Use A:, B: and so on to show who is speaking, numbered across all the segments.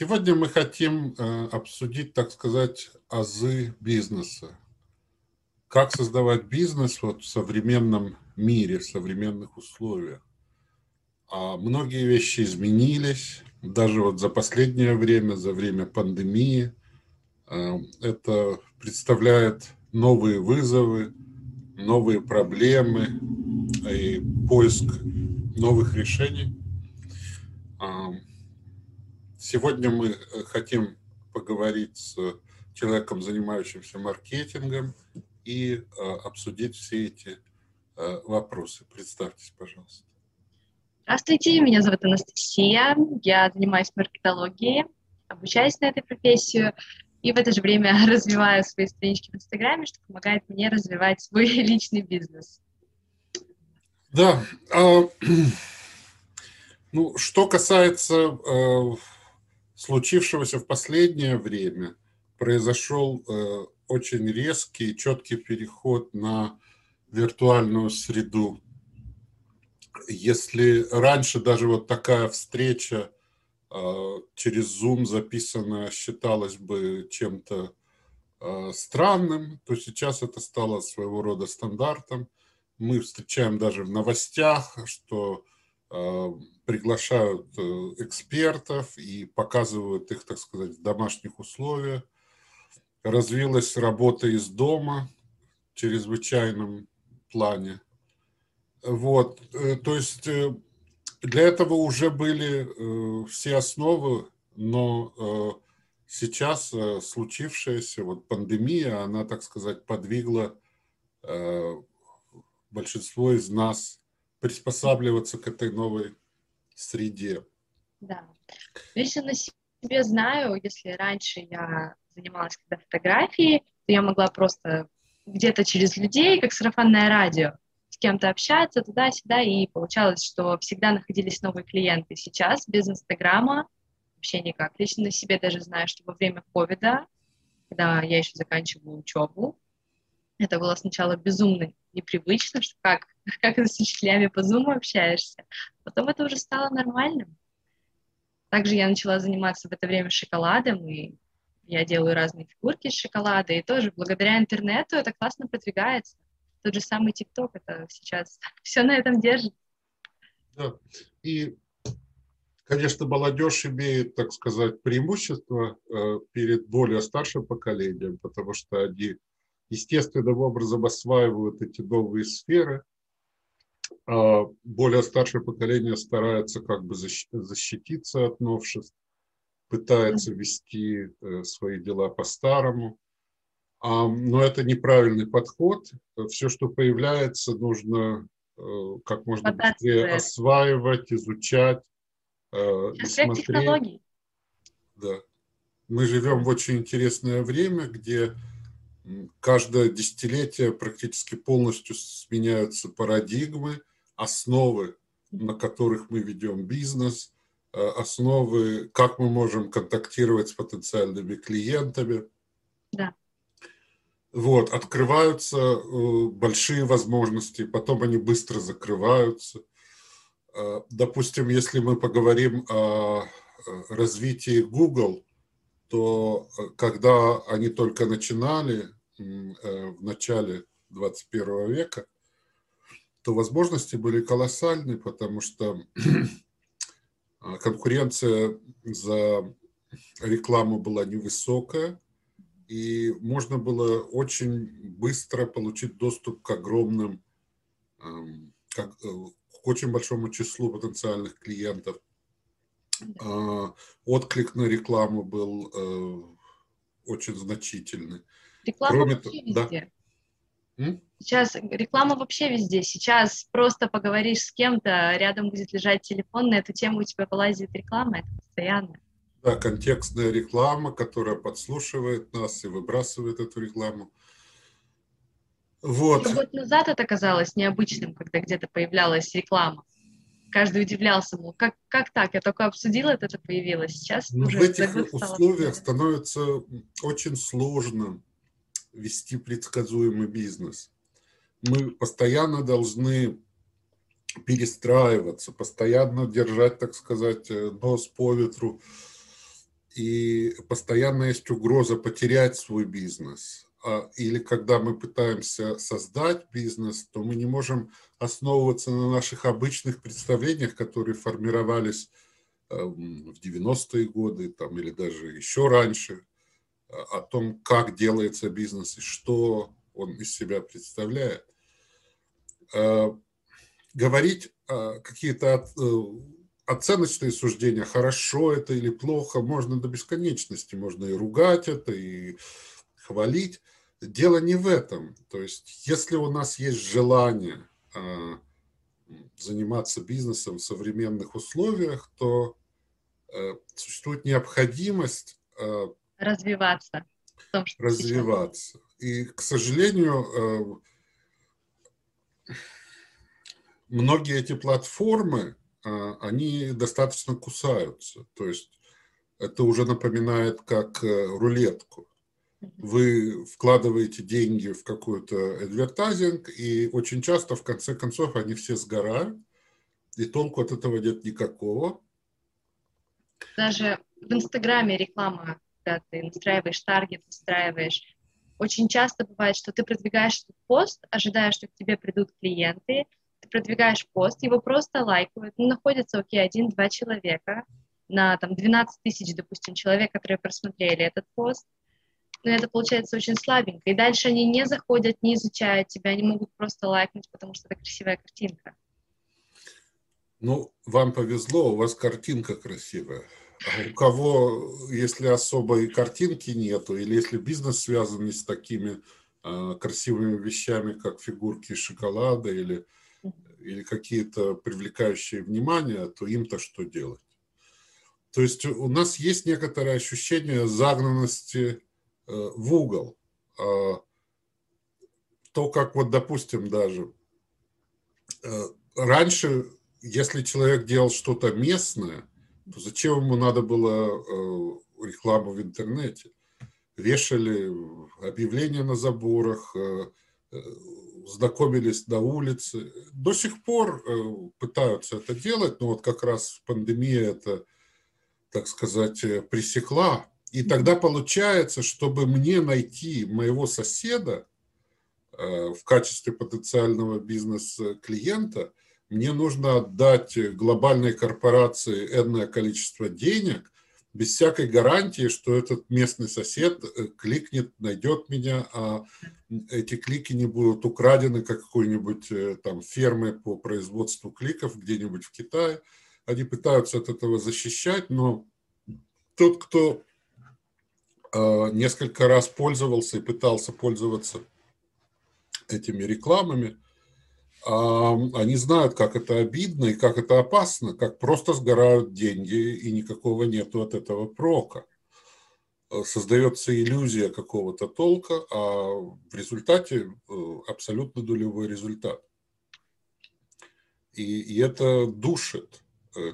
A: Сегодня мы хотим э, обсудить, так сказать, азы бизнеса. Как создавать бизнес вот в современном мире, в современных условиях. А многие вещи изменились, даже вот за последнее время, за время пандемии. Э, это представляет новые вызовы, новые проблемы и поиск новых решений. Сегодня мы э, хотим поговорить с человеком, занимающимся маркетингом, и э, обсудить все эти э, вопросы. Представьтесь, пожалуйста.
B: Здравствуйте, меня зовут Анастасия, я занимаюсь маркетологией, обучаюсь на этой профессию и в это же время развиваю свои странички в Инстаграме, что помогает мне развивать свой личный бизнес.
A: Да, а, ну, что касается э, случившегося в последнее время, произошел э, очень резкий, четкий переход на виртуальную среду. Если раньше даже вот такая встреча э, через Zoom записанная считалась бы чем-то э, странным, то сейчас это стало своего рода стандартом. Мы встречаем даже в новостях, что приглашают э, экспертов и показывают их, так сказать, в домашних условиях. Развилась работа из дома в чрезвычайном плане. Вот, э, то есть э, для этого уже были все основы, но сейчас случившаяся вот пандемия, она, так сказать, подвигла большинство из нас приспосабливаться к этой новой среде.
B: Да. Если на себе знаю, если раньше я занималась когда фотографией, то я могла просто где-то через людей, как сарафанное радио, с кем-то общаться туда-сюда, и получалось, что всегда находились новые клиенты. Сейчас без Инстаграма вообще никак. Лично на себе даже знаю, что во время ковида, когда я еще заканчивала учебу, это было сначала безумно непривычно, что как, как с учителями по Zoom общаешься. Потом это уже стало нормальным. Также я начала заниматься в это время шоколадом, и я делаю разные фигурки из шоколада, и тоже благодаря интернету это классно продвигается. Тот же самый ТикТок, это сейчас все на этом держит.
A: Да, и, конечно, молодежь имеет, так сказать, преимущество э, перед более старшим поколением, потому что они естественным образом осваивают эти новые сферы. А более старшее поколение старается как бы защититься от новшеств, пытается вести э, свои дела по-старому. А, но это неправильный подход. Все, что появляется, нужно э, как можно быстрее осваивать, изучать,
B: э, смотреть. Технологий.
A: Да. Мы живем в очень интересное время, где каждое десятилетие практически полностью сменяются парадигмы, основы, на которых мы ведем бизнес, э, основы, как мы можем контактировать с потенциальными клиентами.
B: Да.
A: Вот, открываются э, большие возможности, потом они быстро закрываются. Э, допустим, если мы поговорим о развитии Google, то когда они только начинали, в начале 21 века, то возможности были колоссальны, потому что а, конкуренция за рекламу была невысокая, и можно было очень быстро получить доступ к огромным, эм, к очень большому числу потенциальных клиентов. А, отклик на рекламу был э, очень значительный.
B: Реклама Кроме вообще везде. Да. Сейчас реклама вообще везде. Сейчас просто поговоришь с кем-то, рядом будет лежать телефон, на эту тему у тебя вылазит реклама, это постоянно.
A: Да, контекстная реклама, которая подслушивает нас и выбрасывает эту рекламу.
B: Вот. Год назад это казалось необычным, когда где-то появлялась реклама. Каждый удивлялся, мол, как, как так? Я только обсудила, это, это появилось. Сейчас
A: Но уже в этих условиях становится очень сложным вести предсказуемый бизнес. Мы постоянно должны перестраиваться, постоянно держать, так сказать, э, нос по ветру. и постоянно есть угроза потерять свой бизнес. А, или когда мы пытаемся создать бизнес, то мы не можем основываться на наших обычных представлениях, которые формировались эм, в 90-е годы там, или даже еще раньше, о том, как делается бизнес и что он из себя представляет. А, говорить какие-то э, оценочные суждения, хорошо это или плохо, можно до бесконечности, можно и ругать это, и хвалить. Дело не в этом. То есть, если у нас есть желание заниматься бизнесом в современных условиях, то э, существует необходимость
B: развиваться.
A: Том, развиваться. И, к сожалению, э, многие эти платформы, а, они достаточно кусаются. То есть это уже напоминает как э, рулетку вы вкладываете деньги в какой-то адвертайзинг, и очень часто, в конце концов, они все сгорают, и толку от этого нет никакого.
B: Даже в Инстаграме реклама, когда ты настраиваешь таргет, настраиваешь, очень часто бывает, что ты продвигаешь пост, ожидая, что к тебе придут клиенты, ты продвигаешь пост, его просто лайкают, ну, находится, окей, один-два человека на там 12 тысяч, допустим, человек, которые просмотрели этот пост, но это получается очень слабенько. И дальше они не заходят, не изучают тебя, они могут просто лайкнуть, потому что это красивая картинка.
A: Ну, вам повезло, у вас картинка красивая. У кого, если особой картинки нету, или если бизнес связан не с такими э, красивыми вещами, как фигурки шоколада или, или какие-то привлекающие внимание, то им-то что делать? То есть у нас есть некоторое ощущение загнанности Э, в угол. А, то, как вот, допустим, даже э, раньше, если человек делал что-то местное, зачем ему надо было э, рекламу в интернете? Вешали объявления на заборах, знакомились на улице. До сих пор пытаются это делать, но вот как раз пандемия это, так сказать, пресекла и тогда получается, чтобы мне найти моего соседа э, в качестве потенциального бизнес-клиента, мне нужно отдать глобальной корпорации энное количество денег без всякой гарантии, что этот местный сосед э, кликнет, найдет меня, а эти клики не будут украдены как какой-нибудь э, там фермы по производству кликов где-нибудь в Китае. Они пытаются от этого защищать, но тот, кто Э, несколько раз пользовался и пытался пользоваться этими рекламами, они знают, как это обидно и как это опасно, как просто сгорают деньги и никакого нету от этого прока. Э, создается иллюзия какого-то толка, а в результате э, абсолютно нулевой результат. И, и это душит,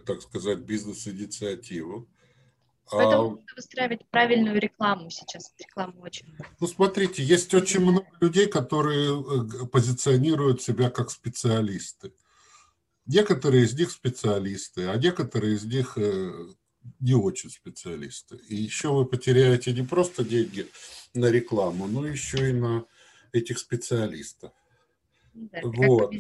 A: так сказать, бизнес-инициативу.
B: Поэтому а... нужно выстраивать правильную рекламу сейчас. Рекламу очень
A: Ну, смотрите, есть очень много людей, которые э, позиционируют себя как специалисты. Некоторые из них специалисты, а некоторые из них э, не очень специалисты. И еще вы потеряете не просто деньги на рекламу, но еще и на этих специалистов. Да, вот.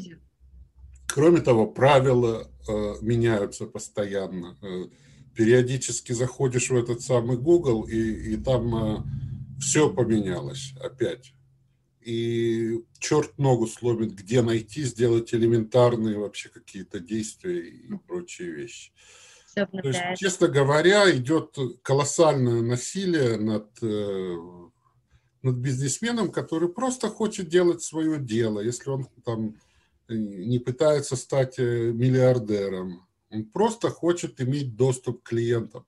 A: Кроме того, правила э, меняются постоянно. Э, периодически заходишь в этот самый Google, и, и там э, все поменялось опять. И черт ногу сломит, где найти, сделать элементарные вообще какие-то действия и прочие вещи. То есть, честно говоря, идет колоссальное насилие над, э, над бизнесменом, который просто хочет делать свое дело. Если он там не пытается стать э, миллиардером, он просто хочет иметь доступ к клиентам.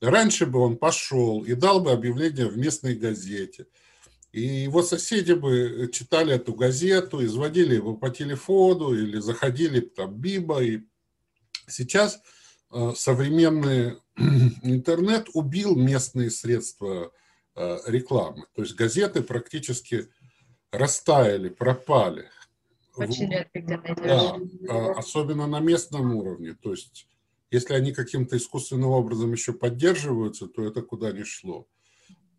A: Раньше бы он пошел и дал бы объявление в местной газете. И его соседи бы читали эту газету, изводили его по телефону или заходили там Биба. И сейчас э, современный интернет убил местные средства э, рекламы. То есть газеты практически растаяли, пропали.
B: Очень редко где
A: найдешь. Да, особенно на местном уровне. То есть Если они каким-то искусственным образом еще поддерживаются, то это куда ни шло.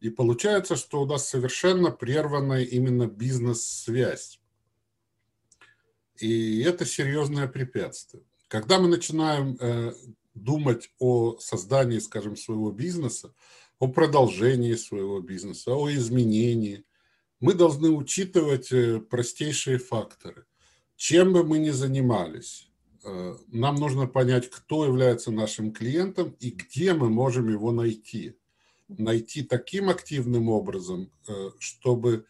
A: И получается, что у нас совершенно прерванная именно бизнес-связь. И это серьезное препятствие. Когда мы начинаем э, думать о создании, скажем, своего бизнеса, о продолжении своего бизнеса, о изменении, мы должны учитывать э, простейшие факторы. Чем бы мы ни занимались, э, нам нужно понять, кто является нашим клиентом и где мы можем его найти. Найти таким активным образом, э, чтобы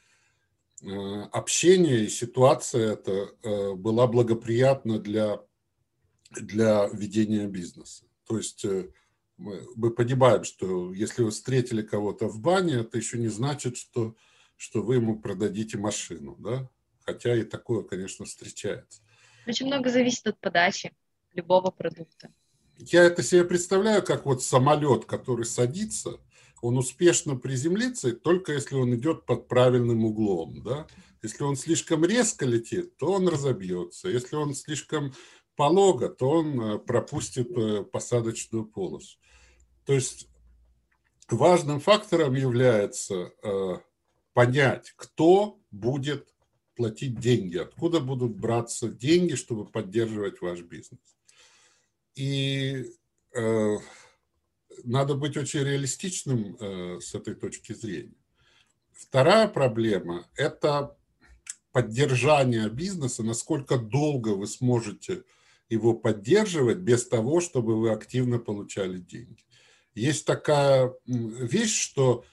A: общение и ситуация эта была благоприятна для, для ведения бизнеса. То есть мы, мы понимаем, что если вы встретили кого-то в бане, это еще не значит, что что вы ему продадите машину, да? Хотя и такое, конечно, встречается.
B: Очень много зависит от подачи любого продукта.
A: Я это себе представляю, как вот самолет, который садится, он успешно приземлится, только если он идет под правильным углом, да? Если он слишком резко летит, то он разобьется. Если он слишком полого, то он э, пропустит э, посадочную полосу. То есть важным фактором является э, понять, кто будет платить деньги, откуда будут браться деньги, чтобы поддерживать ваш бизнес. И э, надо быть очень реалистичным э, с этой точки зрения. Вторая проблема – это поддержание бизнеса, насколько долго вы сможете его поддерживать без того, чтобы вы активно получали деньги. Есть такая вещь, что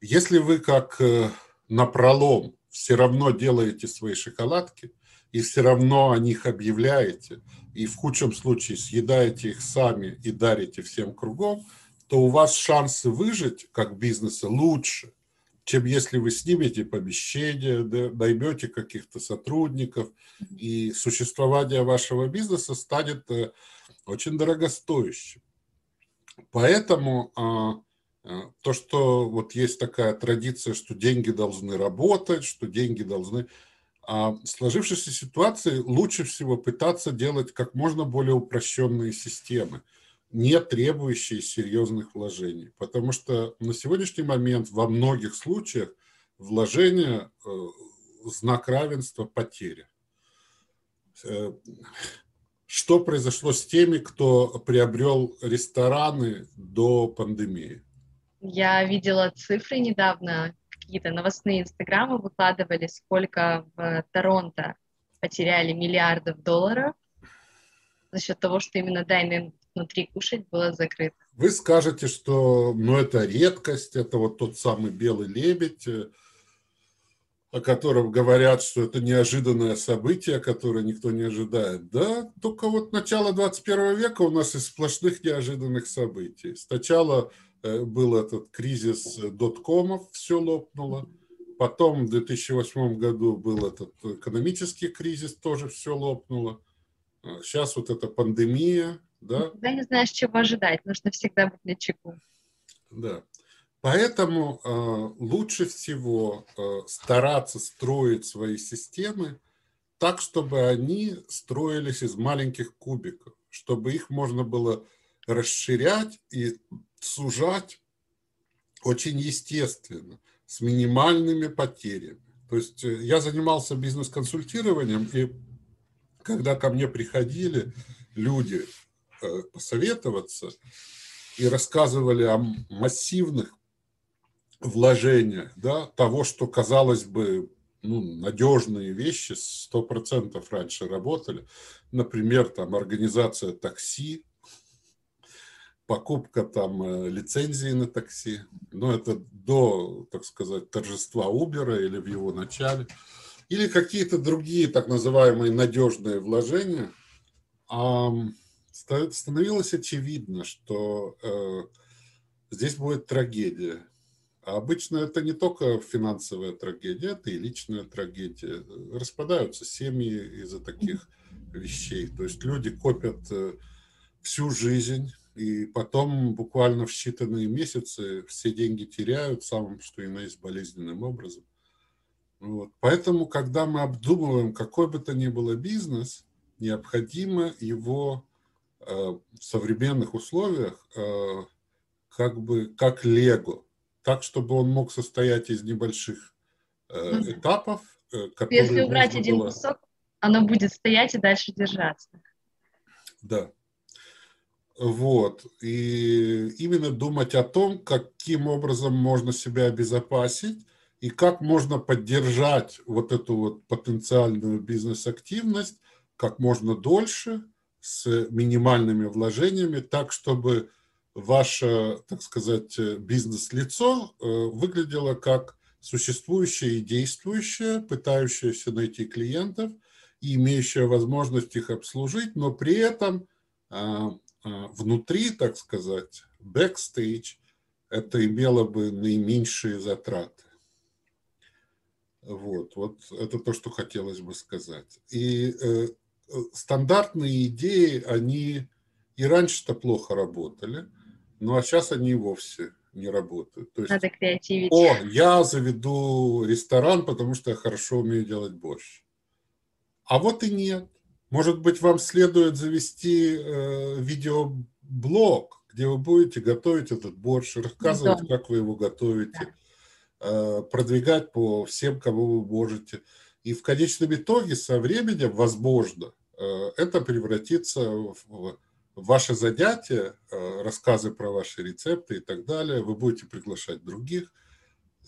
A: если вы как э, на пролом все равно делаете свои шоколадки, и все равно о них объявляете, и в худшем случае съедаете их сами и дарите всем кругом, то у вас шансы выжить как бизнеса лучше, чем если вы снимете помещение, наймете каких-то сотрудников, и существование вашего бизнеса станет э, очень дорогостоящим. Поэтому а, то, что вот есть такая традиция, что деньги должны работать, что деньги должны... А в сложившейся ситуации лучше всего пытаться делать как можно более упрощенные системы, не требующие серьезных вложений. Потому что на сегодняшний момент во многих случаях вложение э, знак равенства потери. Э, что произошло с теми, кто приобрел рестораны до пандемии?
B: Я видела цифры недавно, какие-то новостные инстаграмы выкладывали, сколько в Торонто потеряли миллиардов долларов за счет того, что именно дайнинг внутри кушать было закрыто.
A: Вы скажете, что ну, это редкость, это вот тот самый белый лебедь, э, о котором говорят, что это неожиданное событие, которое никто не ожидает. Да, только вот начало 21 века у нас из сплошных неожиданных событий. Сначала был этот кризис доткомов, все лопнуло. Потом в 2008 году был этот экономический кризис, тоже все лопнуло. Сейчас вот эта пандемия, да.
B: Когда не знаешь, чего ожидать, нужно всегда быть на чеку.
A: Да. Поэтому э, лучше всего э, стараться строить свои системы так, чтобы они строились из маленьких кубиков, чтобы их можно было расширять и сужать очень естественно, с минимальными потерями. То есть э, я занимался бизнес-консультированием, и когда ко мне приходили люди э, посоветоваться и рассказывали о массивных вложениях, да, того, что, казалось бы, ну, надежные вещи, 100% раньше работали, например, там организация такси, покупка там э, лицензии на такси, но это до, так сказать, торжества Uber или в его начале, или какие-то другие так называемые надежные вложения, становилось очевидно, что э, здесь будет трагедия. А обычно это не только финансовая трагедия, это и личная трагедия. Распадаются семьи из-за таких вещей. То есть люди копят э, всю жизнь, и потом буквально в считанные месяцы все деньги теряют самым, что и на есть, болезненным образом. Вот. Поэтому, когда мы обдумываем какой бы то ни было бизнес, необходимо его в современных условиях как бы как лего, так, чтобы он мог состоять из небольших этапов,
B: которые Если убрать один было... кусок, оно будет стоять и дальше держаться.
A: Да. Вот. И именно думать о том, каким образом можно себя обезопасить и как можно поддержать вот эту вот потенциальную бизнес-активность как можно дольше с минимальными вложениями, так, чтобы ваше, так сказать, бизнес-лицо э, выглядело как существующее и действующее, пытающееся найти клиентов и имеющее возможность их обслужить, но при этом а, внутри, так сказать, backstage, это имело бы наименьшие затраты. Вот, вот это то, что хотелось бы сказать. И э, стандартные идеи, они и раньше-то плохо работали, ну а сейчас они и вовсе не работают.
B: То есть, Надо креативить.
A: О, я заведу ресторан, потому что я хорошо умею делать борщ. А вот и нет. Может быть, вам следует завести э, видеоблог, где вы будете готовить этот борщ, рассказывать, да. как вы его готовите, э, продвигать по всем, кого вы можете. И в конечном итоге со временем, возможно, э, это превратится в, ваше занятие, э, рассказы про ваши рецепты и так далее. Вы будете приглашать других.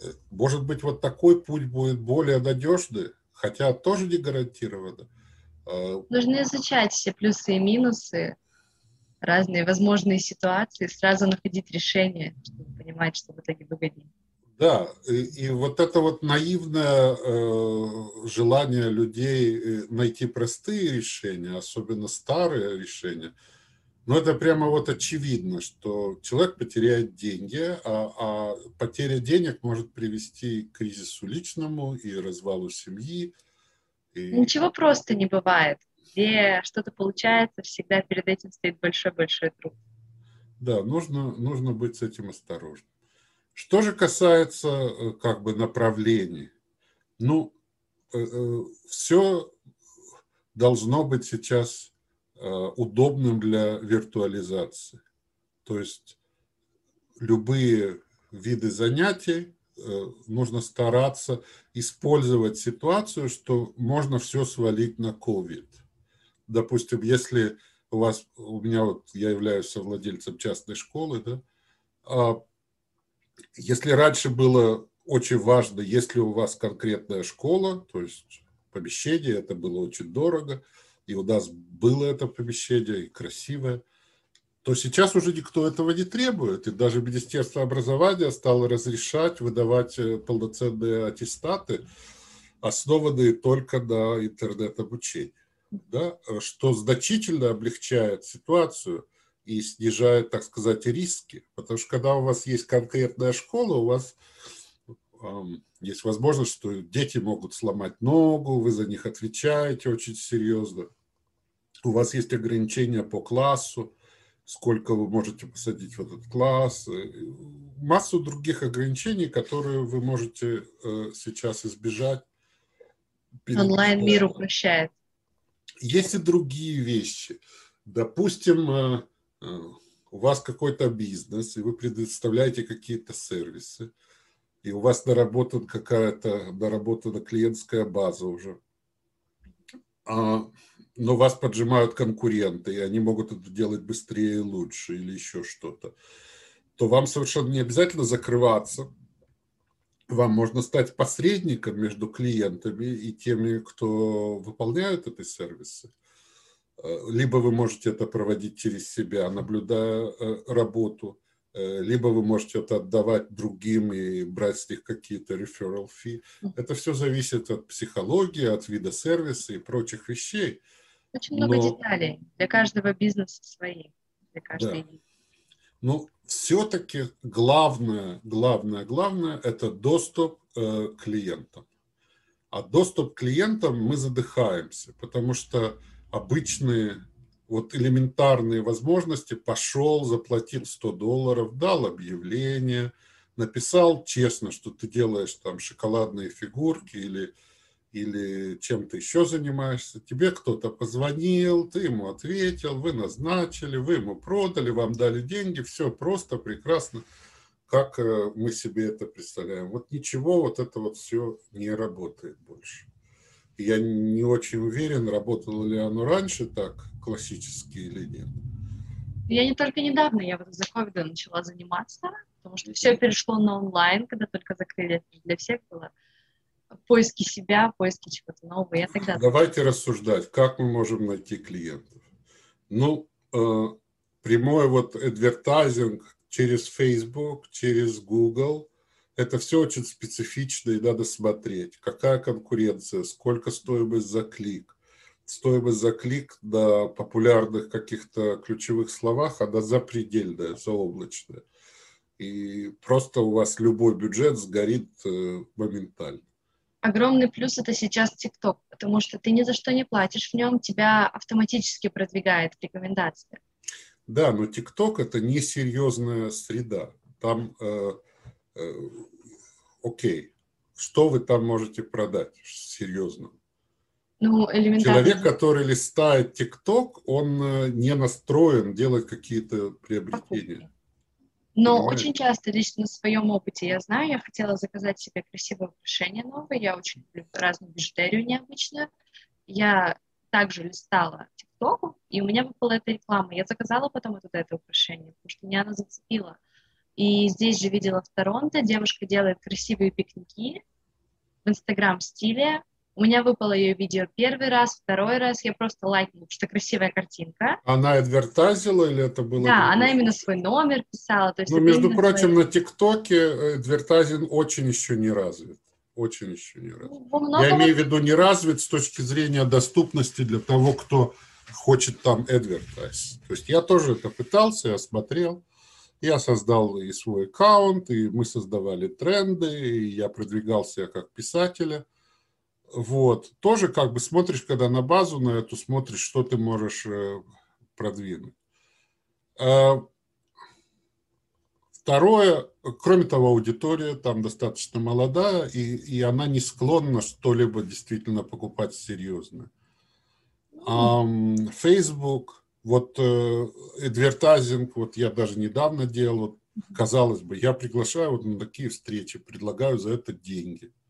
A: Э, может быть, вот такой путь будет более надежный, хотя тоже не гарантированно.
B: Нужно изучать все плюсы и минусы, разные возможные ситуации, сразу находить решение, чтобы понимать, что в итоге выгоднее.
A: Да, и, и вот это вот наивное э, желание людей э, найти простые решения, особенно старые решения, но это прямо вот очевидно, что человек потеряет деньги, а, а потеря денег может привести к кризису личному и развалу семьи,
B: и... Ничего просто не бывает. Где что-то получается, всегда перед этим стоит большой-большой труд.
A: Да, нужно, нужно быть с этим осторожным. Что же касается э, как бы направлений, ну, э, э, все должно быть сейчас удобным для виртуализации. То есть любые виды занятий нужно стараться использовать ситуацию, что можно все свалить на COVID. Допустим, если у вас, у меня вот, я являюсь совладельцем частной школы, да, а если раньше было очень важно, если у вас конкретная школа, то есть помещение, это было очень дорого, и у нас было это помещение, и красивое, то сейчас уже никто этого не требует. И даже Министерство образования стало разрешать выдавать э, полноценные аттестаты, основанные только на интернет-обучении. Да? Что значительно облегчает ситуацию и снижает, так сказать, риски. Потому что когда у вас есть конкретная школа, у вас эм, есть возможность, что дети могут сломать ногу, вы за них отвечаете очень серьезно. У вас есть ограничения по классу, сколько вы можете посадить в этот класс, э, массу других ограничений, которые вы можете э, сейчас избежать.
B: Онлайн-мир упрощает.
A: Есть и другие вещи. Допустим, э, у вас какой-то бизнес, и вы предоставляете какие-то сервисы, и у вас наработана какая-то наработана клиентская база уже. Но вас поджимают конкуренты, и они могут это делать быстрее и лучше или еще что-то, то вам совершенно не обязательно закрываться. Вам можно стать посредником между клиентами и теми, кто выполняет эти сервисы. Э, либо вы можете это проводить через себя, наблюдая э, работу, э, либо вы можете это отдавать другим и брать с них какие-то referral fee. Это все зависит от психологии, от вида сервиса и прочих вещей.
B: Очень много Но... деталей. Для каждого бизнеса свои. Для каждой. Да.
A: Ну, все-таки главное, главное, главное – это доступ э, к клиентам. А доступ к клиентам мы задыхаемся, потому что обычные вот элементарные возможности пошел, заплатил 100 долларов, дал объявление, написал честно, что ты делаешь там шоколадные фигурки или или чем-то еще занимаешься, тебе кто-то позвонил, ты ему ответил, вы назначили, вы ему продали, вам дали деньги, все просто, прекрасно, как э, мы себе это представляем. Вот ничего, вот это вот все не работает больше. Я не очень уверен, работало ли оно раньше так классически или нет.
B: Я не только недавно, я вот за ковида начала заниматься, потому что все перешло на онлайн, когда только закрыли, для всех было поиски себя, поиски чего-то нового. Я тогда...
A: Давайте рассуждать, как мы можем найти клиентов. Ну, э, прямой вот адвертайзинг через Facebook, через Google, это все очень специфично и надо смотреть, какая конкуренция, сколько стоимость за клик. Стоимость за клик на популярных каких-то ключевых словах, она запредельная, заоблачная. И просто у вас любой бюджет сгорит э, моментально
B: огромный плюс это сейчас ТикТок, потому что ты ни за что не платишь в нем, тебя автоматически продвигает в рекомендации.
A: Да, но ТикТок это не серьезная среда. Там, э, э, окей, что вы там можете продать серьезно?
B: Ну, элементарно.
A: Человек, который листает ТикТок, он э, не настроен делать какие-то приобретения. Покупки.
B: Но Понимаете? очень часто лично на своем опыте я знаю, я хотела заказать себе красивое украшение новое, я очень люблю разную бижутерию необычную. Я также листала ТикТоку, и у меня выпала эта реклама. Я заказала потом вот это украшение, потому что меня она зацепила. И здесь же видела в Торонто, девушка делает красивые пикники в инстаграм-стиле, у меня выпало ее видео первый раз, второй раз, я просто лайкнула, что красивая картинка.
A: Она адвертазила или это было?
B: Да, другое? она именно свой номер писала. То есть
A: ну, между прочим, свой... на ТикТоке адвертазинг очень еще не развит. Очень еще не развит. Ну, Я имею в виду не развит с точки зрения доступности для того, кто хочет там адвертайз. То есть я тоже это пытался, я смотрел. Я создал и свой аккаунт, и мы создавали тренды, и я продвигался как писателя – вот. Тоже как бы смотришь, когда на базу на эту смотришь, что ты можешь э, продвинуть. А, второе, кроме того, аудитория там достаточно молодая, и, и она не склонна что-либо действительно покупать серьезно. Facebook, вот адвертайзинг, вот я даже недавно делал, казалось бы, я приглашаю вот на такие встречи, предлагаю за это деньги –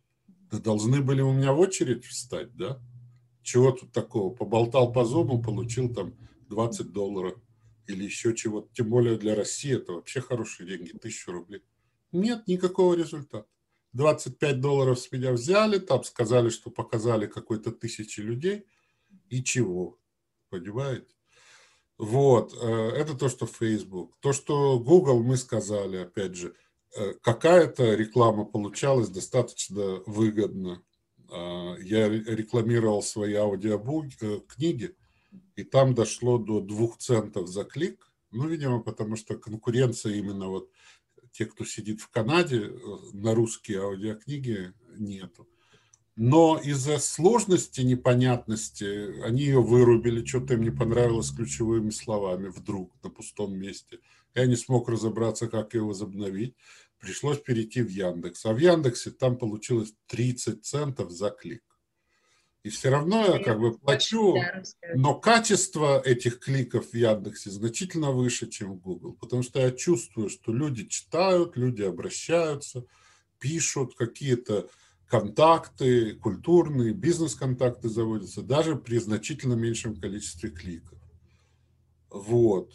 A: да должны были у меня в очередь встать, да? Чего тут такого? Поболтал по зубу, получил там 20 долларов или еще чего-то. Тем более для России это вообще хорошие деньги, тысячу рублей. Нет никакого результата. 25 долларов с меня взяли, там сказали, что показали какой-то тысячи людей. И чего? Понимаете? Вот, э, это то, что Facebook. То, что Google, мы сказали, опять же, какая-то реклама получалась достаточно выгодно. А, я рекламировал свои аудиокниги, э, и там дошло до двух центов за клик. Ну, видимо, потому что конкуренция именно вот те, кто сидит в Канаде, э, на русские аудиокниги нету. Но из-за сложности, непонятности, они ее вырубили, что-то им не понравилось ключевыми словами вдруг на пустом месте. Я не смог разобраться, как ее возобновить пришлось перейти в Яндекс. А в Яндексе там получилось 30 центов за клик. И все равно я как бы плачу, но качество этих кликов в Яндексе значительно выше, чем в Google, потому что я чувствую, что люди читают, люди обращаются, пишут какие-то контакты, культурные, бизнес-контакты заводятся, даже при значительно меньшем количестве кликов. Вот.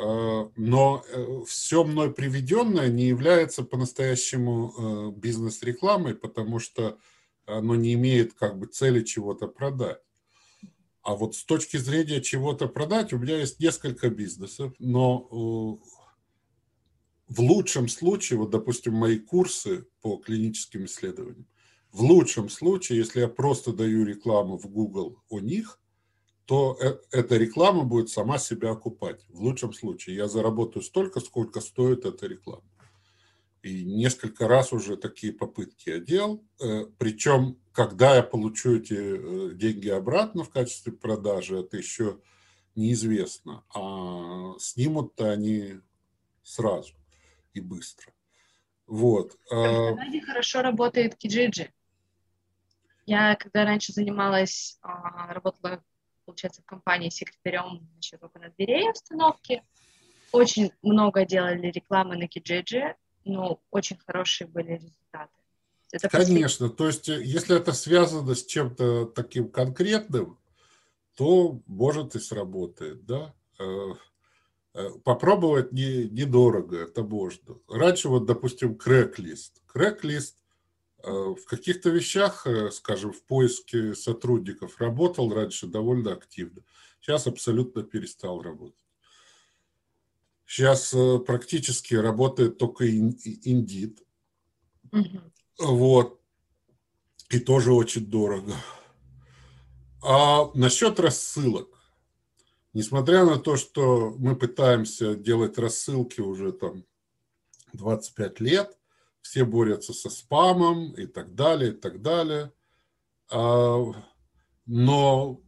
A: Э, но э, все мной приведенное не является по-настоящему э, бизнес-рекламой, потому что оно не имеет как бы цели чего-то продать. А вот с точки зрения чего-то продать, у меня есть несколько бизнесов, но в лучшем случае, вот, допустим, мои курсы по клиническим исследованиям, в лучшем случае, если я просто даю рекламу в Google о них, то э, эта реклама будет сама себя окупать. В лучшем случае я заработаю столько, сколько стоит эта реклама. И несколько раз уже такие попытки я делал. Э, Причем, когда я получу эти э, деньги обратно в качестве продажи, это еще неизвестно. А снимут-то они сразу и быстро. Вот.
B: В Канаде хорошо работает Kijiji. Я когда раньше занималась, а, работала, получается, в компании секретарем насчет окна дверей установки, очень много делали рекламы на Kijiji, но очень хорошие были результаты.
A: Это Конечно, после... то есть э, если это связано с чем-то таким конкретным, то может и сработает, да. Э, э, попробовать не, недорого, это можно. Раньше вот, допустим, крэк-лист. Крэк-лист в каких-то вещах, скажем, в поиске сотрудников работал раньше довольно активно. Сейчас абсолютно перестал работать. Сейчас практически работает только. Угу. Вот. И тоже очень дорого. А насчет рассылок. Несмотря на то, что мы пытаемся делать рассылки уже там 25 лет, все борются со спамом и так далее, и так далее. А, но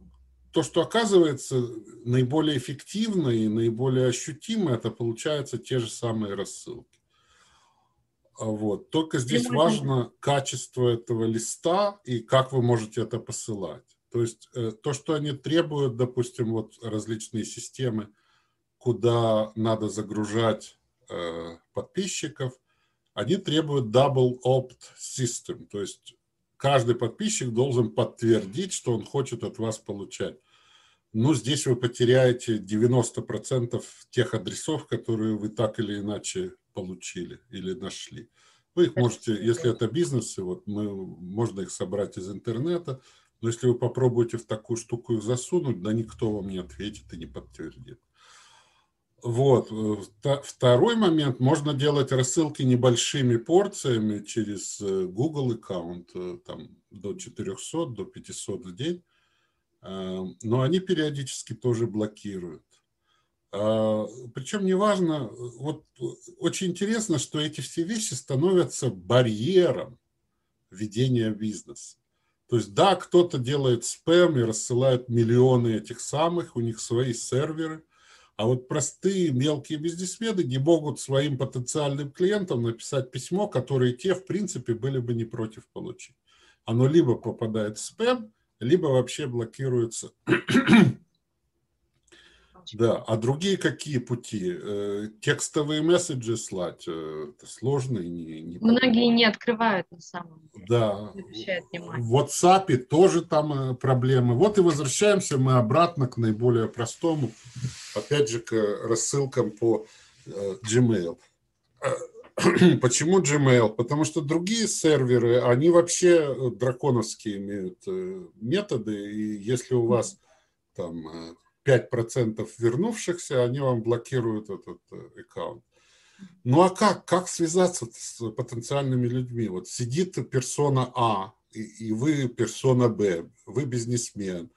A: то, что оказывается наиболее эффективно и наиболее ощутимо, это получается те же самые рассылки. А вот. Только здесь важно качество этого листа и как вы можете это посылать. То есть э, то, что они требуют, допустим, вот различные системы, куда надо загружать э, подписчиков, они требуют double opt system, то есть каждый подписчик должен подтвердить, что он хочет от вас получать. Ну, здесь вы потеряете 90% тех адресов, которые вы так или иначе получили или нашли. Вы их можете, если это бизнесы, вот мы, можно их собрать из интернета, но если вы попробуете в такую штуку их засунуть, да никто вам не ответит и не подтвердит. Вот. Второй момент. Можно делать рассылки небольшими порциями через э, Google аккаунт, э, там до 400, до 500 в день. Э, но они периодически тоже блокируют. А, Причем неважно, вот очень интересно, что эти все вещи становятся барьером ведения бизнеса. То есть, да, кто-то делает спэм и рассылает миллионы этих самых, у них свои серверы, а вот простые мелкие бизнесмены не могут своим потенциальным клиентам написать письмо, которое те, в принципе, были бы не против получить. Оно либо попадает в спэм, либо вообще блокируется да, а другие какие пути? Э, текстовые месседжи слать э, это сложно и не,
B: не Многие не открывают на самом
A: деле. Да. В WhatsApp тоже там э, проблемы. Вот и возвращаемся мы обратно к наиболее простому, опять же, к рассылкам по Gmail. Почему Gmail? Потому что другие серверы, они вообще драконовские имеют методы, и если у вас там 5% вернувшихся, они вам блокируют этот э, аккаунт. Ну а как? Как связаться с потенциальными людьми? Вот сидит персона А, и, и вы персона Б, вы бизнесмен,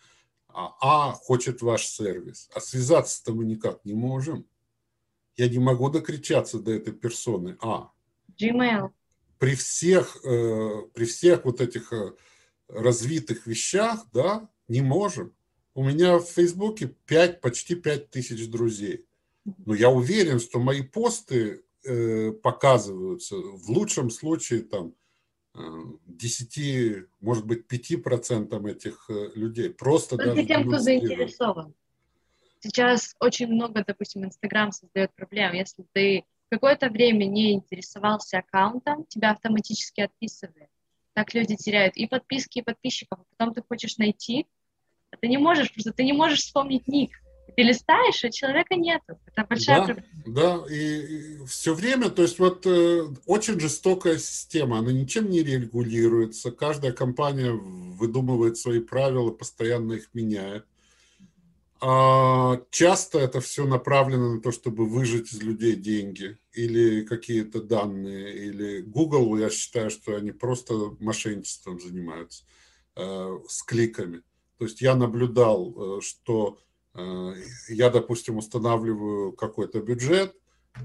A: а А хочет ваш сервис, а связаться-то мы никак не можем. Я не могу докричаться до этой персоны А.
B: Gmail.
A: При всех, э, при всех вот этих э, развитых вещах, да, не можем. У меня в Фейсбуке 5, почти 5 тысяч друзей. Но я уверен, что мои посты э, показываются в лучшем случае там 10, э, может быть, 5% этих э, людей. Просто
B: Только даже тем, кто заинтересован. Сейчас очень много, допустим, Инстаграм создает проблем. Если ты какое-то время не интересовался аккаунтом, тебя автоматически отписывают. Так люди теряют и подписки, и подписчиков. Потом ты хочешь найти, ты не можешь, просто ты не можешь вспомнить ник. Ты листаешь, а человека нету. Это большая
A: да, проблема. Да, и, и все время, то есть вот э, очень жестокая система, она ничем не регулируется. Каждая компания выдумывает свои правила, постоянно их меняет. А часто это все направлено на то, чтобы выжить из людей деньги или какие-то данные, или Google, я считаю, что они просто мошенничеством занимаются э, с кликами. То есть я наблюдал, э, что э, я, допустим, устанавливаю какой-то бюджет,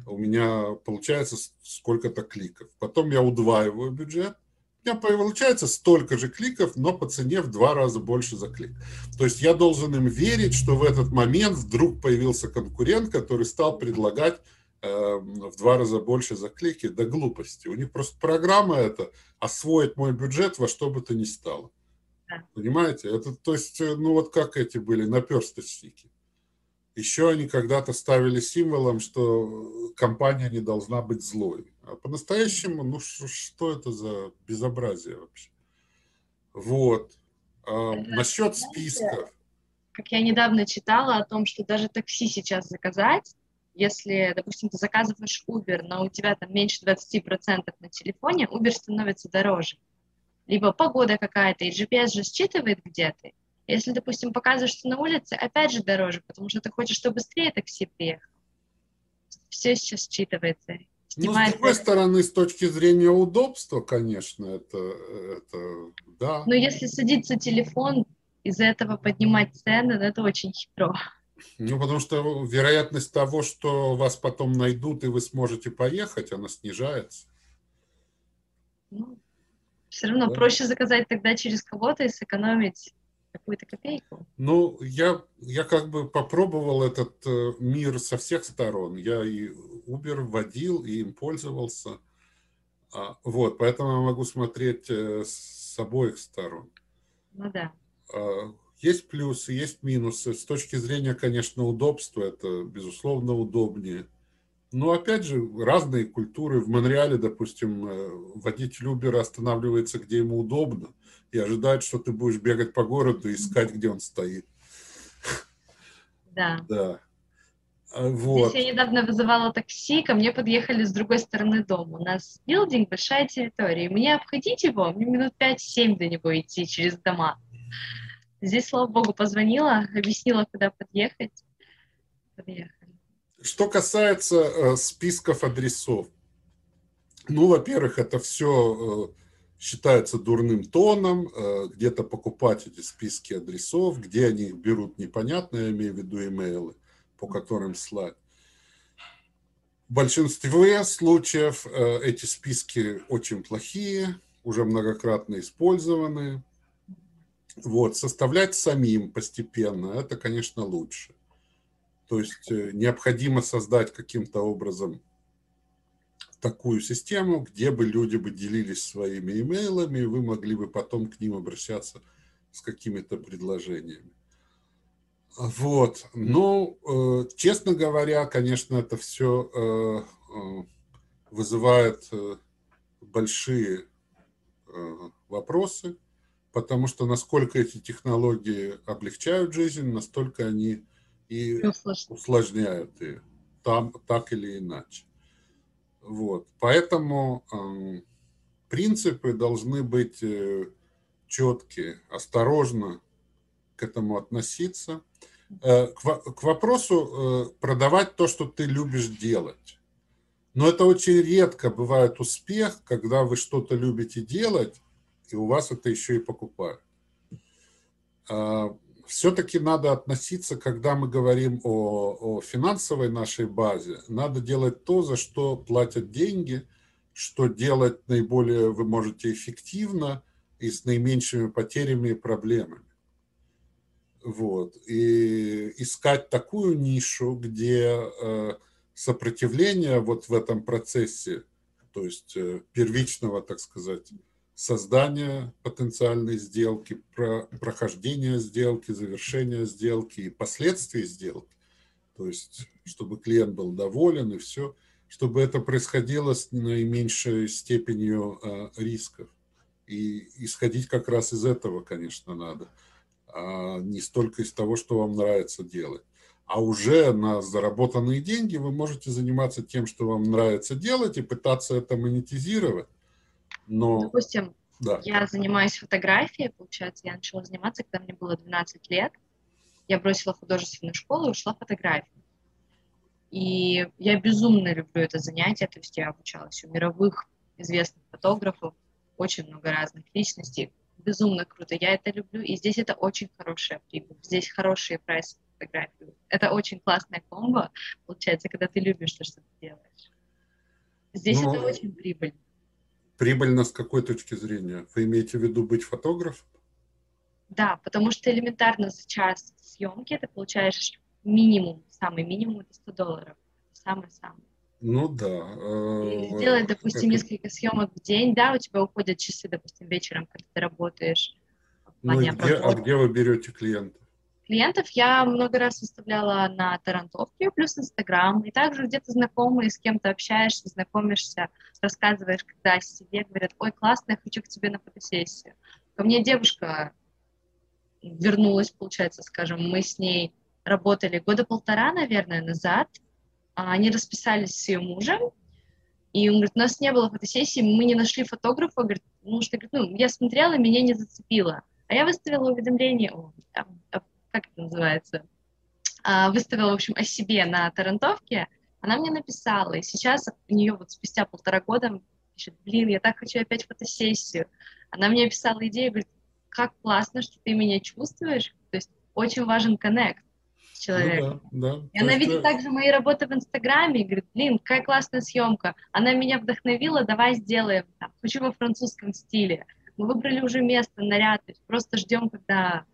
A: у меня получается сколько-то кликов. Потом я удваиваю бюджет, у меня получается столько же кликов, но по цене в два раза больше за клик. То есть я должен им верить, что в этот момент вдруг появился конкурент, который стал предлагать э, в два раза больше за клики. до глупости. У них просто программа это освоить мой бюджет во что бы то ни стало. Да. Понимаете? Это, то есть, э, ну вот как эти были наперсточники. Еще они когда-то ставили символом, что компания не должна быть злой. А по-настоящему, ну что это за безобразие вообще? Вот. А, насчет списков.
B: Как я недавно читала о том, что даже такси сейчас заказать, если, допустим, ты заказываешь Uber, но у тебя там меньше 20% на телефоне, Uber становится дороже. Либо погода какая-то, и GPS же считывает, где ты. Если, допустим, показываешь, что на улице, опять же дороже, потому что ты хочешь, чтобы быстрее такси приехало. Все сейчас считывается.
A: Ну, с другой стороны, с точки зрения удобства, конечно, это, это да.
B: Но если садится телефон, из-за этого поднимать цены, ну, это очень хитро.
A: Ну, потому что вероятность того, что вас потом найдут и вы сможете поехать, она снижается.
B: Ну, все равно да. проще заказать тогда через кого-то и сэкономить какую-то копейку.
A: Ну, я, я как бы попробовал этот э, мир со всех сторон. Я и Uber водил, и им пользовался. А, вот, поэтому я могу смотреть э, с обоих сторон.
B: Ну да.
A: А, есть плюсы, есть минусы. С точки зрения, конечно, удобства, это, безусловно, удобнее. Но, опять же, разные культуры. В Монреале, допустим, э, водитель Uber останавливается, где ему удобно и ожидает, что ты будешь бегать по городу и искать, где он стоит.
B: Да.
A: Да.
B: А, вот. Здесь я недавно вызывала такси, ко мне подъехали с другой стороны дома. У нас билдинг, большая территория. Мне обходить его, мне минут 5-7 до него идти через дома. Здесь, слава богу, позвонила, объяснила, куда подъехать.
A: Подъехали. Что касается э, списков адресов. Ну, во-первых, это все э, считается дурным тоном, э, где-то покупать эти списки адресов, где они их берут, непонятно, я имею в виду имейлы, по которым слать. В большинстве случаев эти списки очень плохие, уже многократно использованы. Вот, составлять самим постепенно, это, конечно, лучше. То есть э, необходимо создать каким-то образом такую систему, где бы люди бы делились своими имейлами, и вы могли бы потом к ним обращаться с какими-то предложениями. Вот. Ну, э, честно говоря, конечно, это все э, вызывает большие вопросы, потому что насколько эти технологии облегчают жизнь, настолько они и усложняют ее, там, так или иначе. Вот. Поэтому э, принципы должны быть э, четкие, осторожно к этому относиться. Э, к, к вопросу э, продавать то, что ты любишь делать. Но это очень редко бывает успех, когда вы что-то любите делать, и у вас это еще и покупают. Все-таки надо относиться, когда мы говорим о, о финансовой нашей базе, надо делать то, за что платят деньги, что делать наиболее вы можете эффективно и с наименьшими потерями и проблемами. Вот. И искать такую нишу, где э, сопротивление вот в этом процессе, то есть э, первичного, так сказать, создания потенциальной сделки, про прохождение сделки, завершение сделки и последствия сделки. То есть, чтобы клиент был доволен и все, чтобы это происходило с наименьшей степенью э, рисков. И исходить как раз из этого, конечно, надо, а не столько из того, что вам нравится делать. А уже на заработанные деньги вы можете заниматься тем, что вам нравится делать, и пытаться это монетизировать. Но...
B: Допустим, да. я занимаюсь фотографией, получается, я начала заниматься, когда мне было 12 лет. Я бросила художественную школу и ушла в фотографию. И я безумно люблю это занятие, то есть я обучалась у мировых известных фотографов, очень много разных личностей, безумно круто, я это люблю, и здесь это очень хорошая прибыль, здесь хорошие прайсы фотографии. Это очень классная комбо, получается, когда ты любишь то, что ты делаешь. Здесь ну, это очень прибыльно.
A: Прибыльно с какой точки зрения? Вы имеете в виду быть фотографом?
B: Да, потому что элементарно за час съемки ты получаешь минимум, самый минимум это 100 долларов. Самый-самый.
A: Ну да.
B: Э, сделать, допустим, это... несколько съемок в день, да, у тебя уходят часы, допустим, вечером, когда ты работаешь
A: Ну, где, а где вы берете клиентов?
B: Клиентов я много раз выставляла на Тарантовке, плюс Инстаграм, и также где-то знакомые, с кем-то общаешься, знакомишься, рассказываешь, когда о себе, говорят, ой, классно, я хочу к тебе на фотосессию. Ко мне девушка вернулась, получается, скажем, мы с ней работали года полтора, наверное, назад, а, они расписались с ее мужем, и он говорит, у нас не было фотосессии, мы не нашли фотографа, говорит, ну что, говорит, ну, я смотрела, меня не зацепило. А я выставила уведомление, о, а, а, как это называется, а, выставила, в общем, о себе на Тарантовке, она мне написала, и сейчас у нее вот спустя полтора года пишет, блин, я так хочу опять фотосессию. Она мне писала идею, говорит, как классно, что ты меня чувствуешь, то есть очень важен коннект человеком. Ну, да, да. И она видит также мои работы в Инстаграме и говорит, блин, какая классная съемка. Она меня вдохновила, давай сделаем. Там, хочу во французском стиле. Мы выбрали уже место, наряд, то есть просто ждем, когда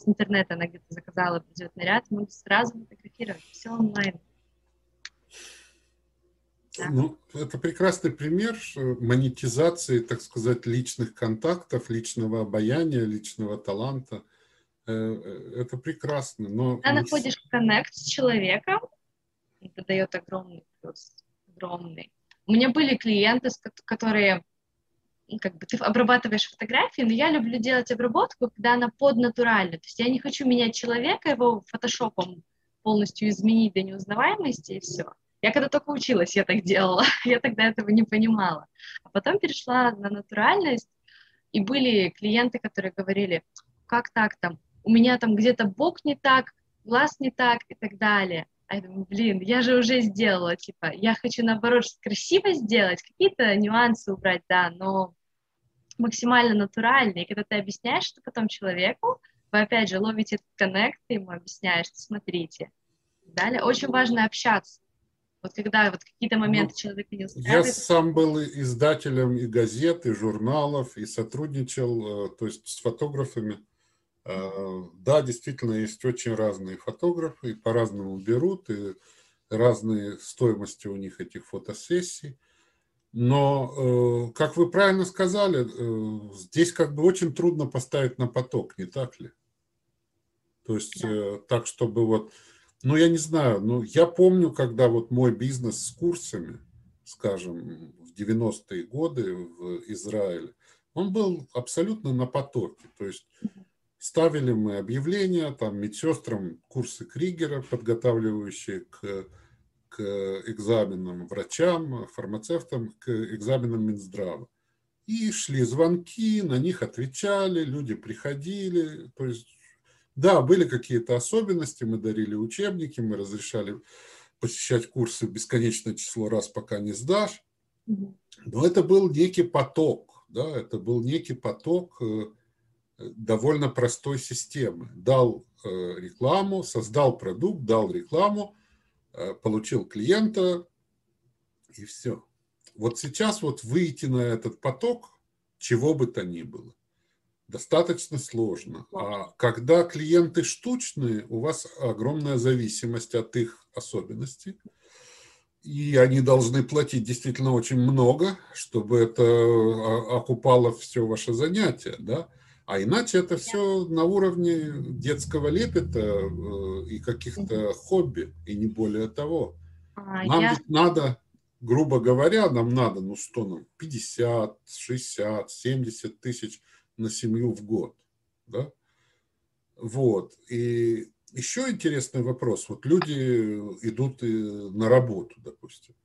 B: с интернета она где-то заказала, придет наряд, мы сразу фотографируем, все онлайн.
A: Да. Ну, это прекрасный пример монетизации, так сказать, личных контактов, личного обаяния, личного таланта. Э, э, это прекрасно. Но
B: Когда мы... находишь коннект с человеком, это дает огромный плюс, огромный. У меня были клиенты, которые как бы ты обрабатываешь фотографии, но я люблю делать обработку, когда она поднатуральна. То есть я не хочу менять человека, его фотошопом полностью изменить до неузнаваемости и все. Я когда только училась, я так делала. я тогда этого не понимала. А потом перешла на натуральность, и были клиенты, которые говорили, как так там, у меня там где-то бок не так, глаз не так и так далее. А я думаю, блин, я же уже сделала, типа, я хочу, наоборот, красиво сделать, какие-то нюансы убрать, да, но максимально натурально. И когда ты объясняешь это потом человеку, вы, опять же, ловите этот коннект, ты ему объясняешь, смотрите. Далее очень важно общаться. Вот когда вот какие-то ну, моменты ну, человека не устраивает.
A: Я сам был издателем и газет, и журналов, и сотрудничал, э, то есть с фотографами. Э, да, действительно, есть очень разные фотографы, и по-разному берут, и разные стоимости у них этих фотосессий. Но, э, как вы правильно сказали, здесь как бы очень трудно поставить на поток, не так ли? То есть да. так, чтобы вот ну, я не знаю, ну, я помню, когда вот мой бизнес с курсами, скажем, в 90-е годы в Израиле, он был абсолютно на потоке. То есть ставили мы объявления, там, медсестрам курсы Кригера, подготавливающие к, к экзаменам врачам, фармацевтам, к экзаменам Минздрава. И шли звонки, на них отвечали, люди приходили. То есть да, были какие-то особенности, мы дарили учебники, мы разрешали посещать курсы бесконечное число раз, пока не сдашь. Но это был некий поток, да, это был некий поток э, довольно простой системы. Дал э, рекламу, создал продукт, дал рекламу, получил клиента и все. Вот сейчас вот выйти на этот поток, чего бы то ни было, достаточно сложно. А когда клиенты штучные, у вас огромная зависимость от их особенностей. И они должны платить действительно очень много, чтобы это а, окупало все ваше занятие, да? А иначе это все на уровне детского лепета э, и каких-то хобби, и не более того. А, нам я... надо, грубо говоря, нам надо, ну что нам, 50, 60, 70 тысяч на семью в год. Да? Вот. И еще интересный вопрос. Вот люди идут на работу, допустим.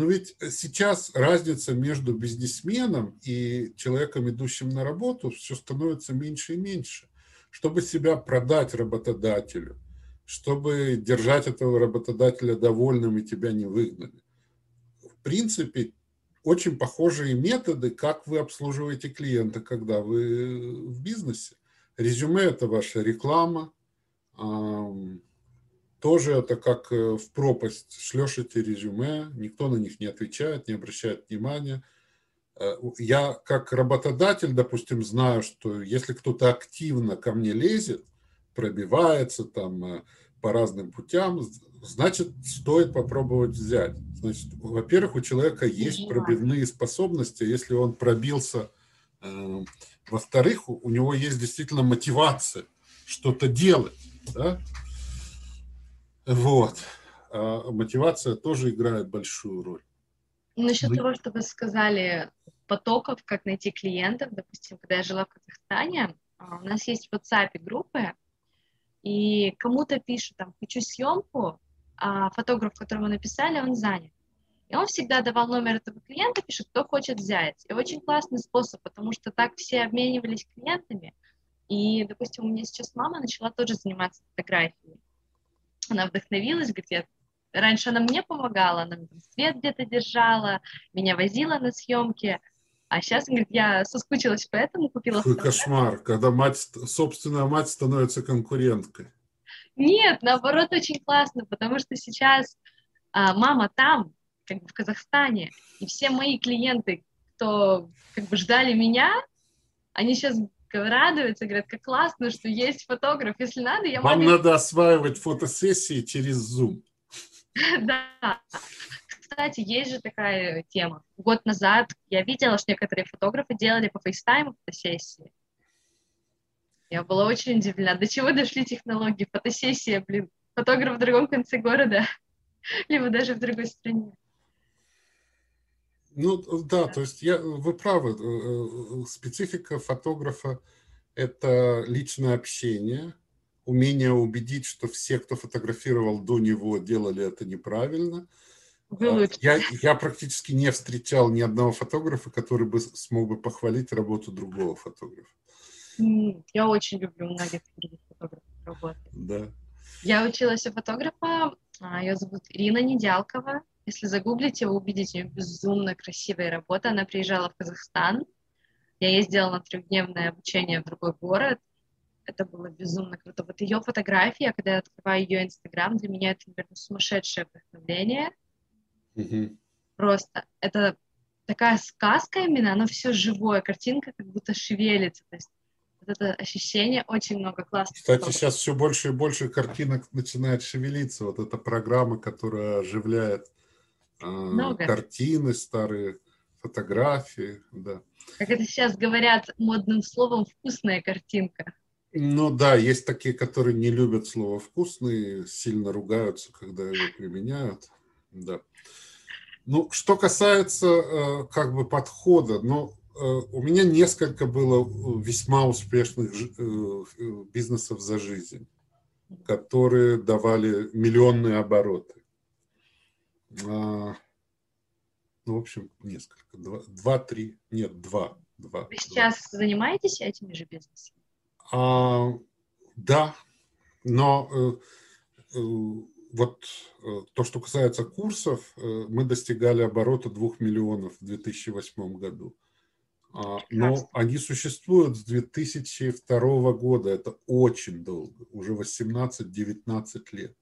A: Но ведь сейчас разница между бизнесменом и человеком, идущим на работу, все становится меньше и меньше. Чтобы себя продать работодателю, чтобы держать этого работодателя довольным и тебя не выгнали. В принципе, очень похожие методы, как вы обслуживаете клиента, когда вы в бизнесе. Резюме – это ваша реклама. Тоже это как э, в пропасть. Шлешь эти резюме, никто на них не отвечает, не обращает внимания. Э, я как работодатель, допустим, знаю, что если кто-то активно ко мне лезет, пробивается там э, по разным путям, значит, стоит попробовать взять. Значит, во-первых, у человека есть пробивные способности. Если он пробился Во-вторых, у него есть действительно мотивация что-то делать. Да? Вот. А мотивация тоже играет большую роль.
B: Насчет ну, того, что вы сказали, потоков, как найти клиентов, допустим, когда я жила в Казахстане, а, у нас есть в WhatsApp группы, и кому-то пишут, там, хочу съемку, а фотограф, которому написали, он занят. И он всегда давал номер этого клиента, пишет, кто хочет взять. И очень классный способ, потому что так все обменивались клиентами. И, допустим, у меня сейчас мама начала тоже заниматься фотографией. Она вдохновилась, говорит, я Раньше она мне помогала, она там свет где-то держала, меня возила на съемки, а сейчас, говорит, я соскучилась поэтому, купила...
A: Какой кошмар, когда мать, собственная мать становится конкуренткой.
B: Нет, наоборот, очень классно, потому что сейчас а, мама там, как бы в Казахстане, и все мои клиенты, кто как бы ждали меня, они сейчас радуются, говорят, как классно, что есть фотограф, если надо, я
A: Вам могу... надо осваивать фотосессии через Zoom.
B: Да. Кстати, есть же такая тема. Год назад я видела, что некоторые фотографы делали по фейстайму фотосессии. Я была очень удивлена. До чего дошли технологии? Фотосессия, блин. Фотограф в другом конце города, либо даже в другой стране.
A: Ну да, то есть я, вы правы, э, э, специфика фотографа – это личное общение, умение убедить, что все, кто фотографировал до него, делали это неправильно. А, я, я практически не встречал ни одного фотографа, который бы смог бы похвалить работу другого фотографа.
B: Я очень люблю многих других фотографов работать.
A: Да.
B: Я училась у фотографа, а, ее зовут Ирина Недялкова. Если загуглите, вы увидите безумно красивая работа. Она приезжала в Казахстан. Я ездила на трехдневное обучение в другой город это было безумно круто. Вот ее фотография, когда я открываю ее Инстаграм, для меня это, наверное, сумасшедшее вдохновление.
A: Mm-hmm.
B: Просто это такая сказка именно, оно все живое, картинка как будто шевелится. То есть вот это ощущение очень много классных.
A: Кстати, фотографий. сейчас все больше и больше картинок начинает шевелиться. Вот эта программа, которая оживляет э, картины старые, фотографии, да.
B: Как это сейчас говорят модным словом, вкусная картинка.
A: Ну да, есть такие, которые не любят слово «вкусный», сильно ругаются, когда его применяют. Да. Ну, что касается э, как бы подхода, ну, э, у меня несколько было весьма успешных бизнесов за жизнь, которые давали миллионные обороты. А, ну, в общем, несколько. Два-три, нет, два. два
B: Вы сейчас два. занимаетесь этими же бизнесами?
A: А, да, но э, э, вот э, то, что касается курсов, мы достигали оборота 2 миллионов в 2008 году. А, но они существуют с 2002 года, это очень долго, уже 18-19 лет.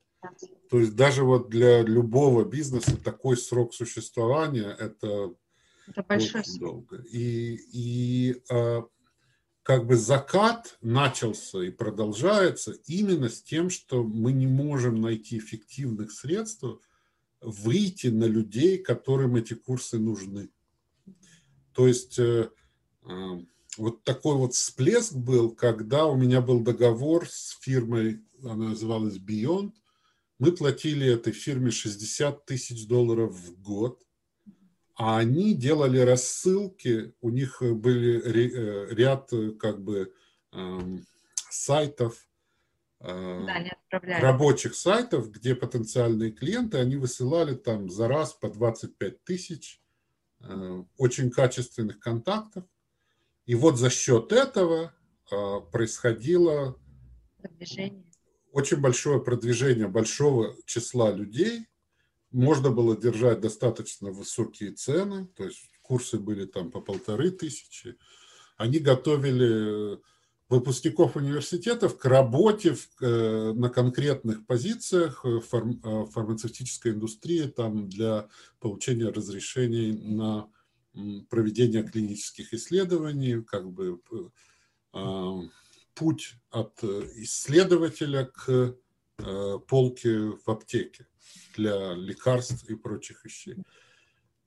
A: То есть даже вот для любого бизнеса такой срок существования это, это большой очень долго. И, и а, как бы закат начался и продолжается именно с тем, что мы не можем найти эффективных средств выйти на людей, которым эти курсы нужны. То есть э, э, вот такой вот всплеск был, когда у меня был договор с фирмой, она называлась Beyond, мы платили этой фирме 60 тысяч долларов в год, а они делали рассылки, у них были э, ряд э, как бы эм, сайтов,
B: э,
A: да, рабочих сайтов, где потенциальные клиенты, они высылали там за раз по 25 тысяч очень качественных контактов. И вот за счет этого происходило продвижение. Очень большое продвижение большого числа людей, можно было держать достаточно высокие цены, то есть курсы были там по полторы тысячи. Они готовили выпускников университетов к работе в, э, на конкретных позициях в фарм, э, фармацевтической индустрии там, для получения разрешений на проведение клинических исследований, как бы э, путь от исследователя к полке в аптеке для лекарств и прочих вещей.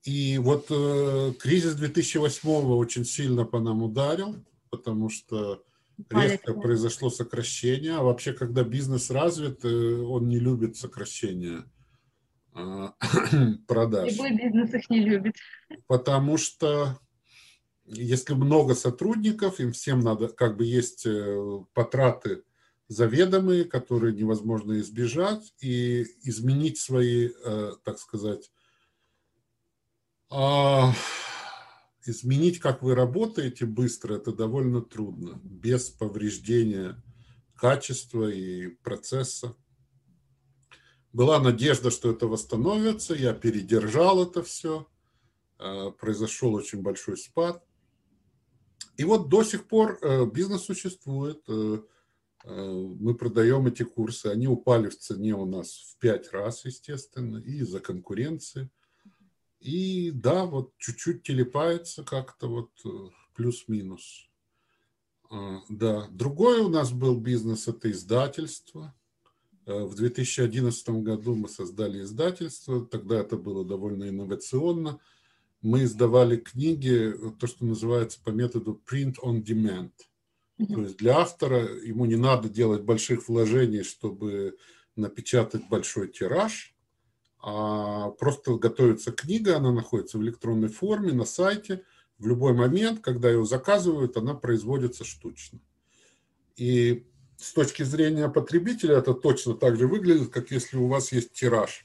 A: И вот э, кризис 2008 очень сильно по нам ударил. потому что резко произошло сокращение. А вообще, когда бизнес развит, э, он не любит сокращения продаж.
B: Любой бизнес их не любит.
A: Потому что если много сотрудников, им всем надо, как бы есть э, потраты заведомые, которые невозможно избежать, и изменить свои, э, так сказать, а, изменить, как вы работаете быстро, это довольно трудно, без повреждения качества и процесса. Была надежда, что это восстановится, я передержал это все, э, произошел очень большой спад. И вот до сих пор э, бизнес существует, э, мы продаем эти курсы, они упали в цене у нас в пять раз, естественно, и из-за конкуренции – и да, вот чуть-чуть телепается как-то вот э, плюс-минус. А, да, другой у нас был бизнес – это издательство. Э, в 2011 году мы создали издательство, тогда это было довольно инновационно. Мы издавали книги, то, что называется по методу print on demand. То есть для автора ему не надо делать больших вложений, чтобы напечатать большой тираж – а просто готовится книга, она находится в электронной форме на сайте. В любой момент, когда ее заказывают, она производится штучно. И с точки зрения потребителя это точно так же выглядит, как если у вас есть тираж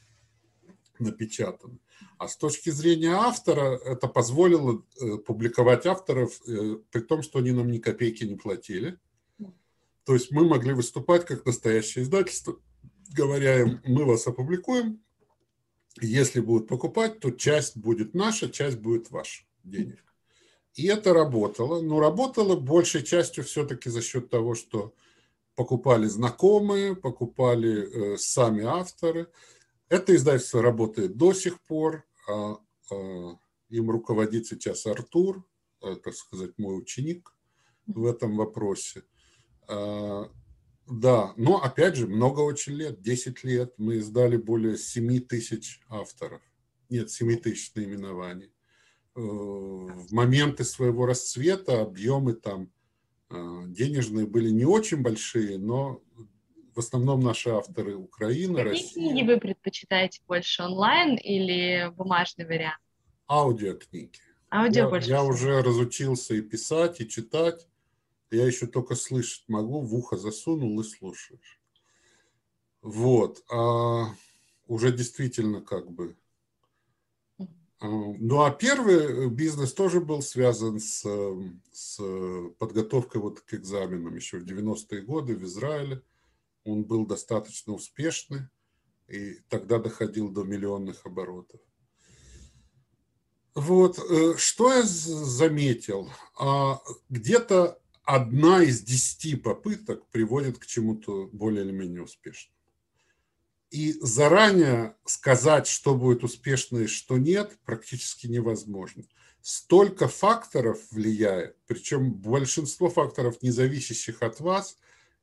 A: напечатанный. А с точки зрения автора это позволило э, публиковать авторов, э, при том, что они нам ни копейки не платили. То есть мы могли выступать как настоящее издательство, говоря им, мы вас опубликуем, если будут покупать, то часть будет наша, часть будет ваша денег. И это работало. Но работало большей частью все-таки за счет того, что покупали знакомые, покупали э, сами авторы. Это издательство работает до сих пор. А, а, им руководит сейчас Артур, э, так сказать, мой ученик в этом вопросе. А, да, но опять же, много очень лет, 10 лет. Мы издали более 7 тысяч авторов. Нет, 7 тысяч наименований. Э, в моменты своего расцвета объемы там э, денежные были не очень большие, но в основном наши авторы Украины,
B: Какие
A: Россия.
B: книги вы предпочитаете больше, онлайн или бумажный вариант?
A: Аудиокниги.
B: Аудио
A: я,
B: больше
A: я
B: всего.
A: уже разучился и писать, и читать. Я еще только слышать могу, в ухо засунул и слушаешь. Вот. А уже действительно как бы... А, ну, а первый бизнес тоже был связан с, с подготовкой вот к экзаменам еще в 90-е годы в Израиле. Он был достаточно успешный и тогда доходил до миллионных оборотов. Вот, э, что я заметил? А, где-то одна из десяти попыток приводит к чему-то более или менее успешному. И заранее сказать, что будет успешно и что нет, практически невозможно. Столько факторов влияет, причем большинство факторов, не зависящих от вас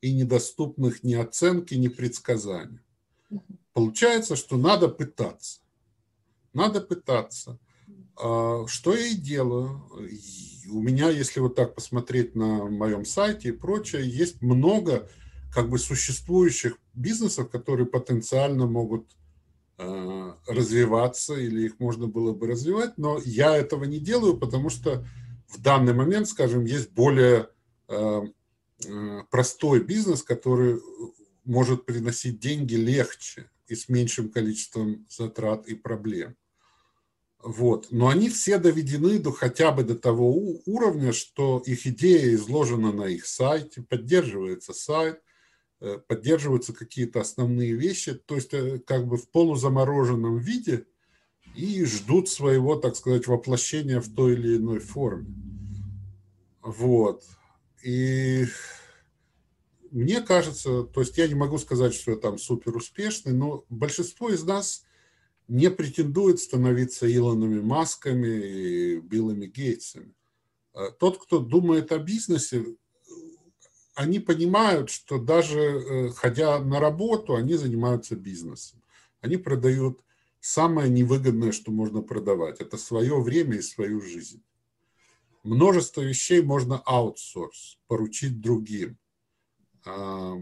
A: и недоступных ни оценки, ни предсказания. Получается, что надо пытаться. Надо пытаться. А, что я и делаю. У меня, если вот так посмотреть на моем сайте и прочее, есть много как бы существующих бизнесов, которые потенциально могут э, развиваться или их можно было бы развивать, но я этого не делаю, потому что в данный момент, скажем, есть более э, простой бизнес, который может приносить деньги легче и с меньшим количеством затрат и проблем. Вот. Но они все доведены до хотя бы до того уровня, что их идея изложена на их сайте, поддерживается сайт, э, поддерживаются какие-то основные вещи, то есть э, как бы в полузамороженном виде и ждут своего, так сказать, воплощения в той или иной форме. Вот. И мне кажется, то есть я не могу сказать, что я там супер успешный, но большинство из нас – не претендует становиться Илонами Масками и Биллами Гейтсами. А тот, кто думает о бизнесе, они понимают, что даже э, ходя на работу, они занимаются бизнесом. Они продают самое невыгодное, что можно продавать. Это свое время и свою жизнь. Множество вещей можно аутсорс, поручить другим. А,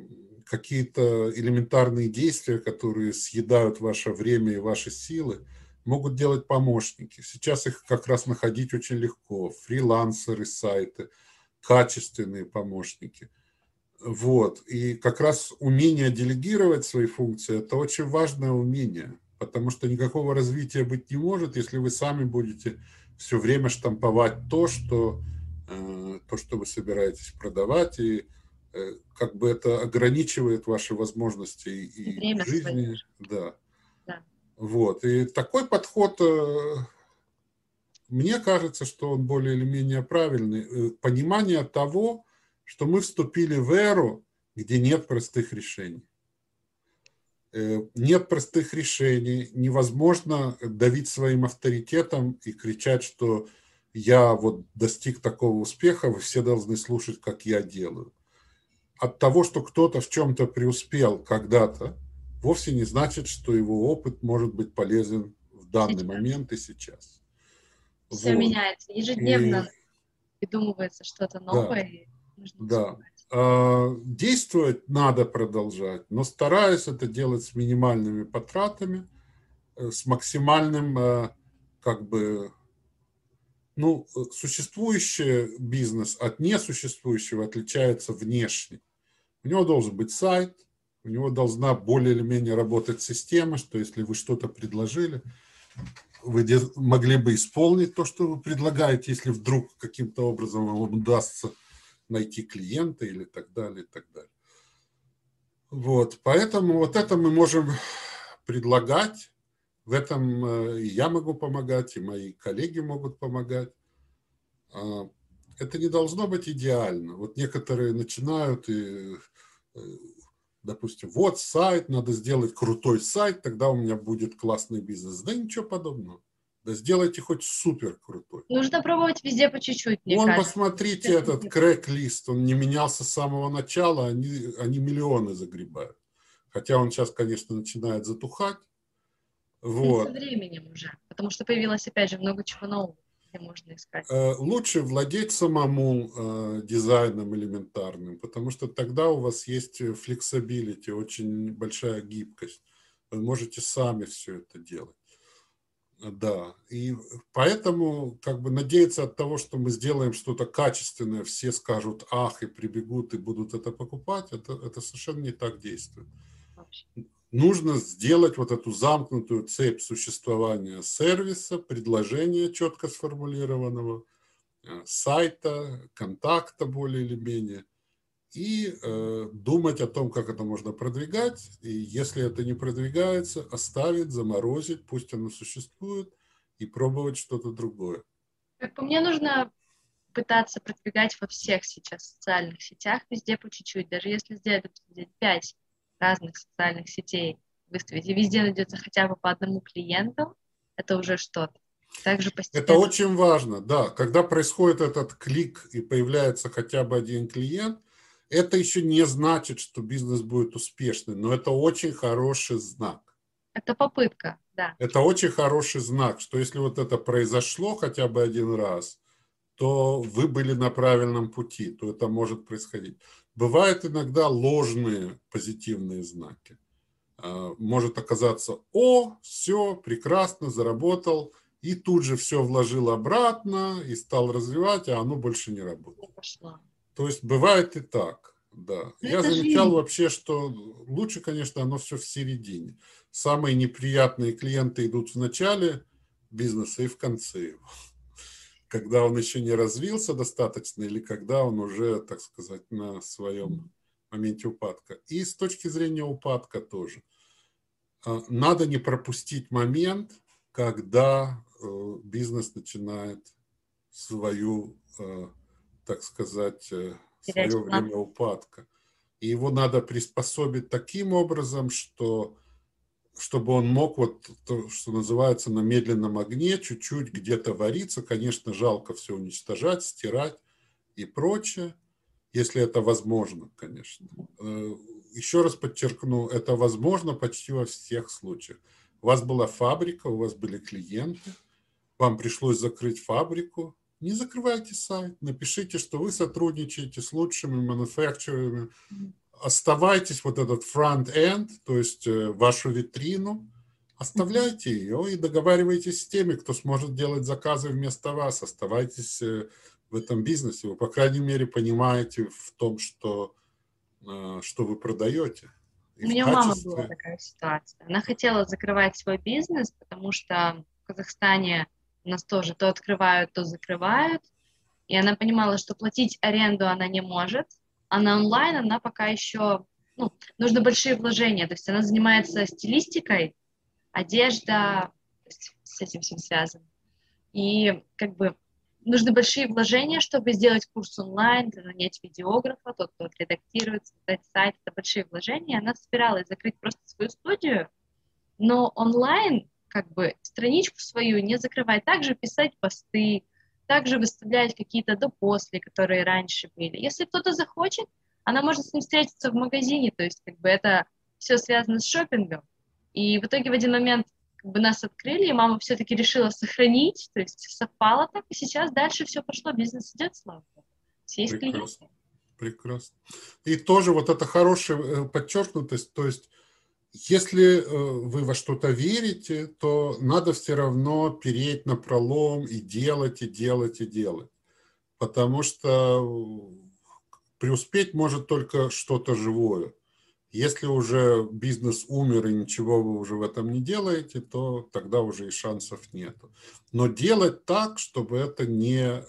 A: какие-то элементарные действия, которые съедают ваше время и ваши силы, могут делать помощники. Сейчас их как раз находить очень легко. Фрилансеры, сайты, качественные помощники. Вот. И как раз умение делегировать свои функции – это очень важное умение, потому что никакого развития быть не может, если вы сами будете все время штамповать то, что, э, то, что вы собираетесь продавать, и э, как бы это ограничивает ваши возможности и, Время жизни. Да. да. Вот. И такой подход, э, мне кажется, что он более или менее правильный. Понимание того, что мы вступили в эру, где нет простых решений. Нет простых решений, невозможно давить своим авторитетом и кричать, что я вот достиг такого успеха, вы все должны слушать, как я делаю от того, что кто-то в чем-то преуспел когда-то, вовсе не значит, что его опыт может быть полезен в данный сейчас. момент и сейчас.
B: Все вот. меняется. Ежедневно и... придумывается что-то новое.
A: Да. И да. А, действовать надо продолжать, но стараюсь это делать с минимальными потратами, э, с максимальным э, как бы ну, э, существующий бизнес от несуществующего отличается внешне. У него должен быть сайт, у него должна более или менее работать система, что если вы что-то предложили, вы могли бы исполнить то, что вы предлагаете, если вдруг каким-то образом вам удастся найти клиента или так далее, и так далее. Вот, поэтому вот это мы можем предлагать, в этом э, и я могу помогать, и мои коллеги могут помогать. А, это не должно быть идеально. Вот некоторые начинают и Э, допустим, вот сайт, надо сделать крутой сайт, тогда у меня будет классный бизнес. Да ничего подобного. Да сделайте хоть супер крутой.
B: Нужно пробовать везде по чуть-чуть,
A: мне Вон, кажется. посмотрите этот Craigslist, он не менялся с самого начала, они, они миллионы загребают. Хотя он сейчас, конечно, начинает затухать.
B: Вот. Со временем уже, потому что появилось, опять же, много чего нового где можно искать? Э,
A: лучше владеть самому э, дизайном элементарным, потому что тогда у вас есть flexibility, очень большая гибкость. Вы можете сами все это делать. Да, и поэтому как бы надеяться от того, что мы сделаем что-то качественное, все скажут ах! и прибегут и будут это покупать, это, это совершенно не так действует. Вообще. Нужно сделать вот эту замкнутую цепь существования сервиса, предложения четко сформулированного, э, сайта, контакта более или менее, и э, думать о том, как это можно продвигать, и если это не продвигается, оставить, заморозить, пусть оно существует, и пробовать что-то другое.
B: Как по мне, нужно пытаться продвигать во всех сейчас социальных сетях, везде по чуть-чуть, даже если сделать, 5 разных социальных сетей выставить, и везде найдется хотя бы по одному клиенту, это уже что-то. Также
A: постепенно... Это очень важно, да. Когда происходит этот клик и появляется хотя бы один клиент, это еще не значит, что бизнес будет успешный, но это очень хороший знак.
B: Это попытка, да.
A: Это очень хороший знак, что если вот это произошло хотя бы один раз, то вы были на правильном пути, то это может происходить. Бывают иногда ложные позитивные знаки. А, может оказаться, о, все, прекрасно, заработал, и тут же все вложил обратно и стал развивать, а оно больше не работает. То есть бывает и так, да. Но Я замечал жизнь. вообще, что лучше, конечно, оно все в середине. Самые неприятные клиенты идут в начале бизнеса и в конце его когда он еще не развился достаточно или когда он уже, так сказать, на своем моменте упадка. И с точки зрения упадка тоже. А, надо не пропустить момент, когда э, бизнес начинает свою, э, так сказать, э, свое время упадка. И его надо приспособить таким образом, что чтобы он мог, вот то, что называется, на медленном огне чуть-чуть где-то вариться. Конечно, жалко все уничтожать, стирать и прочее, если это возможно, конечно. Э, еще раз подчеркну, это возможно почти во всех случаях. У вас была фабрика, у вас были клиенты, вам пришлось закрыть фабрику, не закрывайте сайт, напишите, что вы сотрудничаете с лучшими мануфакчерами, оставайтесь вот этот front-end, то есть э, вашу витрину, оставляйте ее и договаривайтесь с теми, кто сможет делать заказы вместо вас, оставайтесь э, в этом бизнесе, вы, по крайней мере, понимаете в том, что, э, что вы продаете.
B: У меня качестве... мама была такая ситуация. Она хотела закрывать свой бизнес, потому что в Казахстане нас тоже то открывают, то закрывают. И она понимала, что платить аренду она не может, а на онлайн она пока еще, ну, нужно большие вложения. То есть она занимается стилистикой, одежда, с этим всем связано. И как бы нужны большие вложения, чтобы сделать курс онлайн, нанять видеографа, тот, кто редактирует, создать сайт, это большие вложения. Она собиралась закрыть просто свою студию, но онлайн как бы страничку свою не закрывать, также писать посты, также выставлять какие-то до-после, которые раньше были. Если кто-то захочет, она может с ним встретиться в магазине, то есть как бы это все связано с шопингом. И в итоге в один момент как бы нас открыли, и мама все-таки решила сохранить, то есть совпало так, и сейчас дальше все пошло, бизнес идет, слава богу.
A: Прекрасно. Прекрасно. И тоже вот это хорошая э, подчеркнутость, то есть если э, вы во что-то верите, то надо все равно переть на пролом и делать, и делать, и делать. Потому что преуспеть может только что-то живое. Если уже бизнес умер и ничего вы уже в этом не делаете, то тогда уже и шансов нет. Но делать так, чтобы это не э,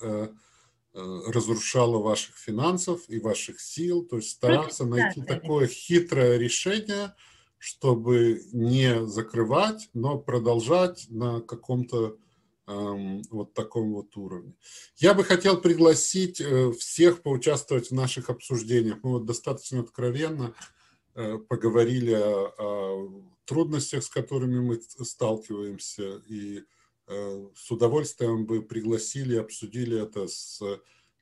A: э, разрушало ваших финансов и ваших сил, то есть стараться найти такое хитрое решение – чтобы не закрывать, но продолжать на каком-то эм, вот таком вот уровне. Я бы хотел пригласить э, всех поучаствовать в наших обсуждениях. Мы вот достаточно откровенно э, поговорили о, о трудностях, с которыми мы сталкиваемся, и э, с удовольствием бы пригласили, обсудили это с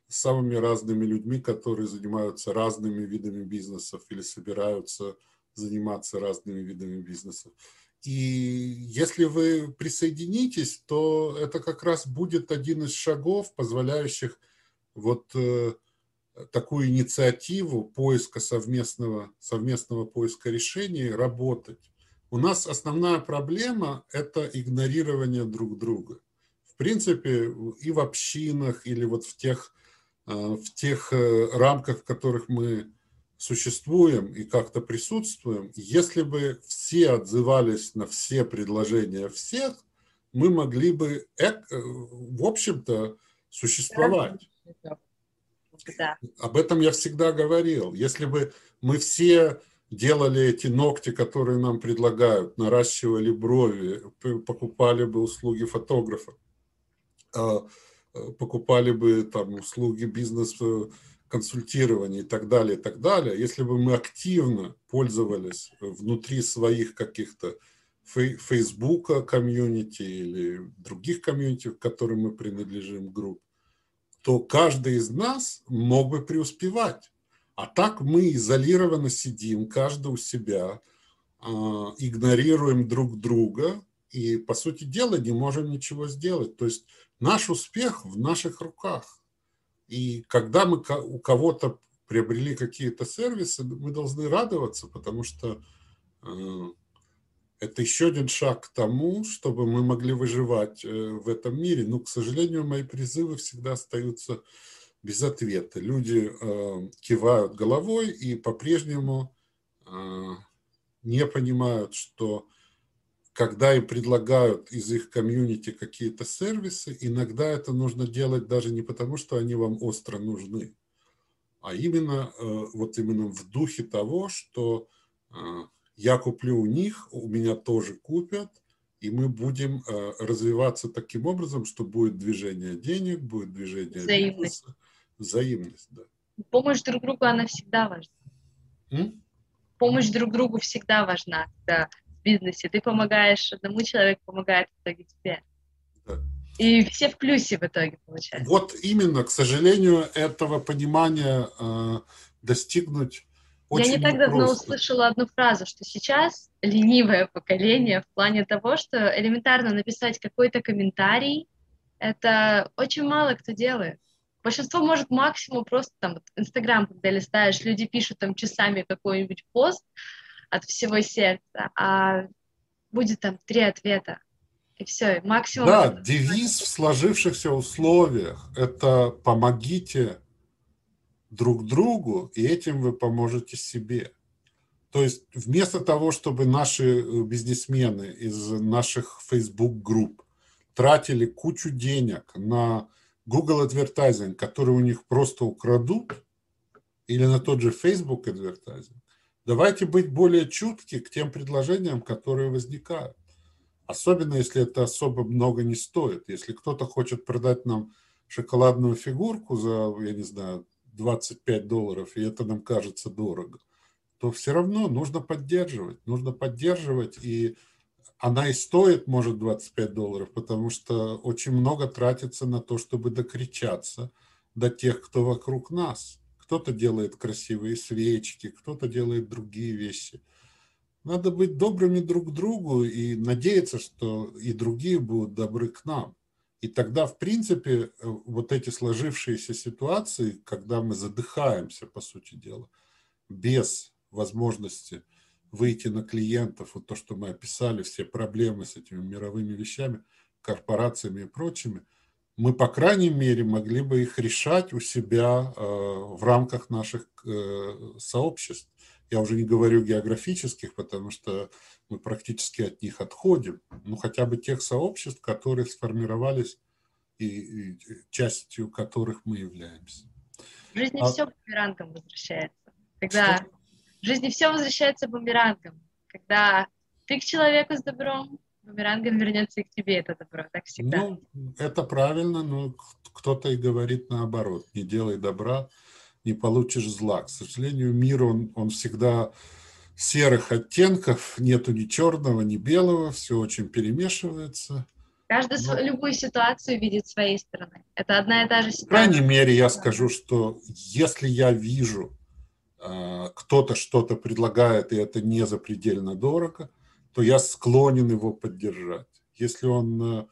A: самыми разными людьми, которые занимаются разными видами бизнесов или собираются заниматься разными видами бизнеса. И если вы присоединитесь, то это как раз будет один из шагов, позволяющих вот э, такую инициативу поиска совместного, совместного поиска решений работать. У нас основная проблема – это игнорирование друг друга. В принципе, и в общинах, или вот в тех, э, в тех э, рамках, в которых мы существуем и как-то присутствуем, если бы все отзывались на все предложения всех, мы могли бы, э, в общем-то, существовать. Да. Об этом я всегда говорил. Если бы мы все делали эти ногти, которые нам предлагают, наращивали брови, покупали бы услуги фотографа, а, э, покупали бы там услуги бизнеса консультирования и так далее, и так далее, если бы мы активно пользовались внутри своих каких-то Фейсбука комьюнити или других комьюнити, к которым мы принадлежим групп, то каждый из нас мог бы преуспевать. А так мы изолированно сидим, каждый у себя, а, игнорируем друг друга и, по сути дела, не можем ничего сделать. То есть наш успех в наших руках. И когда мы у кого-то приобрели какие-то сервисы, мы должны радоваться, потому что э, это еще один шаг к тому, чтобы мы могли выживать э, в этом мире. Но, к сожалению, мои призывы всегда остаются без ответа. Люди э, кивают головой и по-прежнему не понимают, что когда им предлагают из их комьюнити какие-то сервисы, иногда это нужно делать даже не потому, что они вам остро нужны, а именно э, вот именно в духе того, что э, я куплю у них, у меня тоже купят, и мы будем э, развиваться таким образом, что будет движение денег, будет движение взаимность, бизнеса, взаимность, да.
B: Помощь друг другу она всегда важна. М? Помощь друг другу всегда важна, когда бизнесе. Ты помогаешь одному человеку, помогает в итоге тебе. Да. И все в плюсе в итоге получается.
A: Вот именно, к сожалению, этого понимания э, достигнуть очень
B: Я не так давно услышала одну фразу, что сейчас ленивое поколение в плане того, что элементарно написать какой-то комментарий, Это очень мало кто делает. Большинство может максимум просто там Инстаграм, когда листаешь, люди пишут там часами какой-нибудь пост от всего сердца, а будет там три ответа. И все, максимум...
A: Да, девиз в сложившихся условиях – это «помогите друг другу, и этим вы поможете себе». То есть вместо того, чтобы наши э, бизнесмены из наших Facebook-групп тратили кучу денег на Google Advertising, который у них просто украдут, или на тот же Facebook Advertising, давайте быть более чутки к тем предложениям, которые возникают. Особенно, если это особо много не стоит. Если кто-то хочет продать нам шоколадную фигурку за, я не знаю, 25 долларов, и это нам кажется дорого, то все равно нужно поддерживать. Нужно поддерживать, и она и стоит, может, 25 долларов, потому что очень много тратится на то, чтобы докричаться до тех, кто вокруг нас. Кто-то делает красивые свечки, кто-то делает другие вещи. Надо быть добрыми друг другу и надеяться, что и другие будут добры к нам. И тогда, в принципе, вот эти сложившиеся ситуации, когда мы задыхаемся, по сути дела, без возможности выйти на клиентов, вот то, что мы описали, все проблемы с этими мировыми вещами, корпорациями и прочими, мы, по крайней мере, могли бы их решать у себя э, в рамках наших э, сообществ. Я уже не говорю географических, потому что мы практически от них отходим. Ну, хотя бы тех сообществ, которые сформировались и, и частью которых мы являемся.
B: В жизни а... все бумерангом возвращается. Когда что? В жизни все возвращается бумерангом. Когда ты к человеку с добром, бумерангом вернется и к тебе это добро, так всегда.
A: Ну, это правильно, но кто-то и говорит наоборот. Не делай добра, не получишь зла. К сожалению, мир, он, он всегда серых оттенков, нету ни черного, ни белого, все очень перемешивается.
B: Каждый Но... любую ситуацию видит своей стороны. Это одна и та же ситуация.
A: В крайней мере, я скажу, что если я вижу Э, кто-то что-то предлагает, и это не запредельно дорого, то я склонен его поддержать. Если он э,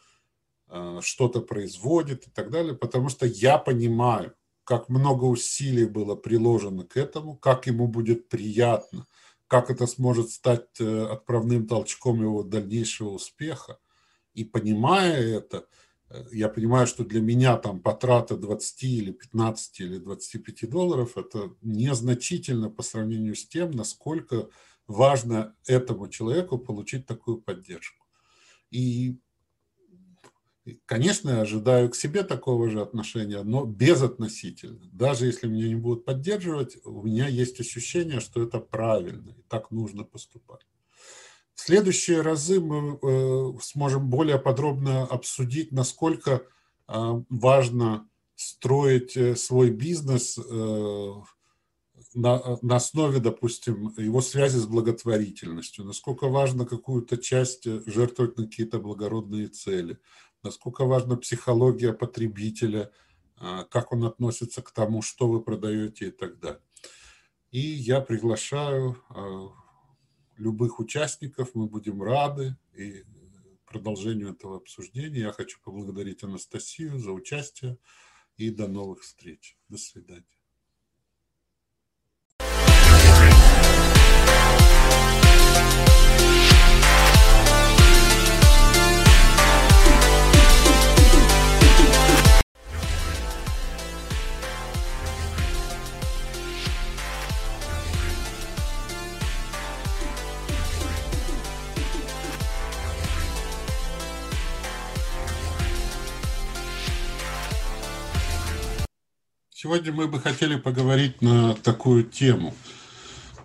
A: э, что-то производит и так далее, потому что я понимаю, как много усилий было приложено к этому, как ему будет приятно, как это сможет стать отправным толчком его дальнейшего успеха. И понимая это, я понимаю, что для меня там потрата 20 или 15 или 25 долларов это незначительно по сравнению с тем, насколько важно этому человеку получить такую поддержку. И, конечно, я ожидаю к себе такого же отношения, но безотносительно. Даже если меня не будут поддерживать, у меня есть ощущение, что это правильно, и так нужно поступать. В следующие разы мы э, сможем более подробно обсудить, насколько э, важно строить э, свой бизнес на, на основе, допустим, его связи с благотворительностью, насколько важно какую-то часть жертвовать на какие-то благородные цели, насколько важна психология потребителя, как он относится к тому, что вы продаете и так далее. И я приглашаю любых участников. Мы будем рады и продолжению этого обсуждения. Я хочу поблагодарить Анастасию за участие и до новых встреч. До свидания. Сегодня мы бы хотели поговорить на такую тему.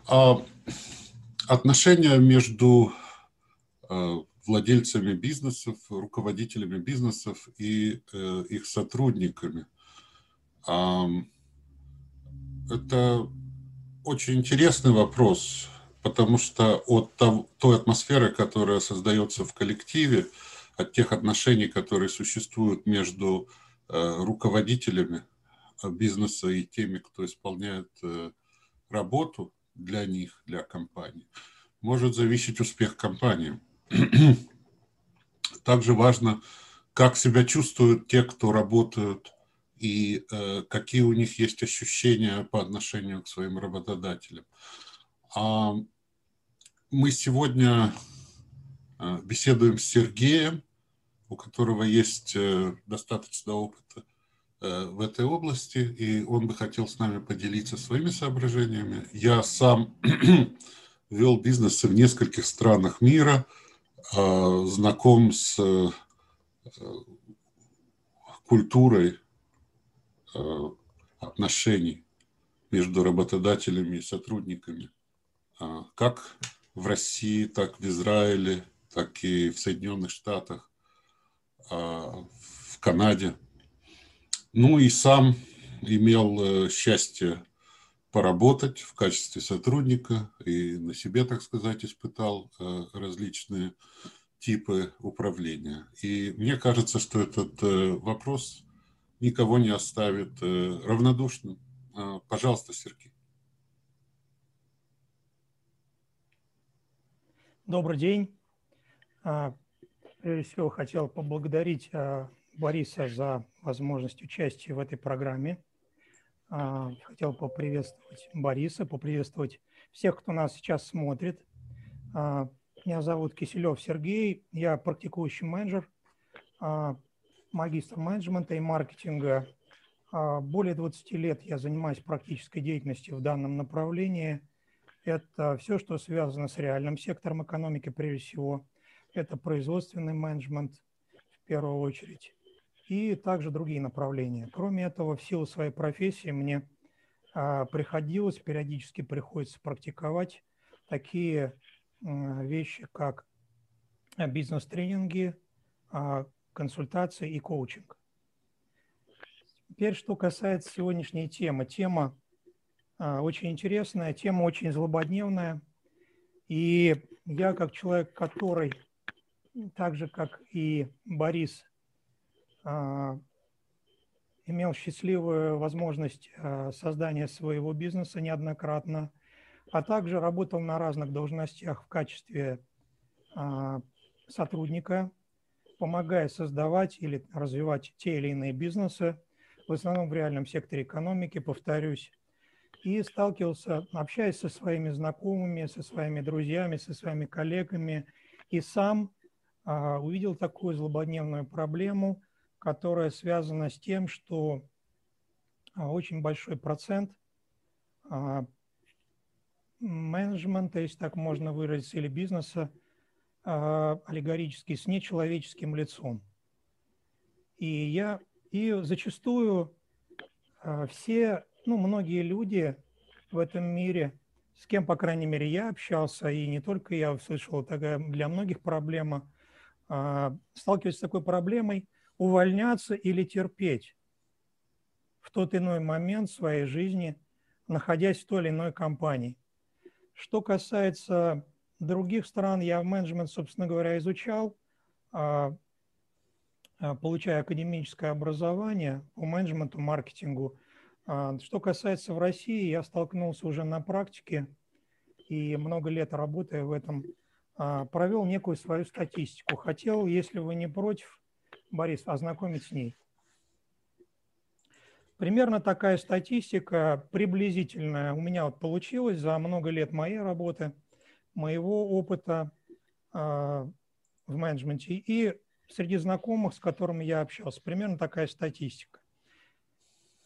A: А отношения между э, владельцами бизнесов, руководителями бизнесов и э, их сотрудниками. Это очень интересный вопрос, потому что от той атмосферы, которая создается в коллективе, от тех отношений, которые существуют между э, руководителями бизнеса и теми, кто исполняет э, работу для них, для компании, может зависеть успех компании. Также важно как себя чувствуют те, кто работают, и э, какие у них есть ощущения по отношению к своим работодателям. А мы сегодня э, беседуем с Сергеем, у которого есть э, достаточно опыта э, в этой области, и он бы хотел с нами поделиться своими соображениями. Я сам вел бизнесы в нескольких странах мира, а, знаком с культурой отношений между работодателями и сотрудниками, а, как в России, так в Израиле, так и в Соединенных Штатах, а, в Канаде. Ну и сам имел э, счастье поработать в качестве сотрудника и на себе, так сказать, испытал э, различные типы управления. И мне кажется, что этот э, вопрос никого не оставит равнодушным. Пожалуйста, Сергей.
C: Добрый день. А, прежде всего, хотел поблагодарить а, Бориса за возможность участия в этой программе. А, хотел поприветствовать Бориса, поприветствовать всех, кто нас сейчас смотрит. Меня зовут Киселев Сергей, я практикующий менеджер, магистр менеджмента и маркетинга. Более 20 лет я занимаюсь практической деятельностью в данном направлении – это все, что связано с реальным сектором экономики, прежде всего. Это производственный менеджмент в первую очередь. И также другие направления. Кроме этого, в силу своей профессии мне а, приходилось, периодически приходится практиковать такие вещи, как бизнес-тренинги, а, консультации и коучинг. Теперь, что касается сегодняшней темы. Тема а, очень интересная, тема очень злободневная. И я, как человек, который, так же, как и Борис, имел счастливую возможность а, создания своего бизнеса неоднократно, а также работал на разных должностях в качестве сотрудника, помогая создавать или развивать те или иные бизнесы, в основном в реальном секторе экономики, повторюсь, и сталкивался, общаясь со своими знакомыми, со своими друзьями, со своими коллегами, и сам а, увидел такую злободневную проблему, которая связана с тем, что а, очень большой процент а, менеджмента, если так можно выразиться, или бизнеса, а, аллегорически с нечеловеческим лицом. И я и зачастую все ну, многие люди в этом мире, с кем, по крайней мере, я общался, и не только я слышал, такая для многих проблема, сталкиваются с такой проблемой увольняться или терпеть в тот иной момент своей жизни, находясь в той или иной компании. Что касается других стран, я менеджмент, собственно говоря, изучал, а, а, получая академическое образование по менеджменту, маркетингу а, что касается в России, я столкнулся уже на практике и много лет работая в этом, провел некую свою статистику. Хотел, если вы не против, Борис, ознакомить с ней. Примерно такая статистика приблизительная у меня вот получилась за много лет моей работы, моего опыта э, в менеджменте и среди знакомых, с которыми я общался. Примерно такая статистика.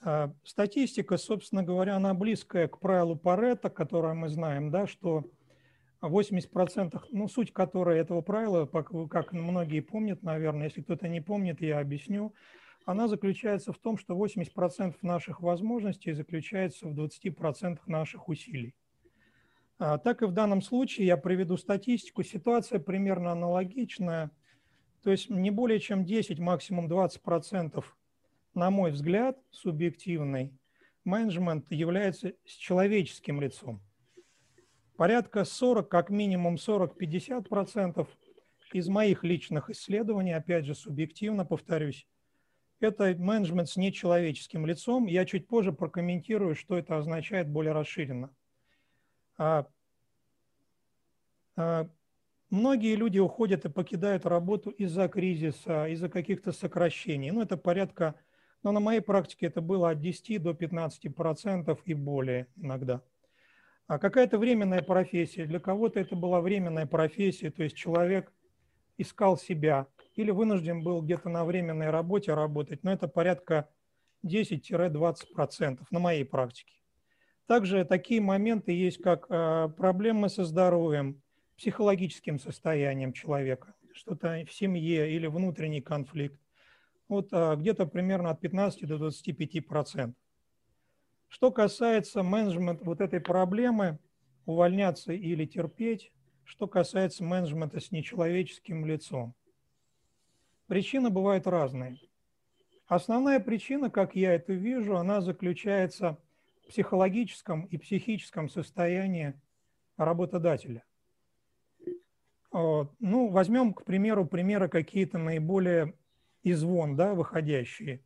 C: А, статистика, собственно говоря, она близкая к правилу Паретта, которое мы знаем, да, что 80%, ну, суть которой этого правила, как многие помнят, наверное, если кто-то не помнит, я объясню, она заключается в том, что 80% наших возможностей заключается в 20% наших усилий. А, так и в данном случае я приведу статистику. Ситуация примерно аналогичная. То есть не более чем 10, максимум 20% на мой взгляд, субъективный, менеджмент является с человеческим лицом. Порядка 40, как минимум 40-50% из моих личных исследований, опять же, субъективно, повторюсь, это менеджмент с нечеловеческим лицом. Я чуть позже прокомментирую, что это означает более расширенно. А, а, многие люди уходят и покидают работу из-за кризиса, из-за каких-то сокращений. Ну, это порядка, но на моей практике это было от 10 до 15 процентов и более иногда. А какая-то временная профессия. Для кого-то это была временная профессия, то есть человек искал себя или вынужден был где-то на временной работе работать, но это порядка 10-20% на моей практике. Также такие моменты есть, как э, проблемы со здоровьем, психологическим состоянием человека, что-то в семье или внутренний конфликт. Вот э, где-то примерно от 15 до 25 процентов. Что касается менеджмента вот этой проблемы, увольняться или терпеть, что касается менеджмента с нечеловеческим лицом. Причины бывают разные. Основная причина, как я это вижу, она заключается в психологическом и психическом состоянии работодателя. Ну, возьмем, к примеру, примеры какие-то наиболее извон, да, выходящие.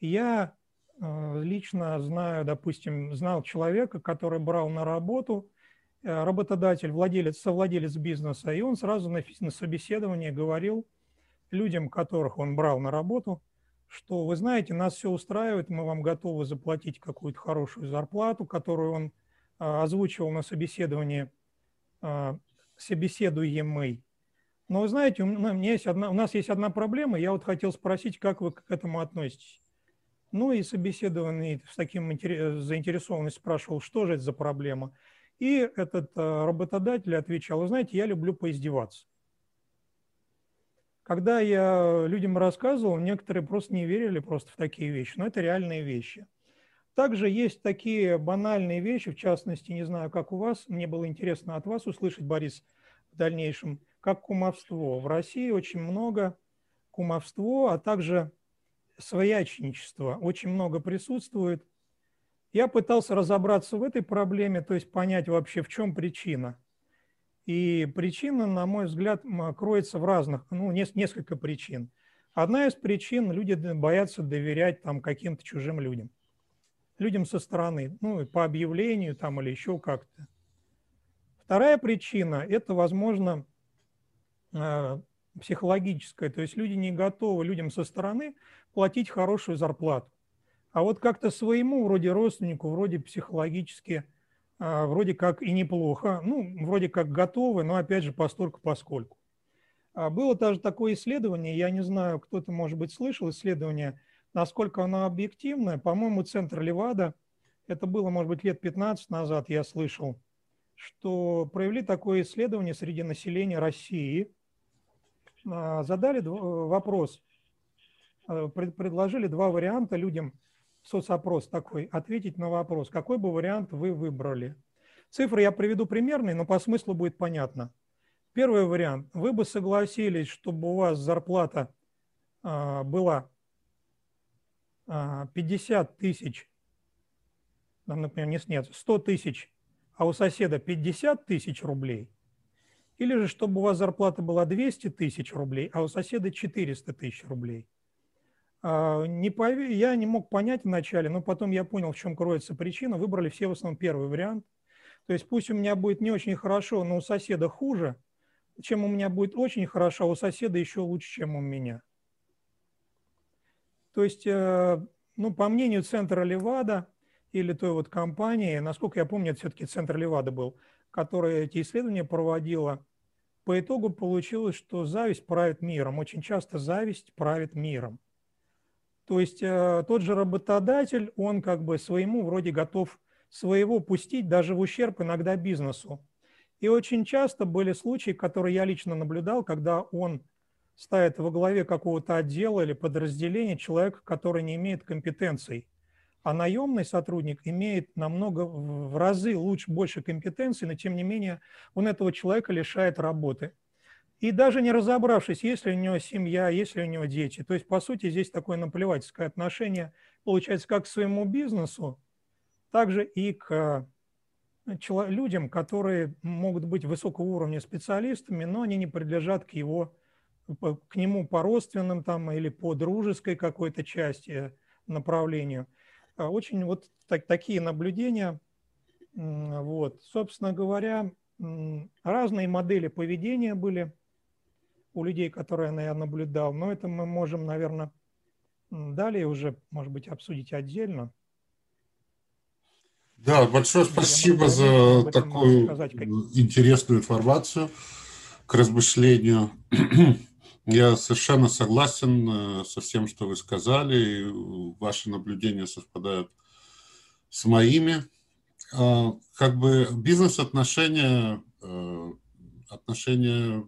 C: Я э, лично знаю, допустим, знал человека, который брал на работу э, работодатель, владелец, совладелец бизнеса, и он сразу на, на собеседовании говорил людям, которых он брал на работу – что, вы знаете, нас все устраивает, мы вам готовы заплатить какую-то хорошую зарплату, которую он а, озвучивал на собеседовании а, собеседуемый. Но вы знаете, у, меня есть одна, у нас есть одна проблема, я вот хотел спросить, как вы к этому относитесь. Ну и собеседованный с таким заинтересованностью спрашивал, что же это за проблема. И этот а, работодатель отвечал, вы знаете, я люблю поиздеваться. Когда я людям рассказывал, некоторые просто не верили просто в такие вещи, но это реальные вещи. Также есть такие банальные вещи, в частности, не знаю, как у вас, мне было интересно от вас услышать, Борис, в дальнейшем, как кумовство. В России очень много кумовство, а также своячничество очень много присутствует. Я пытался разобраться в этой проблеме, то есть понять вообще, в чем причина – и причина, на мой взгляд, кроется в разных, ну, несколько причин. Одна из причин – люди боятся доверять там каким-то чужим людям. Людям со стороны, ну, по объявлению там или еще как-то. Вторая причина – это, возможно, психологическая. То есть люди не готовы людям со стороны платить хорошую зарплату. А вот как-то своему, вроде родственнику, вроде психологически – а, вроде как и неплохо, ну, вроде как готовы, но опять же постольку поскольку. А, было даже такое исследование, я не знаю, кто-то, может быть, слышал исследование, насколько оно объективное. По-моему, Центр Левада, это было, может быть, лет 15 назад, я слышал, что провели такое исследование среди населения России. А, задали вопрос, предложили два варианта людям – соцопрос такой, ответить на вопрос, какой бы вариант вы выбрали. Цифры я приведу примерные, но по смыслу будет понятно. Первый вариант. Вы бы согласились, чтобы у вас зарплата а, была а, 50 тысяч, например, нет, нет, 100 тысяч, а у соседа 50 тысяч рублей, или же чтобы у вас зарплата была 200 тысяч рублей, а у соседа 400 тысяч рублей. А, не пов... Я не мог понять вначале, но потом я понял, в чем кроется причина. Выбрали все в основном первый вариант. То есть пусть у меня будет не очень хорошо, но у соседа хуже, чем у меня будет очень хорошо, а у соседа еще лучше, чем у меня. То есть, э, ну, по мнению центра Левада или той вот компании, насколько я помню, это все-таки центр Левада был, который эти исследования проводила, по итогу получилось, что зависть правит миром. Очень часто зависть правит миром. То есть э, тот же работодатель, он как бы своему вроде готов своего пустить даже в ущерб иногда бизнесу. И очень часто были случаи, которые я лично наблюдал, когда он ставит во главе какого-то отдела или подразделения человека, который не имеет компетенций. А наемный сотрудник имеет намного в разы лучше, больше компетенций, но тем не менее он этого человека лишает работы. И даже не разобравшись, есть ли у него семья, есть ли у него дети. То есть, по сути, здесь такое наплевательское отношение получается как к своему бизнесу, так же и к э, людям, которые могут быть высокого уровня специалистами, но они не принадлежат к его к нему по родственным там или по дружеской какой-то части направлению. А очень вот так, такие наблюдения. Вот. Собственно говоря, разные модели поведения были у людей, которые я наблюдал, но это мы можем, наверное, далее уже, может быть, обсудить отдельно.
A: Да, большое спасибо за такую сказать, интересную информацию к размышлению. Я совершенно согласен э, со всем, что вы сказали. Ваши наблюдения совпадают с моими. А, как бы бизнес-отношения, э, отношения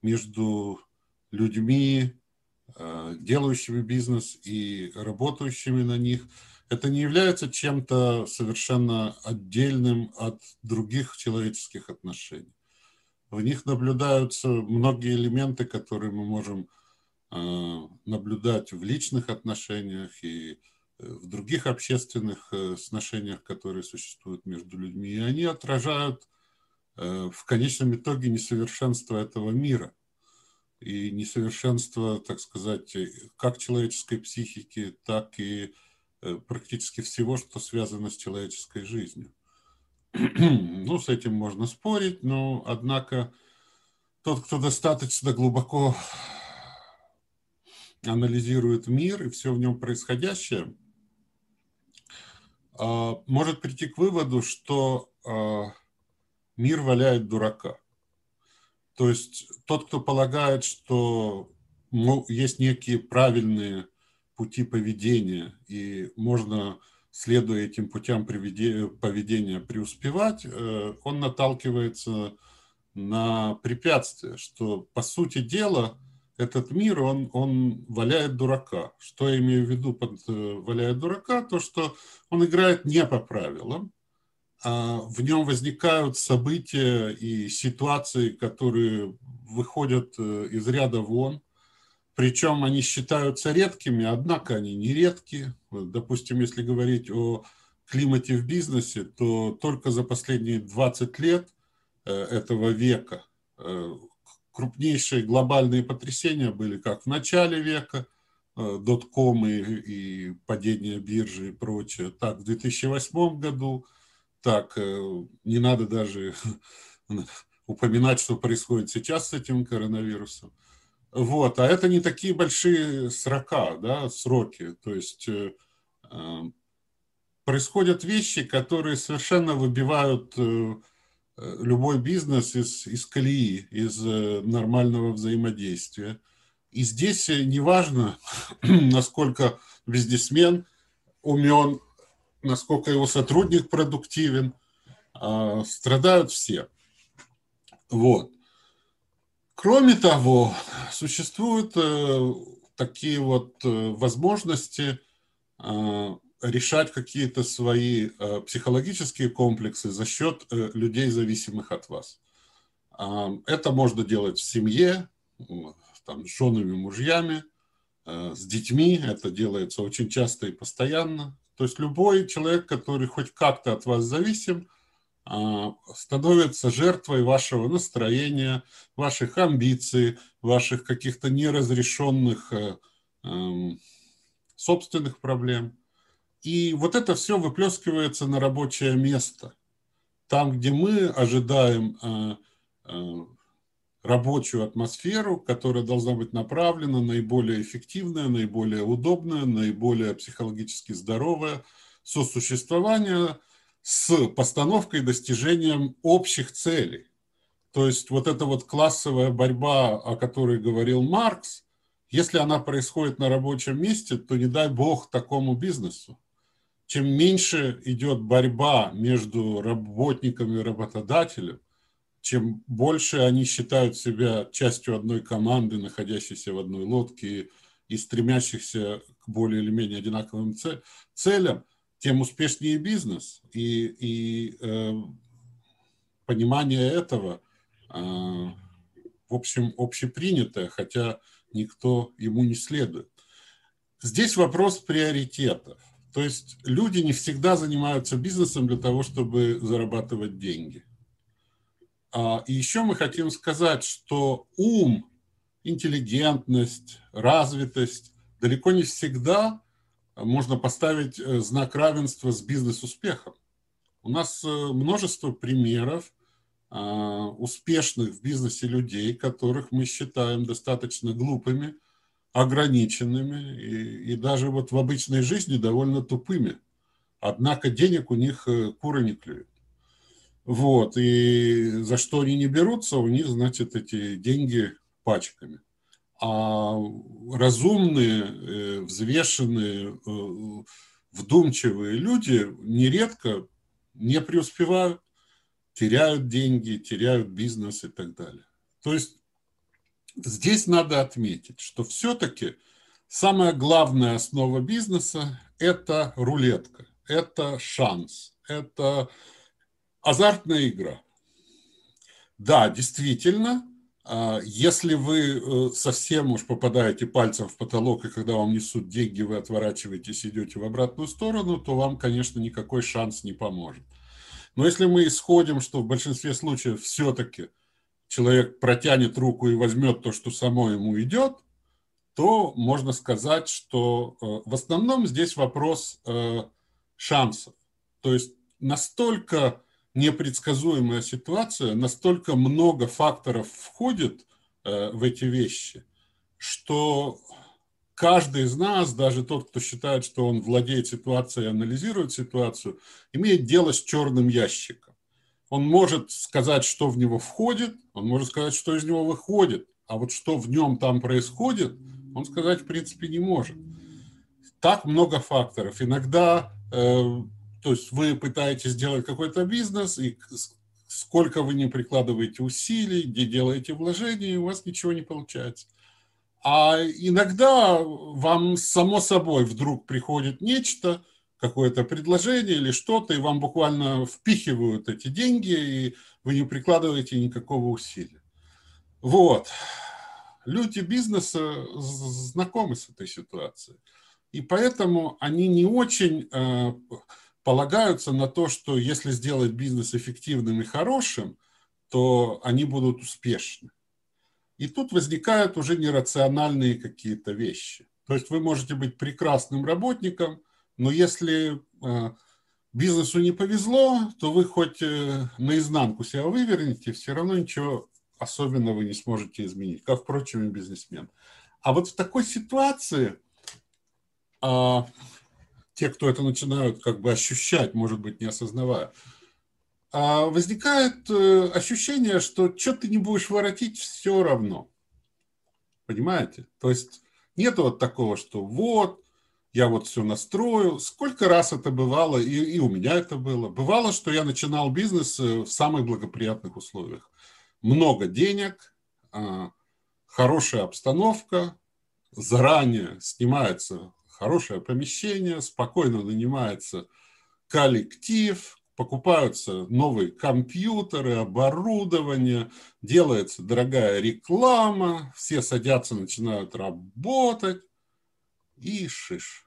A: между людьми, э, делающими бизнес и работающими на них, это не является чем-то совершенно отдельным от других человеческих отношений. В них наблюдаются многие элементы, которые мы можем э, наблюдать в личных отношениях и э, в других общественных отношениях, которые существуют между людьми. И они отражают в конечном итоге несовершенство этого мира – и несовершенство, так сказать, как человеческой психики, так и э, практически всего, что связано с человеческой жизнью. ну, с этим можно спорить, но, однако, тот, кто достаточно глубоко анализирует мир и все в нем происходящее, а, может прийти к выводу, что а, мир валяет дурака. То есть тот, кто полагает, что есть некие правильные пути поведения, и можно, следуя этим путям поведения, преуспевать, э, он наталкивается на препятствие, что, по сути дела, этот мир, он, он валяет дурака. Что я имею в виду под э, валяет дурака? То, что он играет не по правилам, а, в нем возникают события и ситуации, которые выходят э, из ряда вон, причем они считаются редкими, однако они не редкие. Допустим, если говорить о климате в бизнесе, то только за последние 20 лет э, этого века э, крупнейшие глобальные потрясения были как в начале века, доткомы и падение биржи и прочее, так в 2008 году, так, э, не надо даже упоминать, что происходит сейчас с этим коронавирусом. Вот, а это не такие большие срока, да, сроки. То есть э, э, происходят вещи, которые совершенно выбивают э, любой бизнес из, из колеи, из э, нормального взаимодействия. И здесь неважно, насколько бизнесмен умен, насколько его сотрудник продуктивен, а, страдают все. Вот. Кроме того, существуют э, такие вот э, возможности а, решать какие-то свои э, психологические комплексы за счет людей, зависимых от вас. Это можно делать в семье, там, с женами, мужьями, с детьми. Это делается очень часто и постоянно. То есть любой человек, который хоть как-то от вас зависим, становится жертвой вашего настроения, ваших амбиций, ваших каких-то неразрешенных э, эм, собственных проблем. И вот это все выплескивается на рабочее место. Там, где мы ожидаем э, э, рабочую атмосферу, которая должна быть направлена наиболее эффективное, наиболее удобное, наиболее психологически здоровое сосуществование с постановкой и достижением общих целей. То есть вот эта вот классовая борьба, о которой говорил Маркс, если она происходит на рабочем месте, то не дай бог такому бизнесу. Чем меньше идет борьба между работником и работодателем, чем больше они считают себя частью одной команды, находящейся в одной лодке и стремящихся к более или менее одинаковым целям, тем успешнее бизнес. И, и э, понимание этого, э, в общем, общепринятое, хотя никто ему не следует. Здесь вопрос приоритетов. То есть люди не всегда занимаются бизнесом для того, чтобы зарабатывать деньги – а, и еще мы хотим сказать, что ум, интеллигентность, развитость далеко не всегда можно поставить э, знак равенства с бизнес-успехом. У нас э, множество примеров а, успешных в бизнесе людей, которых мы считаем достаточно глупыми, ограниченными и, и даже вот в обычной жизни довольно тупыми. Однако денег у них э, куры не клюют. Вот, и за что они не берутся, у них, значит, эти деньги пачками. А разумные, э, взвешенные, э, вдумчивые люди нередко не преуспевают, теряют деньги, теряют бизнес и так далее. То есть здесь надо отметить, что все-таки самая главная основа бизнеса – это рулетка, это шанс, это азартная игра. Да, действительно, если вы э, совсем уж попадаете пальцем в потолок, и когда вам несут деньги, вы отворачиваетесь, идете в обратную сторону, то вам, конечно, никакой шанс не поможет. Но если мы исходим, что в большинстве случаев все-таки человек протянет руку и возьмет то, что само ему идет, то можно сказать, что э, в основном здесь вопрос э, шансов. То есть настолько непредсказуемая ситуация, настолько много факторов входит э, в эти вещи, что каждый из нас, даже тот, кто считает, что он владеет ситуацией, анализирует ситуацию, имеет дело с черным ящиком. Он может сказать, что в него входит, он может сказать, что из него выходит, а вот что в нем там происходит, он сказать в принципе не может. Так много факторов. Иногда э, то есть вы пытаетесь сделать какой-то бизнес, и сколько вы не прикладываете усилий, где делаете вложения, у вас ничего не получается. А иногда вам само собой вдруг приходит нечто, какое-то предложение или что-то, и вам буквально впихивают эти деньги, и вы не прикладываете никакого усилия. Вот. Люди бизнеса знакомы с этой ситуацией. И поэтому они не очень э, полагаются на то, что если сделать бизнес эффективным и хорошим, то они будут успешны. И тут возникают уже нерациональные какие-то вещи. То есть вы можете быть прекрасным работником, но если э, бизнесу не повезло, то вы хоть э, наизнанку себя вывернете, все равно ничего особенного не сможете изменить, как, впрочем, и бизнесмен. А вот в такой ситуации а, те, кто это начинают как бы ощущать, может быть, не осознавая, а возникает э, ощущение, что что ты не будешь воротить, все равно. Понимаете? То есть нет вот такого, что вот, я вот все настрою. Сколько раз это бывало, и, и у меня это было. Бывало, что я начинал бизнес э, в самых благоприятных условиях. Много денег, а, хорошая обстановка, заранее снимается хорошее помещение, спокойно нанимается коллектив, покупаются новые компьютеры, оборудование, делается дорогая реклама, все садятся, начинают работать и шиш.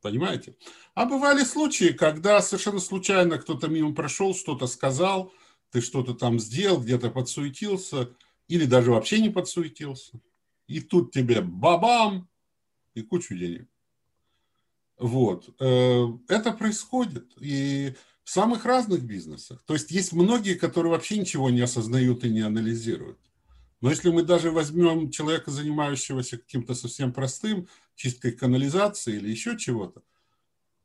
A: Понимаете? А бывали случаи, когда совершенно случайно кто-то мимо прошел, что-то сказал, ты что-то там сделал, где-то подсуетился, или даже вообще не подсуетился. И тут тебе бабам, и кучу денег. Вот. Э, это происходит. И в самых разных бизнесах. То есть есть многие, которые вообще ничего не осознают и не анализируют. Но если мы даже возьмем человека, занимающегося каким-то совсем простым, чисткой канализации или еще чего-то,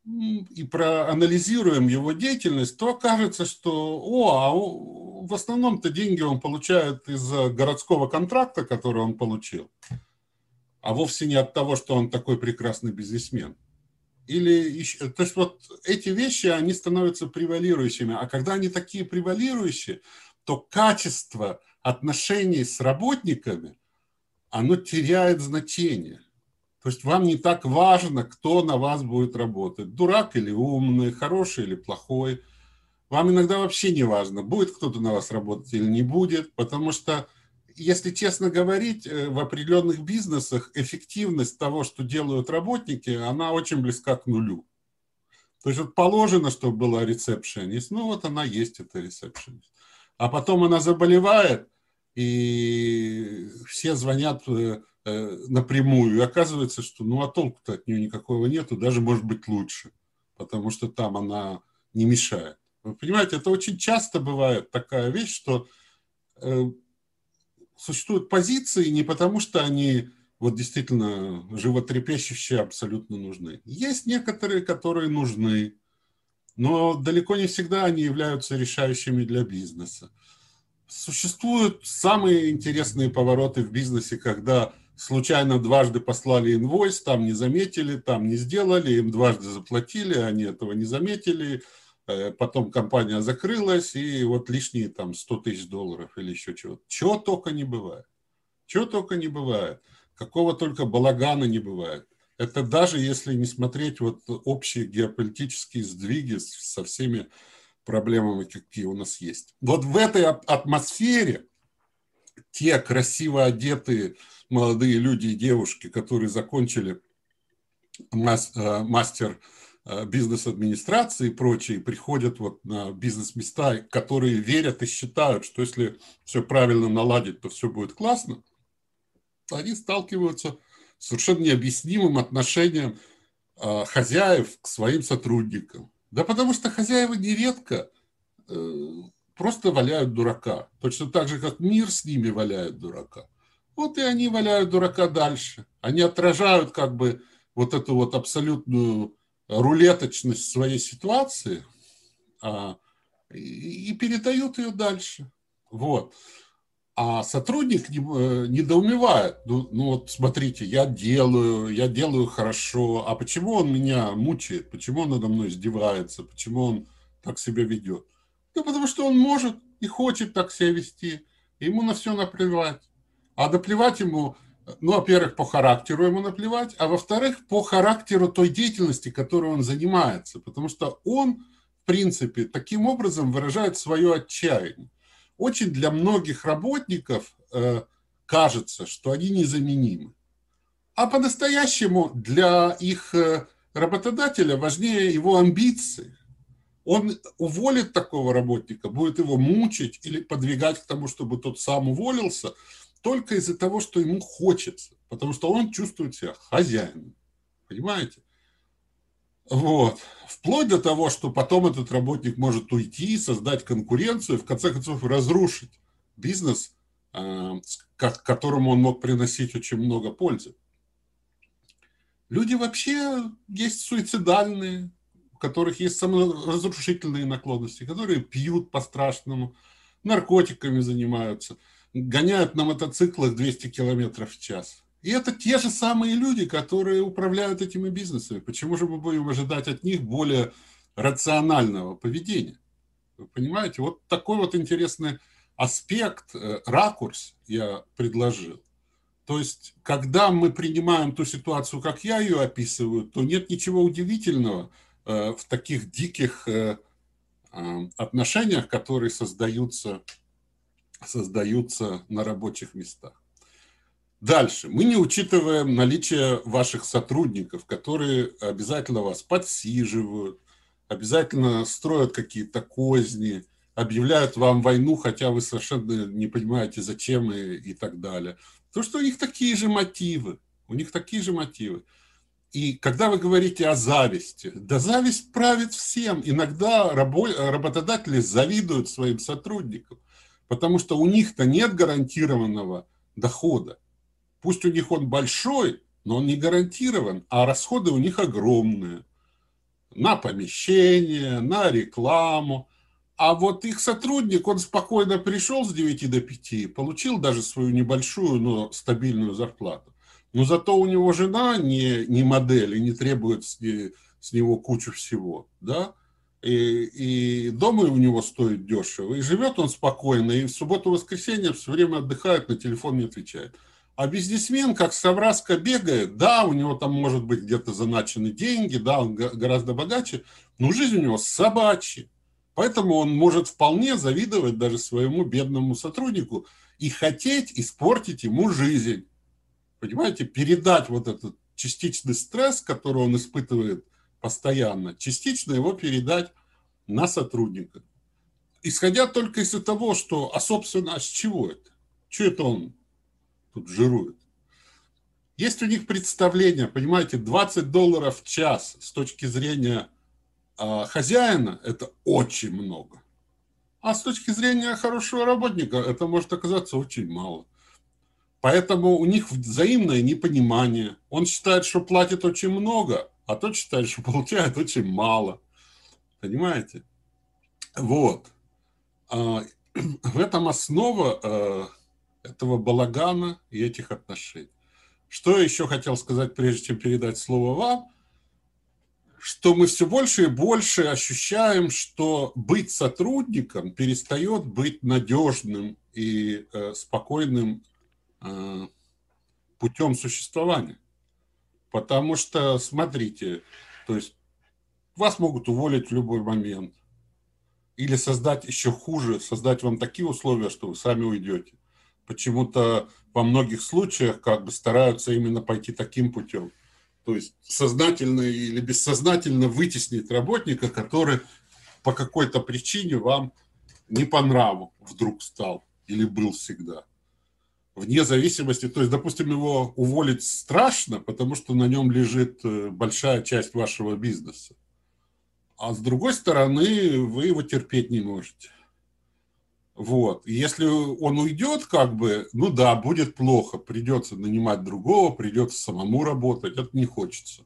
A: и проанализируем его деятельность, то окажется, что о, а в основном-то деньги он получает из городского контракта, который он получил а вовсе не от того, что он такой прекрасный бизнесмен. Или еще, то есть вот эти вещи, они становятся превалирующими. А когда они такие превалирующие, то качество отношений с работниками, оно теряет значение. То есть вам не так важно, кто на вас будет работать. Дурак или умный, хороший или плохой. Вам иногда вообще не важно, будет кто-то на вас работать или не будет, потому что если честно говорить, э, в определенных бизнесах эффективность того, что делают работники, она очень близка к нулю. То есть вот положено, чтобы была ресепшенист, ну вот она есть, эта ресепшенист. А потом она заболевает, и все звонят э, э, напрямую, и оказывается, что ну а толку-то от нее никакого нету, даже может быть лучше, потому что там она не мешает. Вы понимаете, это очень часто бывает такая вещь, что существуют позиции не потому, что они вот действительно животрепещущие абсолютно нужны. Есть некоторые, которые нужны, но далеко не всегда они являются решающими для бизнеса. Существуют самые интересные повороты в бизнесе, когда случайно дважды послали инвойс, там не заметили, там не сделали, им дважды заплатили, они этого не заметили, потом компания закрылась, и вот лишние там 100 тысяч долларов или еще чего-то. Чего только не бывает. Чего только не бывает. Какого только балагана не бывает. Это даже если не смотреть вот общие геополитические сдвиги со всеми проблемами, какие у нас есть. Вот в этой атмосфере те красиво одетые молодые люди и девушки, которые закончили э, мастер э, бизнес-администрации и прочие, приходят вот на бизнес-места, которые верят и считают, что если все правильно наладить, то все будет классно, они сталкиваются с совершенно необъяснимым отношением э, хозяев к своим сотрудникам. Да потому что хозяева нередко просто валяют дурака. Точно так же, как мир с ними валяет дурака. Вот и они валяют дурака дальше. Они отражают как бы вот эту вот абсолютную рулеточность своей ситуации а, и, и передают ее дальше. Вот. А сотрудник не, э, недоумевает. Ну, ну вот смотрите, я делаю, я делаю хорошо. А почему он меня мучает? Почему он надо мной издевается? Почему он так себя ведет? Ну, потому что он может и хочет так себя вести. Ему на все наплевать. А наплевать ему, ну, во-первых, по характеру ему наплевать, а во-вторых, по характеру той деятельности, которой он занимается. Потому что он, в принципе, таким образом выражает свое отчаяние. Очень для многих работников э, кажется, что они незаменимы. А по-настоящему для их э, работодателя важнее его амбиции. Он уволит такого работника, будет его мучить или подвигать к тому, чтобы тот сам уволился – только из-за того, что ему хочется, потому что он чувствует себя хозяином. Понимаете? Вот. Вплоть до того, что потом этот работник может уйти, создать конкуренцию, в конце концов разрушить бизнес, к которому он мог приносить очень много пользы. Люди вообще есть суицидальные, у которых есть саморазрушительные наклонности, которые пьют по-страшному, наркотиками занимаются – гоняют на мотоциклах 200 километров в час. И это те же самые люди, которые управляют этими бизнесами. Почему же мы будем ожидать от них более рационального поведения? Вы понимаете, вот такой вот интересный аспект, э, ракурс я предложил. То есть, когда мы принимаем ту ситуацию, как я ее описываю, то нет ничего удивительного э, в таких диких э, отношениях, которые создаются создаются на рабочих местах. Дальше. Мы не учитываем наличие ваших сотрудников, которые обязательно вас подсиживают, обязательно строят какие-то козни, объявляют вам войну, хотя вы совершенно не понимаете, зачем и, и так далее. Потому что у них такие же мотивы. У них такие же мотивы. И когда вы говорите о зависти, да зависть правит всем. Иногда работодатели завидуют своим сотрудникам потому что у них-то нет гарантированного дохода. Пусть у них он большой, но он не гарантирован, а расходы у них огромные. На помещение, на рекламу. А вот их сотрудник, он спокойно пришел с 9 до 5, получил даже свою небольшую, но стабильную зарплату. Но зато у него жена не, не модель и не требует с, с него кучу всего. Да? И, и дома у него стоит дешево, и живет он спокойно, и в субботу-воскресенье все время отдыхает, на телефон не отвечает. А бизнесмен, как совраска, бегает, да, у него там может быть где-то заначены деньги, да, он гораздо богаче, но жизнь у него собачья. Поэтому он может вполне завидовать даже своему бедному сотруднику и хотеть испортить ему жизнь. Понимаете, передать вот этот частичный стресс, который он испытывает – постоянно, частично его передать на сотрудника. Исходя только из того, что, а собственно, а с чего это? Что это он тут жирует? Есть у них представление, понимаете, 20 долларов в час с точки зрения а хозяина это очень много. А с точки зрения хорошего работника это может оказаться очень мало. Поэтому у них взаимное непонимание. Он считает, что платит очень много, а тот считает, что получает очень мало. Понимаете? Вот. А, в этом основа а, этого балагана и этих отношений. Что еще хотел сказать, прежде чем передать слово вам, что мы все больше и больше ощущаем, что быть сотрудником перестает быть надежным и э, спокойным э, путем существования. Потому что, смотрите, то есть вас могут уволить в любой момент. Или создать еще хуже, создать вам такие условия, что вы сами уйдете почему-то во многих случаях как бы стараются именно пойти таким путем. То есть сознательно или бессознательно вытеснить работника, который по какой-то причине вам не по нраву вдруг стал или был всегда. Вне зависимости, то есть, допустим, его уволить страшно, потому что на нем лежит э, большая часть вашего бизнеса. А с другой стороны, вы его терпеть не можете. Вот. если он уйдет, как бы, ну да, будет плохо, придется нанимать другого, придется самому работать, это не хочется.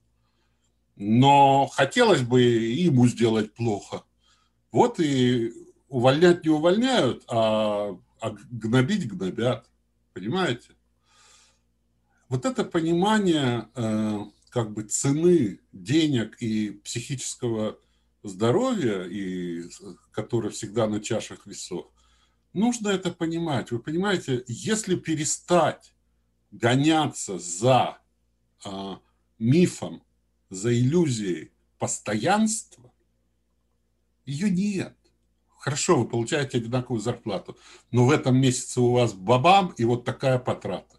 A: Но хотелось бы ему сделать плохо. Вот и увольнять не увольняют, а, а гнобить гнобят. Понимаете? Вот это понимание э, как бы цены денег и психического здоровья, и, которое всегда на чашах весов, нужно это понимать. Вы понимаете, если перестать гоняться за э, мифом, за иллюзией постоянства, ее нет. Хорошо, вы получаете одинаковую зарплату, но в этом месяце у вас бабам и вот такая потрата.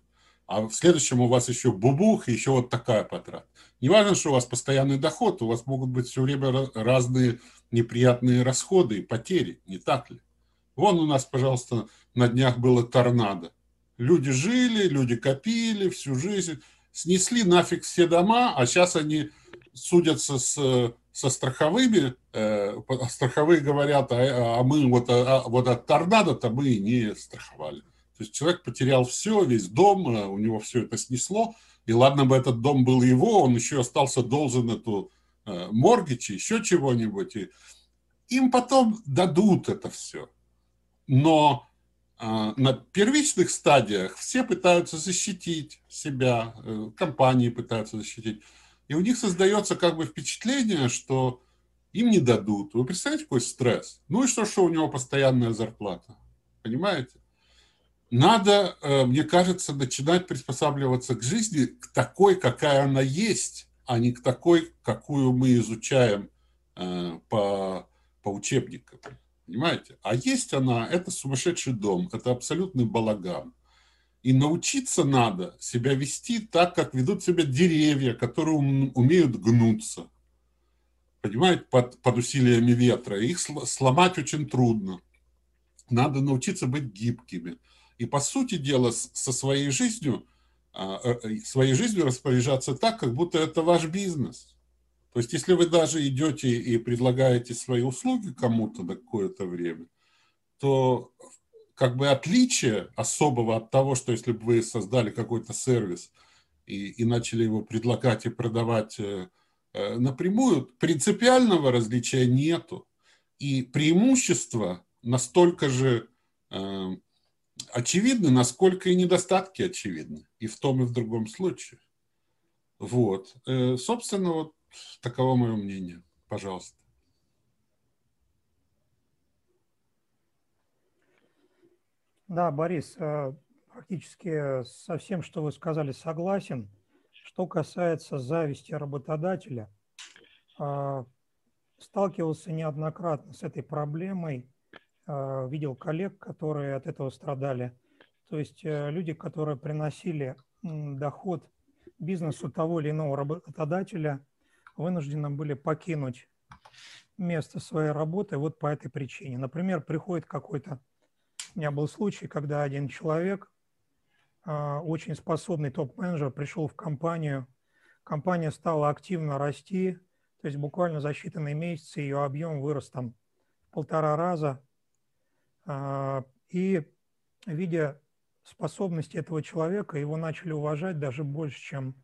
A: А в следующем у вас еще бубух и еще вот такая потрата. Не важно, что у вас постоянный доход, у вас могут быть все время разные неприятные расходы и потери, не так ли? Вон у нас, пожалуйста, на днях было торнадо. Люди жили, люди копили всю жизнь, снесли нафиг все дома, а сейчас они судятся с, со страховыми, э, страховые говорят, а, а мы вот, а, вот от торнадо-то мы не страховали. То есть человек потерял все, весь дом, э, у него все это снесло, и ладно бы этот дом был его, он еще остался должен эту э, моргичи, еще чего-нибудь. И им потом дадут это все но а, на первичных стадиях все пытаются защитить себя, э, компании пытаются защитить. И у них создается как бы впечатление, что им не дадут. Вы представляете, какой стресс? Ну и что, что у него постоянная зарплата? Понимаете? Надо, э, мне кажется, начинать приспосабливаться к жизни, к такой, какая она есть, а не к такой, какую мы изучаем э, по, по учебникам. Понимаете? А есть она, это сумасшедший дом, это абсолютный балаган. И научиться надо себя вести так, как ведут себя деревья, которые умеют гнуться. Понимаете, под, под усилиями ветра. Их сломать очень трудно. Надо научиться быть гибкими. И по сути дела со своей жизнью, а, э, э, своей жизнью распоряжаться так, как будто это ваш бизнес. То есть, если вы даже идете и предлагаете свои услуги кому-то на какое-то время, то как бы отличие особого от того, что если бы вы создали какой-то сервис и, и начали его предлагать и продавать э, э, напрямую, принципиального различия нету. И преимущества настолько же э, очевидны, насколько и недостатки очевидны. И в том, и в другом случае. Вот. Э, собственно, вот Таково мое мнение. Пожалуйста.
C: Да, Борис, э, практически со всем, что вы сказали, согласен. Что касается зависти работодателя, э, сталкивался неоднократно с этой проблемой, э, видел коллег, которые от этого страдали. То есть люди, которые приносили доход бизнесу того или иного работодателя, вынуждены были покинуть место своей работы вот по этой причине. Например, приходит какой-то... У меня был случай, когда один человек, а, очень способный топ-менеджер, пришел в компанию, компания стала активно расти, То есть буквально за считанные месяцы ее объем вырос там в полтора раза. А, и видя способности этого человека, его начали уважать даже больше, чем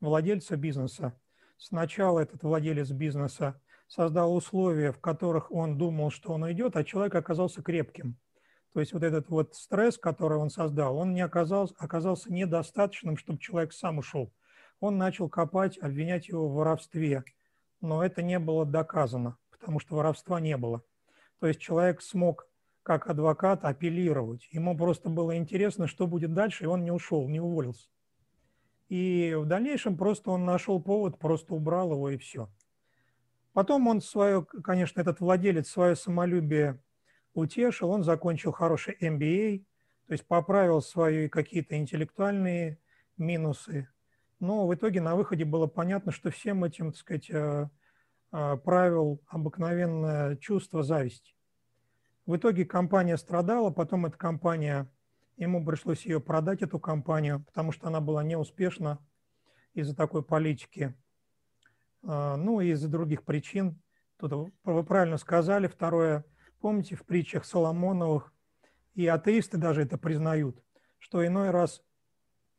C: владельца бизнеса. Сначала этот владелец бизнеса создал условия, в которых он думал, что он уйдет, а человек оказался крепким. То есть вот этот вот стресс, который он создал, он не оказался, оказался недостаточным, чтобы человек сам ушел. Он начал копать, обвинять его в воровстве – но это не было доказано, потому что воровства не было. То есть человек смог как адвокат апеллировать. Ему просто было интересно, что будет дальше, и он не ушел, не уволился. И в дальнейшем просто он нашел повод, просто убрал его и все. Потом он свое, конечно, этот владелец свое самолюбие утешил, он закончил хороший MBA, то есть поправил свои какие-то интеллектуальные минусы, но в итоге на выходе было понятно, что всем этим, так сказать, э, э, правил обыкновенное чувство зависти. В итоге компания страдала, потом эта компания, ему пришлось ее продать, эту компанию, потому что она была неуспешна из-за такой политики, э, ну и из-за других причин. Тут вы правильно сказали. Второе, помните, в притчах Соломоновых, и атеисты даже это признают, что иной раз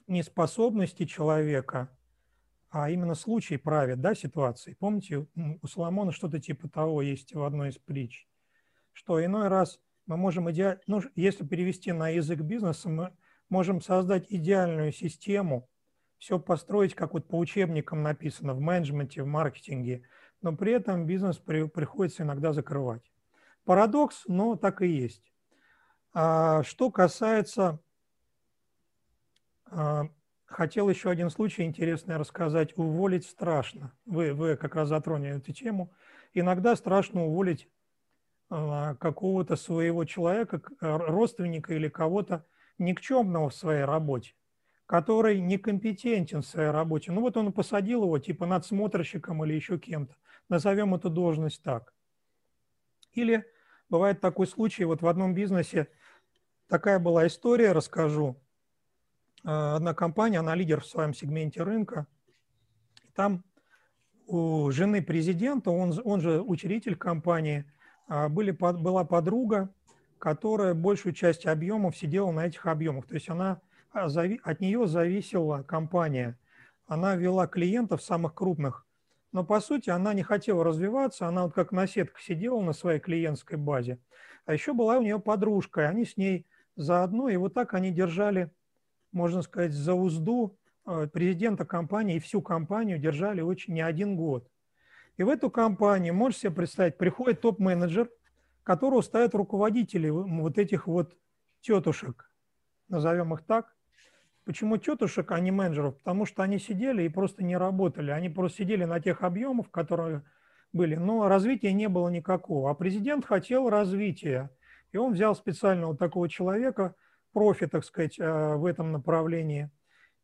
C: не способности человека, а именно случай правит, да, ситуации. Помните, у Соломона что-то типа того есть в одной из притч, что иной раз мы можем идеально, ну, если перевести на язык бизнеса, мы можем создать идеальную систему, все построить, как вот по учебникам написано, в менеджменте, в маркетинге, но при этом бизнес при, приходится иногда закрывать. Парадокс, но так и есть. А, что касается а, хотел еще один случай интересный рассказать. Уволить страшно. Вы, вы как раз затронули эту тему. Иногда страшно уволить а, какого-то своего человека, родственника или кого-то никчемного в своей работе, который некомпетентен в своей работе. Ну вот он посадил его типа надсмотрщиком или еще кем-то. Назовем эту должность так. Или бывает такой случай, вот в одном бизнесе такая была история, расскажу – Э, одна компания, она лидер в своем сегменте рынка. Там у жены президента, он, он же учредитель компании, а, были, была подруга, которая большую часть объемов сидела на этих объемах. То есть она, а, от нее зависела компания. Она вела клиентов самых крупных. Но по сути она не хотела развиваться, она вот как наседка сидела на своей клиентской базе. А еще была у нее подружка, и они с ней заодно, и вот так они держали можно сказать, за узду э, президента компании и всю компанию держали очень не один год. И в эту компанию, можете себе представить, приходит топ-менеджер, которого ставят руководители вот этих вот тетушек, назовем их так. Почему тетушек, а не менеджеров? Потому что они сидели и просто не работали. Они просто сидели на тех объемах, которые были, но развития не было никакого. А президент хотел развития. И он взял специально вот такого человека – профи, так сказать, э, в этом направлении.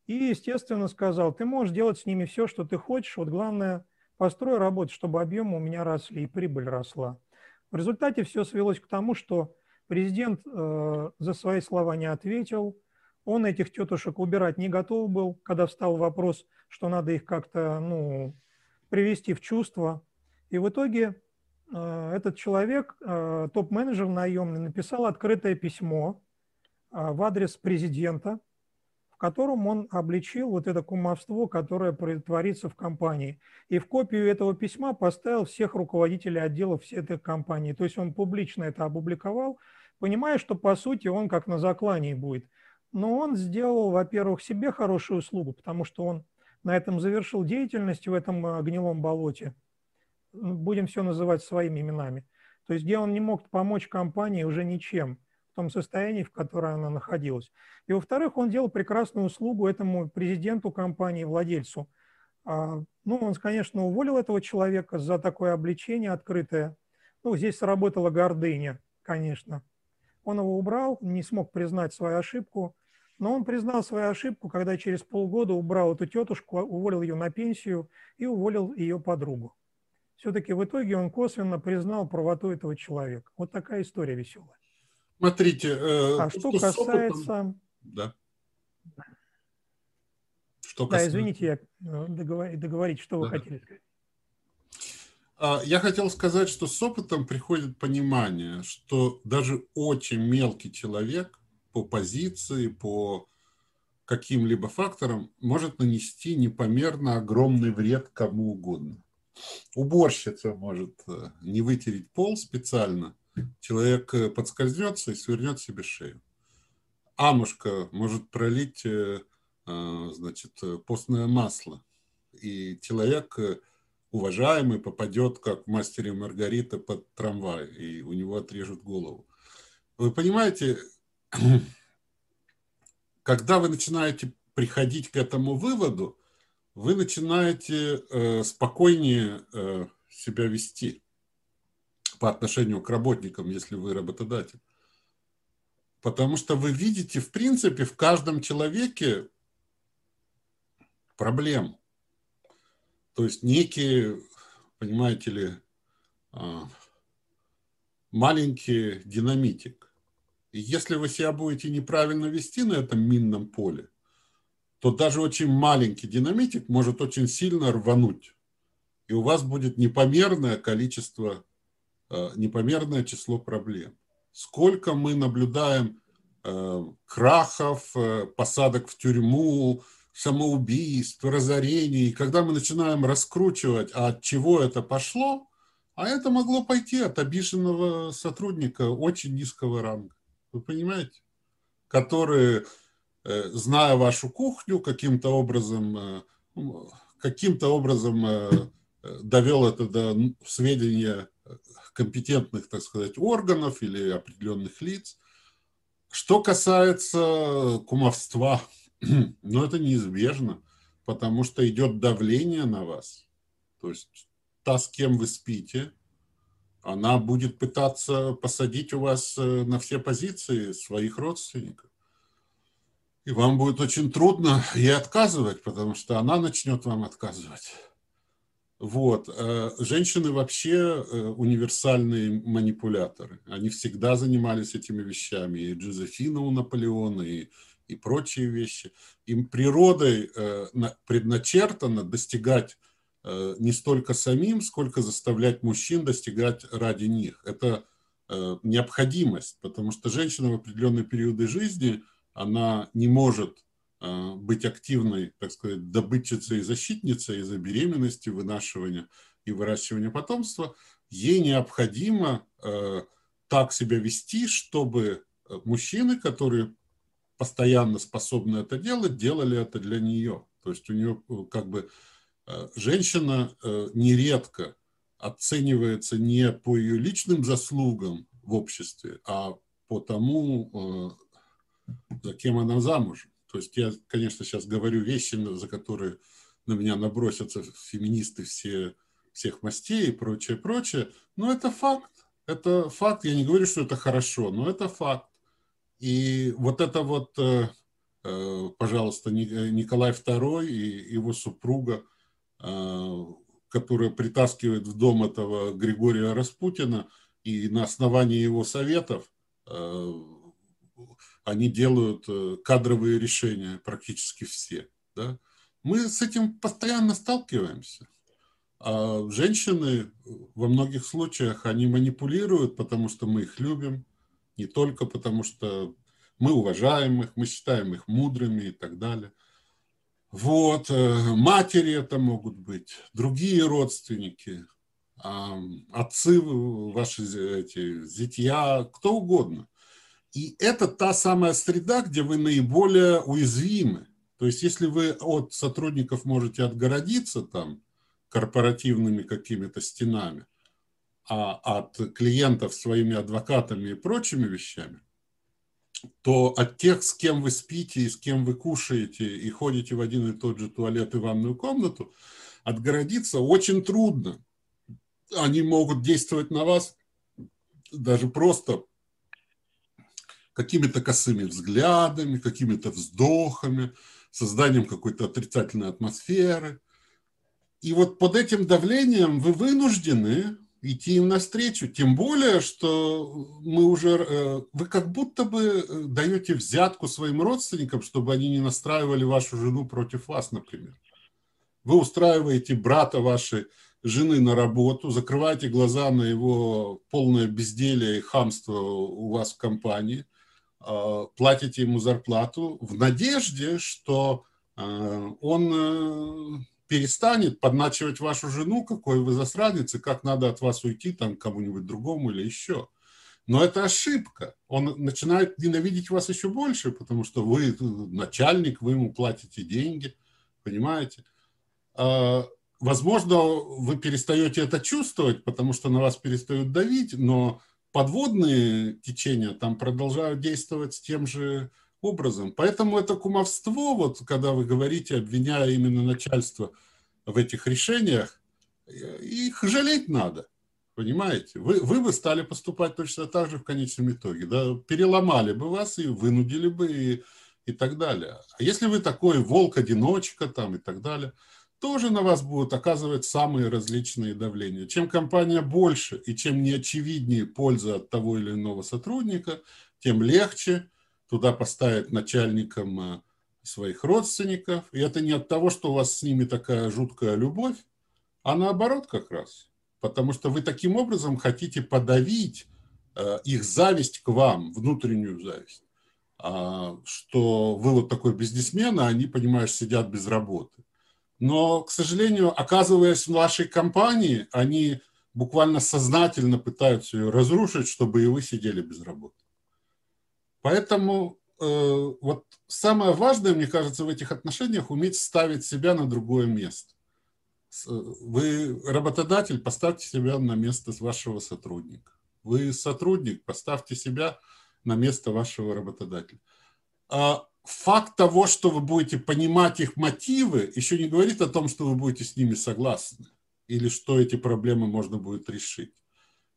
C: И, естественно, сказал, ты можешь делать с ними все, что ты хочешь, вот главное, построй работу, чтобы объемы у меня росли и прибыль росла. В результате все свелось к тому, что президент э, за свои слова не ответил, он этих тетушек убирать не готов был, когда встал вопрос, что надо их как-то ну, привести в чувство. И в итоге э, этот человек, э, топ-менеджер наемный, написал открытое письмо а, в адрес президента, в котором он обличил вот это кумовство, которое творится в компании. И в копию этого письма поставил всех руководителей отделов всей этой компании. То есть он публично это опубликовал, понимая, что по сути он как на заклании будет. Но он сделал, во-первых, себе хорошую услугу, потому что он на этом завершил деятельность в этом а, гнилом болоте. Будем все называть своими именами. То есть где он не мог помочь компании уже ничем – том состоянии, в котором она находилась. И, во-вторых, он делал прекрасную услугу этому президенту компании, владельцу. А, ну, он, конечно, уволил этого человека за такое обличение открытое. Ну, здесь сработала гордыня, конечно. Он его убрал, не смог признать свою ошибку, но он признал свою ошибку, когда через полгода убрал эту тетушку, уволил ее на пенсию и уволил ее подругу. Все-таки в итоге он косвенно признал правоту этого человека. Вот такая история веселая.
A: Смотрите,
C: э, а что касается...
A: Да.
C: Что касается... Да, извините, я э, договор... договорить, что да. вы хотели сказать.
A: А, я хотел сказать, что с опытом приходит понимание, что даже очень мелкий человек по позиции, по каким-либо факторам может нанести непомерно огромный вред кому угодно. Уборщица может э, не вытереть пол специально, человек э, подскользнется и свернет себе шею. Амушка может пролить э, значит, постное масло, и человек уважаемый попадет, как в «Мастере Маргарита», под трамвай, и у него отрежут голову. Вы понимаете, когда вы начинаете приходить к этому выводу, вы начинаете э, спокойнее э, себя вести по отношению к работникам, если вы работодатель. Потому что вы видите, в принципе, в каждом человеке проблему. То есть некие, понимаете ли, а, маленький динамитик. Если вы себя будете неправильно вести на этом минном поле, то даже очень маленький динамитик может очень сильно рвануть. И у вас будет непомерное количество, а, непомерное число проблем. Сколько мы наблюдаем а, крахов, посадок в тюрьму, самоубийств, разорений. И когда мы начинаем раскручивать, а от чего это пошло, а это могло пойти от обиженного сотрудника очень низкого ранга. Вы понимаете? Который, э, зная вашу кухню, каким-то образом, э, каким-то образом э, довел это до сведения компетентных, так сказать, органов или определенных лиц. Что касается кумовства, Но это неизбежно, потому что идет давление на вас. То есть та, с кем вы спите, она будет пытаться посадить у вас э, на все позиции своих родственников. И вам будет очень трудно ей отказывать, потому что она начнет вам отказывать. Вот. Э, женщины вообще э, универсальные манипуляторы. Они всегда занимались этими вещами. И Джозефина у Наполеона, и и прочие вещи. Им природой предначертано достигать не столько самим, сколько заставлять мужчин достигать ради них. Это э, необходимость, потому что женщина в определенные периоды жизни, она не может быть активной, так сказать, добытчицей и защитницей из-за беременности, вынашивания и выращивания потомства. Ей необходимо так себя вести, чтобы мужчины, которые постоянно способны это делать, делали это для нее. То есть у нее э, как бы э, женщина э, нередко оценивается не по ее личным заслугам в обществе, а по тому, за кем она замужем. То есть я, конечно, сейчас говорю вещи, за которые на меня набросятся феминисты все, всех мастей и прочее, прочее, но это факт. Это факт. Я не говорю, что это хорошо, но это факт. И вот это вот, э, э, пожалуйста, Николай II и его супруга, э, которая притаскивает в дом этого Григория Распутина, и на основании его советов они делают кадровые решения практически все. Да? Мы с этим постоянно сталкиваемся. А женщины во многих случаях, они манипулируют, потому что мы их любим, не только потому, что мы уважаем их, мы считаем их мудрыми и так далее. Вот, э, матери это могут быть, другие родственники, отцы ваши, эти, зятья, кто угодно. И это та самая среда, где вы наиболее уязвимы. То есть, если вы от сотрудников можете отгородиться там корпоративными какими-то стенами, а от клиентов своими адвокатами и прочими вещами, то от тех, с кем вы спите и с кем вы кушаете и ходите в один и тот же туалет и ванную комнату, отгородиться очень трудно. Они могут действовать на вас даже просто какими-то косыми взглядами, какими-то вздохами, созданием какой-то отрицательной атмосферы. И вот под этим давлением вы вынуждены идти им навстречу. Тем более, что мы уже, э, вы как будто бы э, даете взятку своим родственникам, чтобы они не настраивали вашу жену против вас, например. Вы устраиваете брата вашей жены на работу, закрываете глаза на его полное безделие и хамство у вас в компании, а, платите ему зарплату в надежде, что а, он э, перестанет подначивать вашу жену, какой вы засранец, и как надо от вас уйти там кому-нибудь другому или еще. Но это ошибка. Он начинает ненавидеть вас еще больше, потому что вы начальник, вы ему платите деньги, понимаете? А, возможно, вы перестаете это чувствовать, потому что на вас перестают давить, но подводные течения там продолжают действовать с тем же образом. Поэтому это кумовство, вот когда вы говорите, обвиняя именно начальство в этих решениях, их жалеть надо. Понимаете? Вы, вы бы стали поступать точно так же в конечном итоге. Да? Переломали бы вас и вынудили бы, и, и так далее. А если вы такой волк-одиночка там и так далее, тоже на вас будут оказывать самые различные давления. Чем компания больше и чем неочевиднее польза от того или иного сотрудника, тем легче туда поставить начальником э, своих родственников. И это не от того, что у вас с ними такая жуткая любовь, а наоборот как раз. Потому что вы таким образом хотите подавить э, их зависть к вам, внутреннюю зависть. А, что вы вот такой бизнесмен, а они, понимаешь, сидят без работы. Но, к сожалению, оказываясь в вашей компании, они буквально сознательно пытаются ее разрушить, чтобы и вы сидели без работы. Поэтому э, вот самое важное, мне кажется, в этих отношениях уметь ставить себя на другое место. Вы работодатель, поставьте себя на место вашего сотрудника. Вы сотрудник, поставьте себя на место вашего работодателя. А факт того, что вы будете понимать их мотивы, еще не говорит о том, что вы будете с ними согласны или что эти проблемы можно будет решить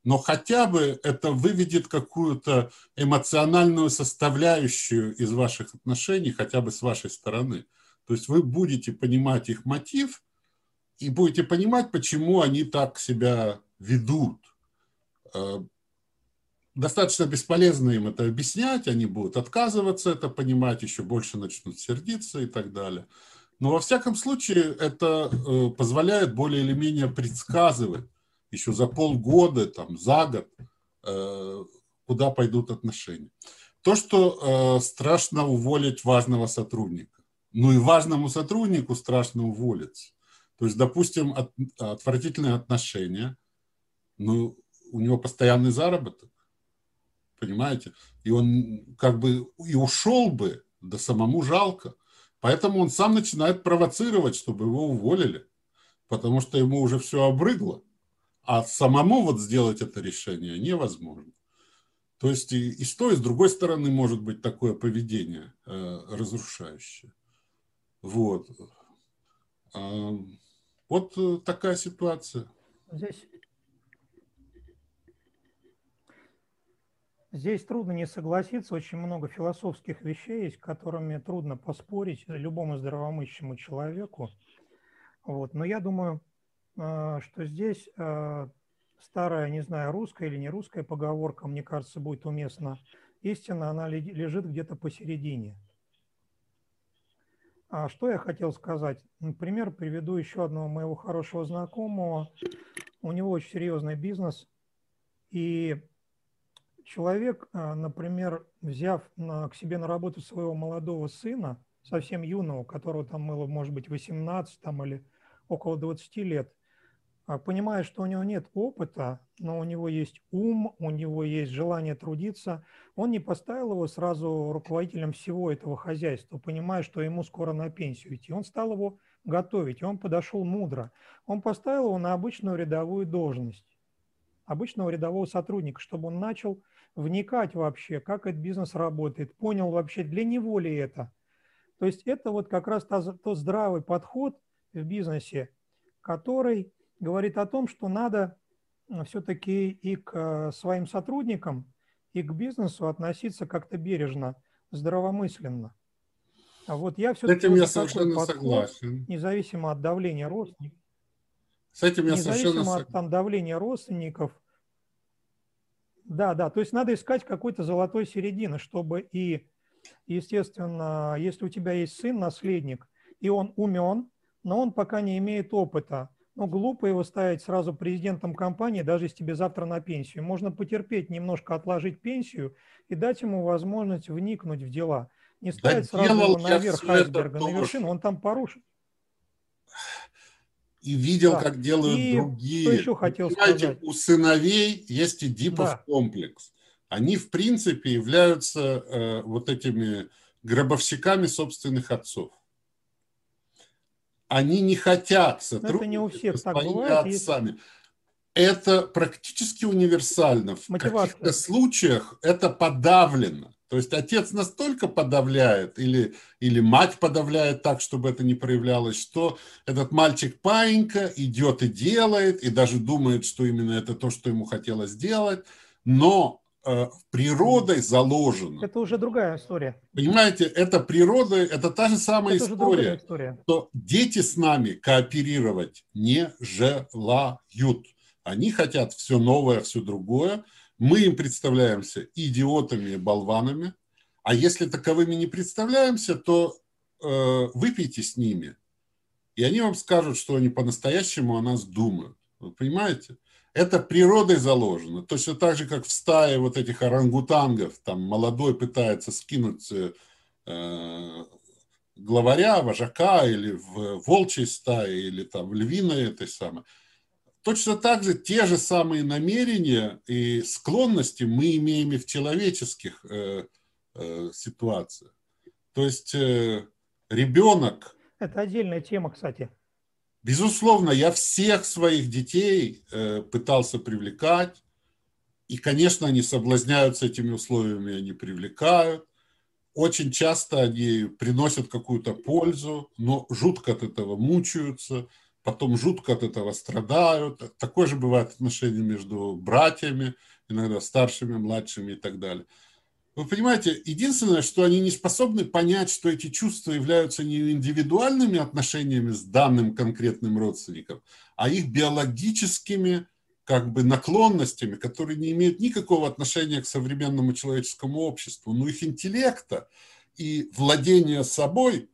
A: но хотя бы это выведет какую-то эмоциональную составляющую из ваших отношений, хотя бы с вашей стороны. То есть вы будете понимать их мотив и будете понимать, почему они так себя ведут. Э, достаточно бесполезно им это объяснять, они будут отказываться это понимать, еще больше начнут сердиться и так далее. Но во всяком случае это э, позволяет более или менее предсказывать, еще за полгода, там, за год, э, куда пойдут отношения. То, что э, страшно уволить важного сотрудника. Ну и важному сотруднику страшно уволиться. То есть, допустим, от, отвратительные отношения, ну, у него постоянный заработок, понимаете? И он как бы и ушел бы, да самому жалко. Поэтому он сам начинает провоцировать, чтобы его уволили, потому что ему уже все обрыгло. А самому вот сделать это решение невозможно. То есть и, и с той, и с другой стороны может быть такое поведение э, разрушающее. Вот. А, вот такая ситуация.
C: Здесь, здесь трудно не согласиться. Очень много философских вещей есть, которыми трудно поспорить любому здравомыслящему человеку. Вот. Но я думаю, что здесь а, старая, не знаю, русская или не русская поговорка, мне кажется, будет уместна. Истина, она лежит где-то посередине. А что я хотел сказать? Например, приведу еще одного моего хорошего знакомого. У него очень серьезный бизнес. И человек, а, например, взяв к себе на работу своего молодого сына, совсем юного, которого там было, может быть, 18 там, или около 20 лет, а, понимая, что у него нет опыта, но у него есть ум, у него есть желание трудиться, он не поставил его сразу руководителем всего этого хозяйства, понимая, что ему скоро на пенсию идти. Он стал его готовить, и он подошел мудро. Он поставил его на обычную рядовую должность, обычного рядового сотрудника, чтобы он начал вникать вообще, как этот бизнес работает, понял вообще, для него ли это. То есть это вот как раз тот здравый подход в бизнесе, который говорит о том, что надо все-таки и к э, своим сотрудникам, и к бизнесу относиться как-то бережно, здравомысленно. А вот я все-таки...
A: С этим я совершенно подход, согласен.
C: Независимо от давления родственников.
A: С этим я
C: независимо
A: совершенно
C: от там, давления родственников. Да, да, то есть надо искать какой-то золотой середины, чтобы и, естественно, если у тебя есть сын, наследник, и он умен, но он пока не имеет опыта, Но глупо его ставить сразу президентом компании, даже если тебе завтра на пенсию. Можно потерпеть, немножко отложить пенсию и дать ему возможность вникнуть в дела. Не ставить да сразу его наверх айсберга, на вершину, он там порушит.
A: И видел, да. как делают и другие. Что
C: еще хотел Понимаете, сказать?
A: у сыновей есть Эдипов да. комплекс. Они, в принципе, являются э, вот этими гробовщиками собственных отцов они не хотят сотрудничать это не у всех с так бывает, отцами. Это практически универсально. В каких-то случаях это подавлено. То есть отец настолько подавляет или, или мать подавляет так, чтобы это не проявлялось, что этот мальчик паинька идет и делает, и даже думает, что именно это то, что ему хотелось сделать, но природой заложено.
C: Это уже другая история.
A: Понимаете, это природа, это та же самая это история, история, что дети с нами кооперировать не желают. Они хотят все новое, все другое. Мы им представляемся идиотами и болванами. А если таковыми не представляемся, то э, выпейте с ними, и они вам скажут, что они по-настоящему о нас думают. Вы понимаете? Это природой заложено. Точно так же, как в стае вот этих орангутангов, там молодой пытается скинуть э, главаря, вожака, или в волчьей стае, или там в львиной этой самой. Точно так же те же самые намерения и склонности мы имеем и в человеческих э, э, ситуациях. То есть э, ребенок...
C: Это отдельная тема, кстати.
A: Безусловно, я всех своих детей э, пытался привлекать, и, конечно, они соблазняются этими условиями, они привлекают. Очень часто они приносят какую-то пользу, но жутко от этого мучаются, потом жутко от этого страдают. Такое же бывает отношение между братьями, иногда старшими, младшими и так далее. Вы понимаете, единственное, что они не способны понять, что эти чувства являются не индивидуальными отношениями с данным конкретным родственником, а их биологическими как бы наклонностями, которые не имеют никакого отношения к современному человеческому обществу, но их интеллекта и владения собой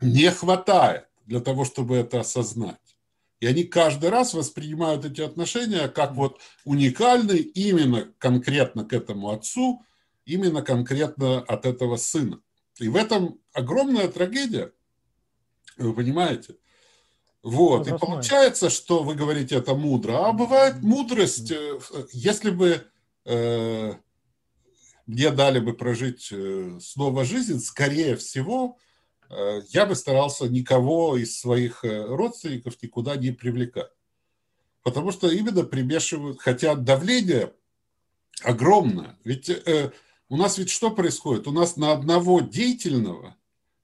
A: не хватает для того, чтобы это осознать. И они каждый раз воспринимают эти отношения как вот уникальные именно конкретно к этому отцу – именно конкретно от этого сына. И в этом огромная трагедия, вы понимаете? Вот, и получается, что вы говорите, это мудро. А бывает мудрость, э, если бы э, мне дали бы прожить э, снова жизнь, скорее всего, э, я бы старался никого из своих э, родственников никуда не привлекать. Потому что именно примешивают, хотя давление огромное. Ведь э, у нас ведь что происходит? У нас на одного деятельного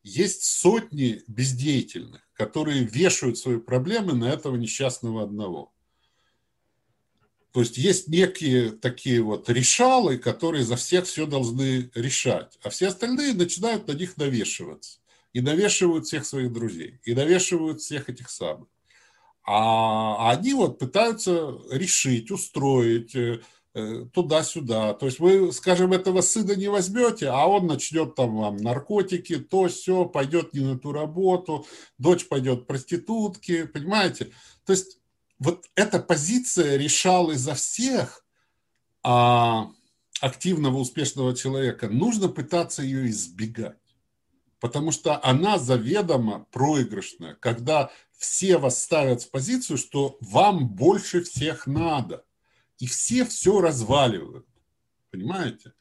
A: есть сотни бездеятельных, которые вешают свои проблемы на этого несчастного одного. То есть есть некие такие вот решалы, которые за всех все должны решать, а все остальные начинают на них навешиваться. И навешивают всех своих друзей, и навешивают всех этих самых. А они вот пытаются решить, устроить, э, туда-сюда. То есть вы, скажем, этого сына не возьмете, а он начнет там вам наркотики, то все, пойдет не на ту работу, дочь пойдет проститутки, понимаете? То есть вот эта позиция решала за всех а активного, успешного человека. Нужно пытаться ее избегать, потому что она заведомо проигрышная, когда все вас ставят в позицию, что вам больше всех надо – и все все разваливают. Понимаете?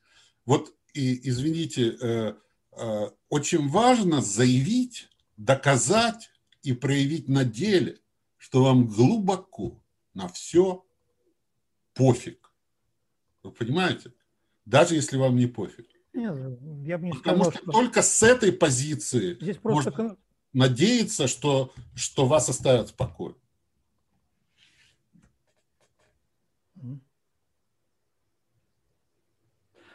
A: Вот, и, извините, э, э, очень важно заявить, доказать и проявить на деле, что вам глубоко на все пофиг. Вы понимаете? Даже если вам не пофиг.
C: Нет, я бы не
A: Потому сказал, что, что только с этой позиции Здесь просто... можно надеяться, что, что вас оставят в покое.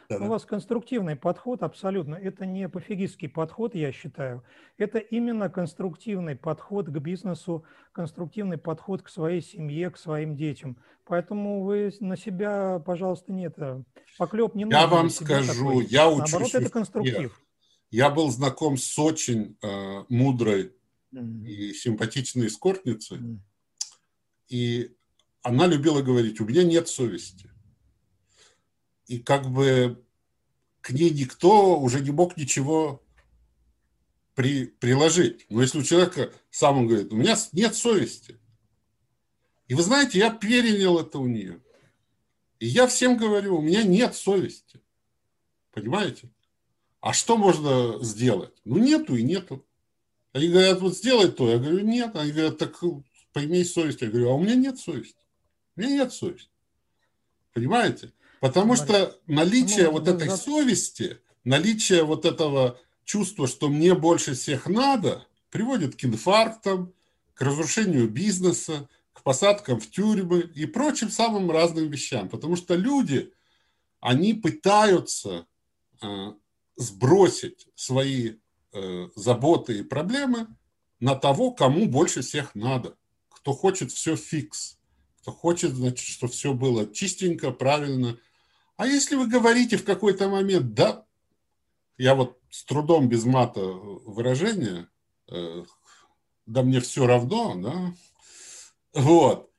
C: Да, У вас конструктивный подход абсолютно. Это не пофигистский подход, я считаю. Это именно конструктивный подход к бизнесу, конструктивный подход к своей семье, к своим детям. Поэтому вы на себя, пожалуйста, нет, э, поклеп не нужно.
A: Я вам скажу, такой. я учусь.
C: Наоборот, это конструктив.
A: Я был знаком с очень э, мудрой mm-hmm. и симпатичной эскортницей. Mm-hmm. И она любила говорить, у меня нет совести. И как бы к ней никто уже не мог ничего при, приложить. Но если у человека сам он говорит, у меня нет совести. И вы знаете, я перенял это у нее. И я всем говорю, у меня нет совести. Понимаете? А что можно сделать? Ну, нету и нету. Они говорят, вот сделай то. Я говорю, нет. Они говорят, так поимей совесть. Я говорю, а у меня нет совести. У меня нет совести. Понимаете? Потому что наличие вот этой совести, наличие вот этого чувства, что мне больше всех надо, приводит к инфарктам, к разрушению бизнеса, к посадкам в тюрьмы и прочим самым разным вещам. Потому что люди, они пытаются э, сбросить свои э, заботы и проблемы на того, кому больше всех надо. Кто хочет все фикс, кто хочет, значит, что все было чистенько, правильно. А если вы говорите в какой-то момент, да, я вот с трудом без мата выражения, э, да мне все равно, да, вот,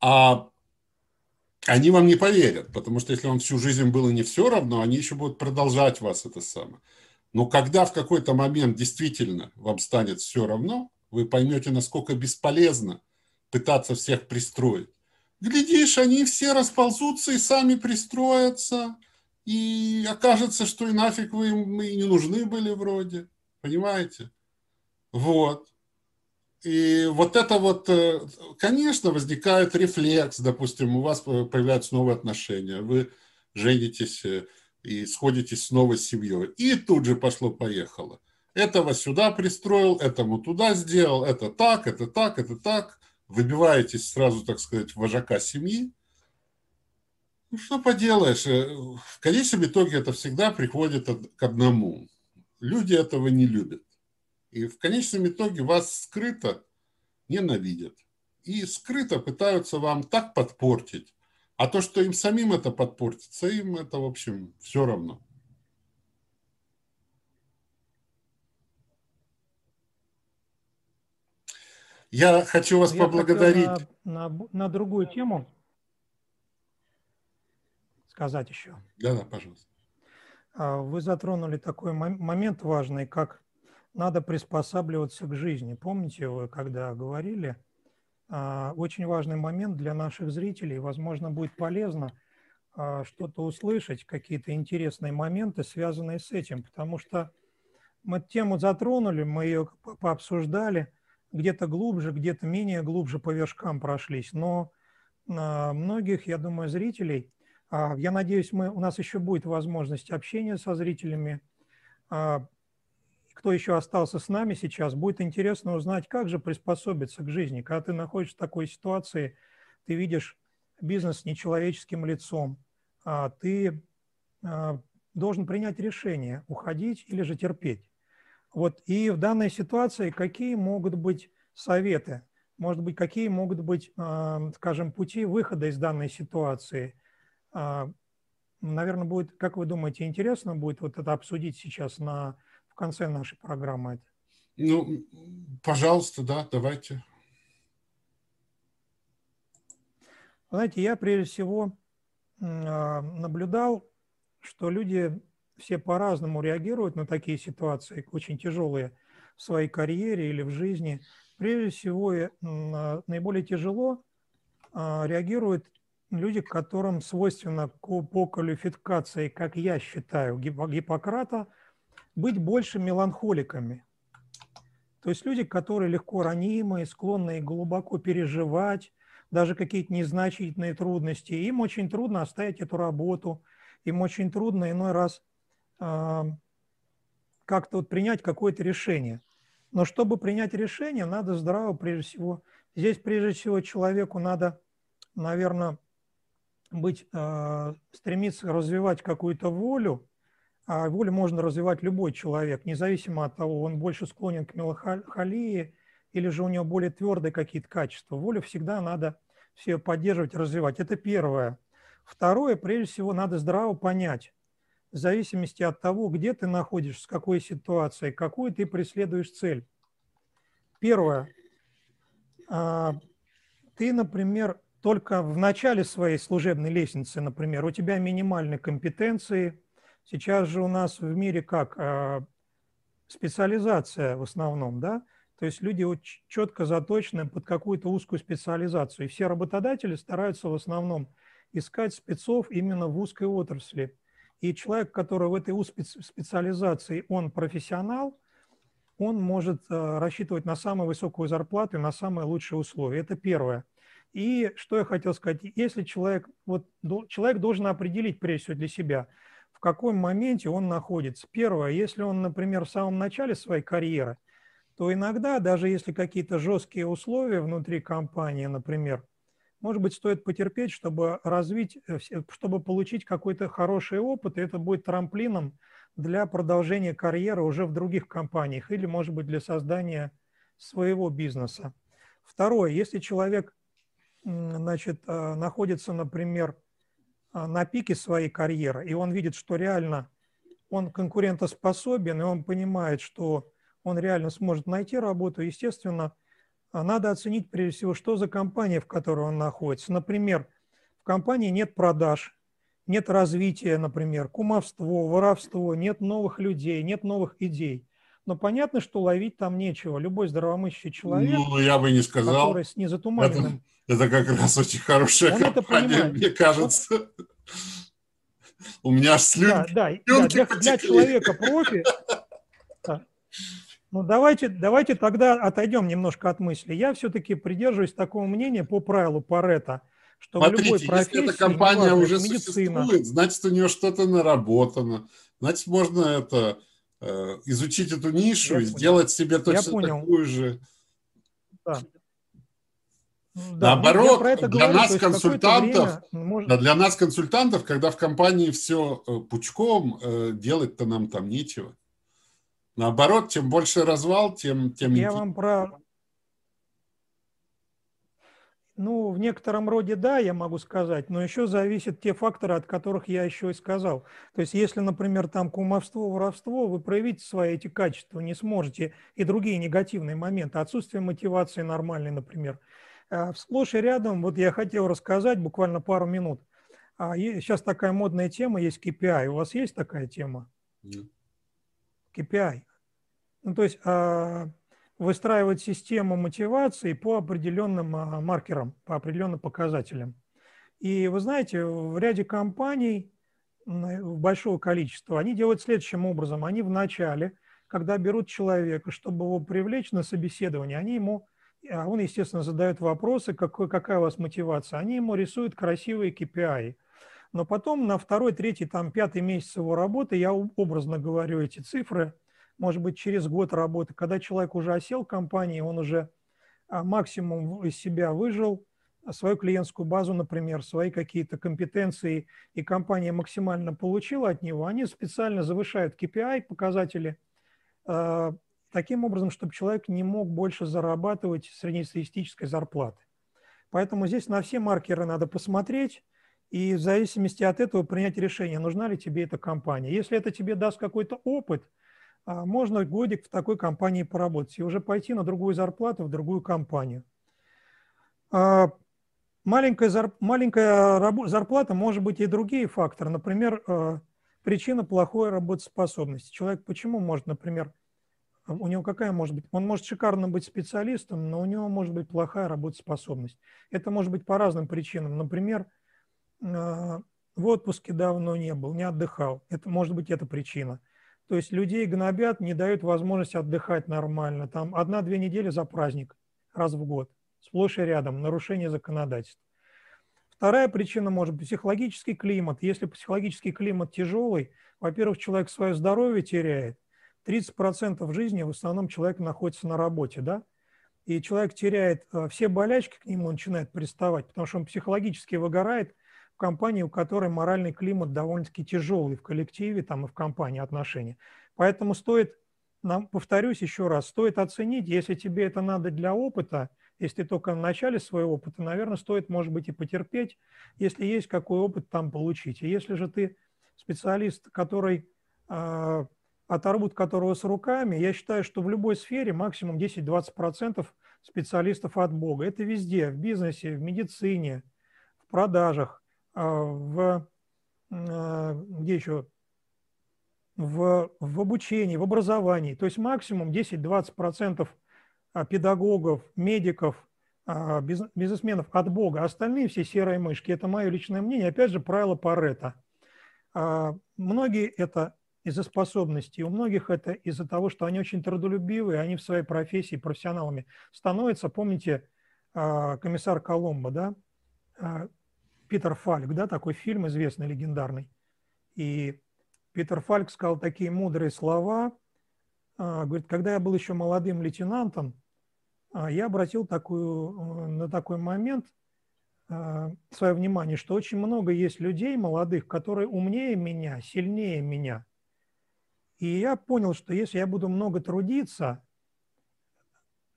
A: а они вам не поверят, потому что если вам всю жизнь было не все равно, они еще будут продолжать вас это самое. Но когда в какой-то момент действительно вам станет все равно, вы поймете, насколько бесполезно пытаться всех пристроить. Глядишь, они все расползутся и сами пристроятся, и окажется, что и нафиг вы им и не нужны были вроде, понимаете? Вот. И вот это вот, э, конечно, возникает рефлекс, допустим, у вас появляются новые отношения, вы женитесь э, и сходитесь с новой семьей, и тут же пошло-поехало. Этого сюда пристроил, этому туда сделал, это так, это так, это так. Выбиваетесь сразу, так сказать, вожака семьи. Ну, что поделаешь, э, в конечном итоге это всегда приходит к одному. Люди этого не любят. И в конечном итоге вас скрыто ненавидят. И скрыто пытаются вам так подпортить. А то, что им самим это подпортится, им это, в общем, все равно. Я хочу вас Я поблагодарить.
C: На, на, на другую тему сказать еще.
A: Да, да, пожалуйста.
C: А, вы затронули такой момент важный, как надо приспосабливаться к жизни. Помните, вы когда говорили, а, очень важный момент для наших зрителей, возможно, будет полезно а, что-то услышать, какие-то интересные моменты, связанные с этим, потому что мы тему затронули, мы ее пообсуждали, где-то глубже, где-то менее глубже по вершкам прошлись, но а, многих, я думаю, зрителей, я надеюсь, мы, у нас еще будет возможность общения со зрителями, кто еще остался с нами сейчас, будет интересно узнать, как же приспособиться к жизни. Когда ты находишься в такой ситуации, ты видишь бизнес нечеловеческим лицом, а ты а, должен принять решение, уходить или же терпеть. Вот и в данной ситуации какие могут быть советы? Может быть, какие могут быть, а, скажем, пути выхода из данной ситуации? А, наверное, будет, как вы думаете, интересно будет вот это обсудить сейчас на в конце нашей программы?
A: Ну, пожалуйста, да, давайте.
C: Знаете, я прежде всего а, наблюдал, что люди все по-разному реагируют на такие ситуации, очень тяжелые в своей карьере или в жизни. Прежде всего, а, наиболее тяжело а, реагируют люди, которым свойственно по квалификации, как я считаю, Гиппократа – быть больше меланхоликами. То есть люди, которые легко ранимые, склонные глубоко переживать, даже какие-то незначительные трудности, им очень трудно оставить эту работу, им очень трудно иной раз э, как-то вот принять какое-то решение. Но чтобы принять решение, надо здраво, прежде всего, здесь прежде всего человеку надо, наверное, быть, э, стремиться развивать какую-то волю, а волю можно развивать любой человек, независимо от того, он больше склонен к меланхолии или же у него более твердые какие-то качества. Волю всегда надо все поддерживать, развивать. Это первое. Второе, прежде всего, надо здраво понять, в зависимости от того, где ты находишься, с какой ситуацией, какую ты преследуешь цель. Первое. А, ты, например, только в начале своей служебной лестницы, например, у тебя минимальные компетенции. Сейчас же у нас в мире как а, специализация в основном, да? То есть люди четко заточены под какую-то узкую специализацию. И все работодатели стараются в основном искать спецов именно в узкой отрасли. И человек, который в этой специализации, он профессионал, он может э, рассчитывать на самую высокую зарплату и на самые лучшие условия. Это первое. И что я хотел сказать, если человек, вот человек должен определить прежде всего для себя, в каком моменте он находится. Первое, если он, например, в самом начале своей карьеры, то иногда, даже если какие-то жесткие условия внутри компании, например, может быть, стоит потерпеть, чтобы развить, э, чтобы получить какой-то хороший опыт, и это будет трамплином для продолжения карьеры уже в других компаниях или, может быть, для создания своего бизнеса. Второе, если человек значит, э, находится, например, э, на пике своей карьеры, и он видит, что реально он конкурентоспособен, и он понимает, что он реально сможет найти работу, естественно, надо оценить, прежде всего, что за компания, в которой он находится. Например, в компании нет продаж, нет развития, например, кумовство, воровство, нет новых людей, нет новых идей. Но понятно, что ловить там нечего. Любой здравомыслящий человек,
A: ну, я бы не сказал.
C: который с незатуманенным...
A: Это, это как раз очень хорошая
C: он
A: компания, мне кажется. У меня аж слюнки.
C: Да, да, да для, для человека профи... Да. Ну, давайте, давайте тогда отойдем немножко от мысли. Я все-таки придерживаюсь такого мнения по правилу Паретта – что Смотрите, в любой профессии,
A: если эта компания уже медицина, существует, значит, у нее что-то наработано. Значит, можно это э, изучить эту нишу Я и понял. сделать себе точно такую же. Да. Да, Наоборот, для говорю, нас, консультантов, можно... для нас, консультантов, когда в компании все э, пучком, э, делать-то нам там нечего. Наоборот, чем больше развал, тем... тем
C: Я вам про ну, в некотором роде да, я могу сказать, но еще зависят те факторы, от которых я еще и сказал. То есть, если, например, там кумовство, воровство, вы проявить свои эти качества не сможете, и другие негативные моменты, отсутствие мотивации нормальной, например. А, сплошь и рядом, вот я хотел рассказать буквально пару минут. Сейчас а, такая модная тема есть KPI. У вас есть такая тема? Нет. KPI. Ну, то есть а, выстраивать систему мотивации по определенным а, маркерам, по определенным показателям. И вы знаете, в ряде компаний, большого количества, они делают следующим образом. Они в начале, когда берут человека, чтобы его привлечь на собеседование, они ему, а он, естественно, задает вопросы, какой, какая у вас мотивация. Они ему рисуют красивые KPI. Но потом на второй, третий, там, пятый месяц его работы, я образно говорю эти цифры, может быть, через год работы, когда человек уже осел в компании, он уже а, максимум из себя выжил, свою клиентскую базу, например, свои какие-то компетенции, и компания максимально получила от него, они специально завышают KPI, показатели, а, таким образом, чтобы человек не мог больше зарабатывать среднестатистической зарплаты. Поэтому здесь на все маркеры надо посмотреть, и в зависимости от этого принять решение, нужна ли тебе эта компания. Если это тебе даст какой-то опыт – а можно годик в такой компании поработать и уже пойти на другую зарплату в другую компанию. А маленькая, зар... маленькая зарплата может быть и другие факторы. Например, а, причина плохой работоспособности. Человек почему может, например, у него какая может быть? Он может шикарно быть специалистом, но у него может быть плохая работоспособность. Это может быть по разным причинам. Например, в отпуске давно не был, не отдыхал. Это может быть эта причина – то есть людей гнобят, не дают возможность отдыхать нормально. Там одна-две недели за праздник раз в год. Сплошь и рядом. Нарушение законодательства. Вторая причина может быть психологический климат. Если психологический климат тяжелый, во-первых, человек свое здоровье теряет. 30% жизни в основном человек находится на работе, да? И человек теряет э, все болячки, к нему начинает приставать, потому что он психологически выгорает, компании, у которой моральный климат довольно-таки тяжелый в коллективе там, и в компании отношения. Поэтому стоит, нам, повторюсь еще раз, стоит оценить, если тебе это надо для опыта, если ты только в начале своего опыта, наверное, стоит, может быть, и потерпеть, если есть какой опыт там получить. И если же ты специалист, который э, оторвут которого с руками, я считаю, что в любой сфере максимум 10-20% специалистов от Бога. Это везде, в бизнесе, в медицине, в продажах, в, где еще, в, в обучении, в образовании. То есть максимум 10-20% педагогов, медиков, бизнесменов от Бога. Остальные все серые мышки. Это мое личное мнение. Опять же, правило Паретта. Многие это из-за способностей, у многих это из-за того, что они очень трудолюбивые, они в своей профессии профессионалами становятся. Помните комиссар Коломбо, да? Питер Фальк, да, такой фильм известный, легендарный. И Питер Фальк сказал такие мудрые слова. Говорит, когда я был еще молодым лейтенантом, я обратил такую, на такой момент – а, свое внимание, что очень много есть людей молодых, которые умнее меня, сильнее меня. И я понял, что если я буду много трудиться,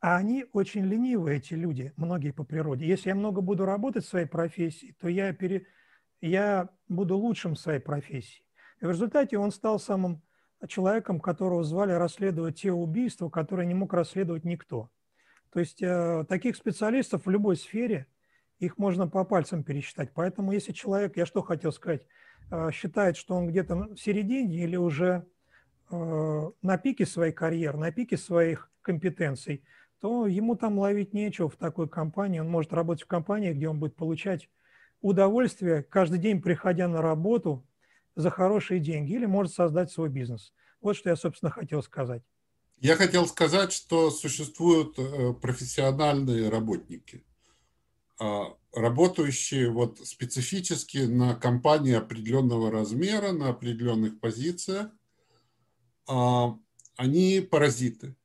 C: а они очень ленивые, эти люди, многие по природе. Если я много буду работать в своей профессии, то я, пере... я буду лучшим в своей профессии. И в результате он стал самым человеком, которого звали расследовать те убийства, которые не мог расследовать никто. То есть э, таких специалистов в любой сфере – их можно по пальцам пересчитать. Поэтому если человек, я что хотел сказать, э, считает, что он где-то в середине или уже э, на пике своей карьеры, на пике своих компетенций, то ему там ловить нечего в такой компании. Он может работать в компании, где он будет получать удовольствие, каждый день приходя на работу за хорошие деньги, или может создать свой бизнес. Вот что я, собственно, хотел сказать.
A: Я хотел сказать, что существуют э, профессиональные работники – а, работающие вот специфически на компании определенного размера, на определенных позициях, а, они паразиты.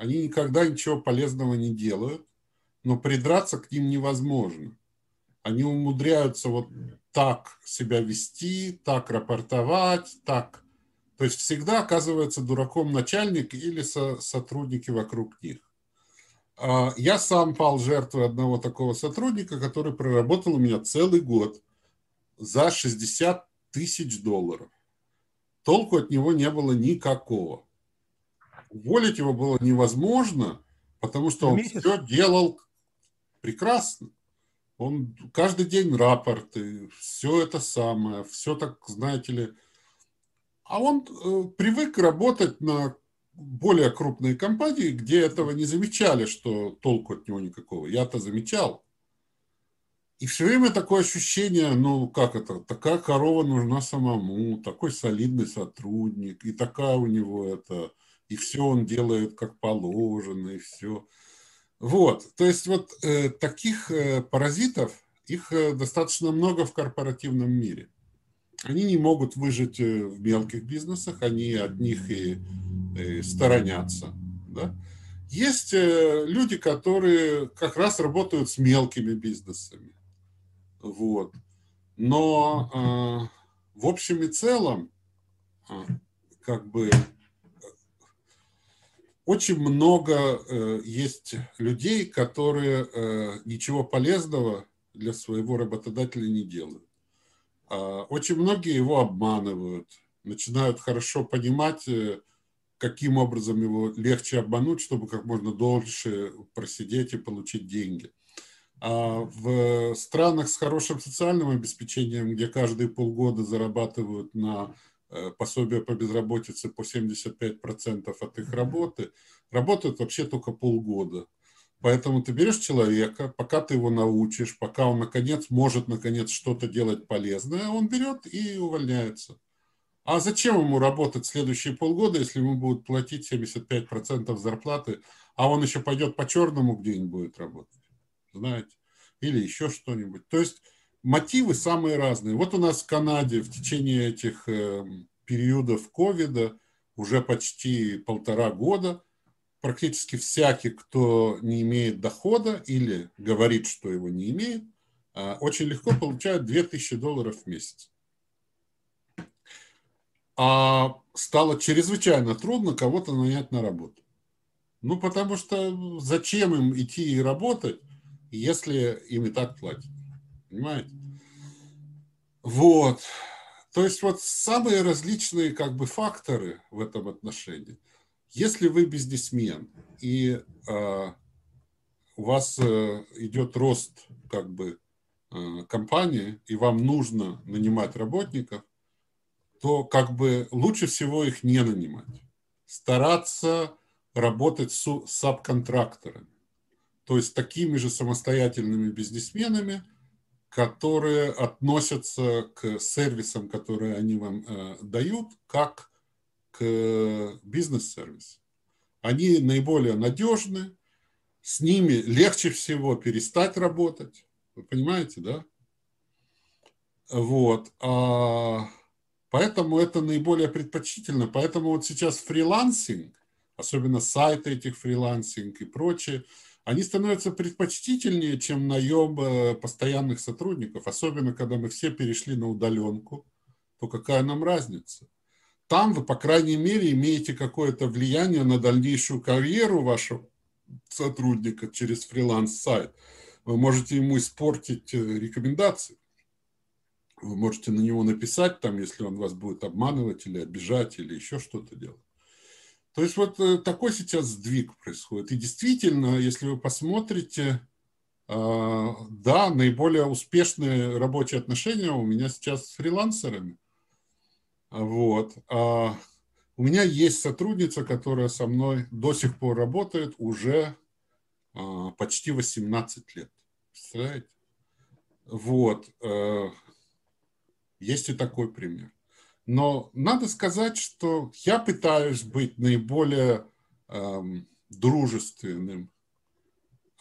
A: Они никогда ничего полезного не делают, но придраться к ним невозможно. Они умудряются вот так себя вести, так рапортовать, так. То есть всегда оказывается дураком начальник или со, сотрудники вокруг них. А, я сам пал жертвой одного такого сотрудника, который проработал у меня целый год за 60 тысяч долларов. Толку от него не было никакого. Уволить его было невозможно, потому что он Месяц. все делал прекрасно. Он каждый день рапорты, все это самое, все так, знаете ли. А он э, привык работать на более крупные компании, где этого не замечали, что толку от него никакого. Я-то замечал. И все время такое ощущение, ну как это, такая корова нужна самому, такой солидный сотрудник, и такая у него это, и все он делает как положено, и все. Вот, то есть вот э, таких э, паразитов, их э, достаточно много в корпоративном мире. Они не могут выжить э, в мелких бизнесах, они от них и Э, сторонятся. Да? Есть э, люди, которые как раз работают с мелкими бизнесами. Вот. Но э, в общем и целом, как бы очень много есть людей, которые ничего полезного для своего работодателя не делают. А очень многие его обманывают, начинают хорошо понимать каким образом его легче обмануть, чтобы как можно дольше просидеть и получить деньги. А в странах с хорошим социальным обеспечением, где каждые полгода зарабатывают на э, пособие по безработице по 75% от их работы, работают вообще только полгода. Поэтому ты берешь человека, пока ты его научишь, пока он наконец может наконец что-то делать полезное, он берет и увольняется. А зачем ему работать следующие полгода, если ему будут платить 75% зарплаты, а он еще пойдет по черному где-нибудь будет работать, знаете, или еще что-нибудь. То есть мотивы самые разные. Вот у нас в Канаде в течение этих э, периодов ковида уже почти полтора года практически всякий, кто не имеет дохода или говорит, что его не имеет, э, очень легко получает 2000 долларов в месяц а стало чрезвычайно трудно кого-то нанять на работу. Ну, потому что зачем им идти и работать, если им и так платят? Понимаете? Вот. То есть вот самые различные как бы факторы в этом отношении. Если вы бизнесмен и э, у вас э, идет рост как бы э, компании, и вам нужно нанимать работников, то как бы лучше всего их не нанимать. Стараться работать с сабконтракторами, то есть такими же самостоятельными бизнесменами, которые относятся к сервисам, которые они вам э, дают, как к бизнес-сервису. Они наиболее надежны, с ними легче всего перестать работать. Вы понимаете, да? Вот. А, поэтому это наиболее предпочтительно. Поэтому вот сейчас фрилансинг, особенно сайты этих фрилансинг и прочее, они становятся предпочтительнее, чем наем э, постоянных сотрудников, особенно когда мы все перешли на удаленку, то какая нам разница? Там вы, по крайней мере, имеете какое-то влияние на дальнейшую карьеру вашего сотрудника через фриланс-сайт. Вы можете ему испортить э, рекомендации. Вы можете на него написать, там, если он вас будет обманывать или обижать, или еще что-то делать. То есть вот э, такой сейчас сдвиг происходит. И действительно, если вы посмотрите, а, да, наиболее успешные рабочие отношения у меня сейчас с фрилансерами. Вот. А у меня есть сотрудница, которая со мной до сих пор работает уже а, почти 18 лет. Представляете? Вот. Э, есть и такой пример. Но надо сказать, что я пытаюсь быть наиболее эм, дружественным,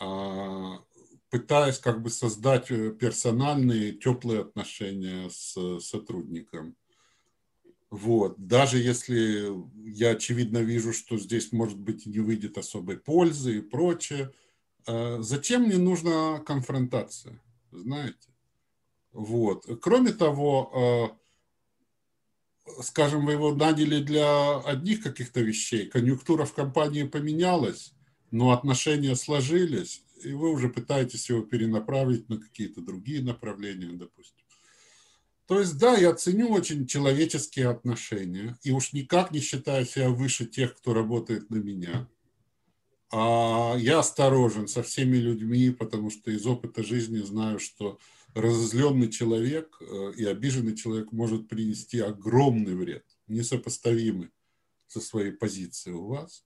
A: э, пытаюсь как бы создать э, персональные теплые отношения с сотрудником. Вот. Даже если я очевидно вижу, что здесь, может быть, не выйдет особой пользы и прочее, э, зачем мне нужна конфронтация, знаете? Вот. Кроме того, э, скажем, вы его наняли для одних каких-то вещей, конъюнктура в компании поменялась, но отношения сложились, и вы уже пытаетесь его перенаправить на какие-то другие направления, допустим. То есть, да, я ценю очень человеческие отношения, и уж никак не считаю себя выше тех, кто работает на меня. А я осторожен со всеми людьми, потому что из опыта жизни знаю, что разозленный человек э, и обиженный человек может принести огромный вред, несопоставимый со своей позицией у вас.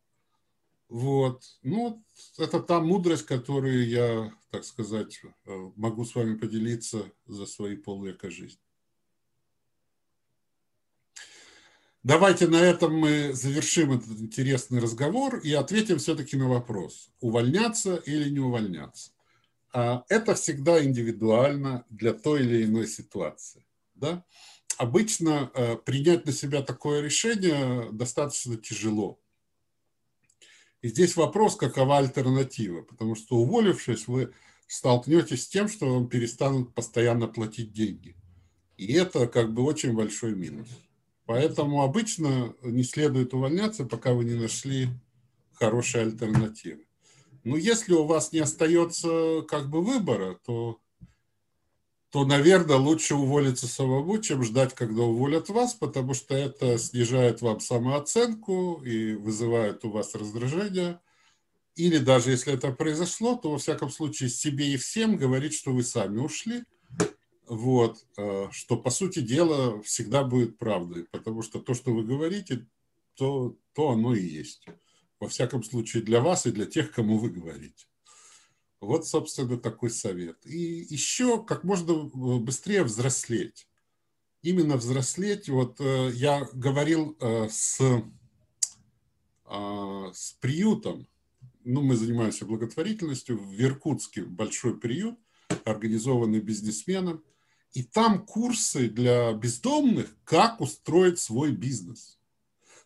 A: Вот. Ну, это та мудрость, которую я, так сказать, э, могу с вами поделиться за свои полвека жизни. Давайте на этом мы завершим этот интересный разговор и ответим все-таки на вопрос, увольняться или не увольняться. А, это всегда индивидуально для той или иной ситуации. Да? Обычно э, принять на себя такое решение достаточно тяжело. И здесь вопрос, какова альтернатива, потому что уволившись, вы столкнетесь с тем, что вам перестанут постоянно платить деньги. И это как бы очень большой минус. Поэтому обычно не следует увольняться, пока вы не нашли хорошей альтернативы. Ну, если у вас не остается как бы выбора, то, то, наверное, лучше уволиться самому, чем ждать, когда уволят вас, потому что это снижает вам самооценку и вызывает у вас раздражение. Или даже если это произошло, то, во всяком случае, себе и всем говорить, что вы сами ушли, вот, э, что, по сути дела, всегда будет правдой, потому что то, что вы говорите, то, то оно и есть во всяком случае для вас и для тех, кому вы говорите. Вот, собственно, такой совет. И еще как можно быстрее взрослеть. Именно взрослеть. Вот э, я говорил э, с, э, с приютом, ну, мы занимаемся благотворительностью, в Иркутске большой приют, организованный бизнесменом, и там курсы для бездомных, как устроить свой бизнес.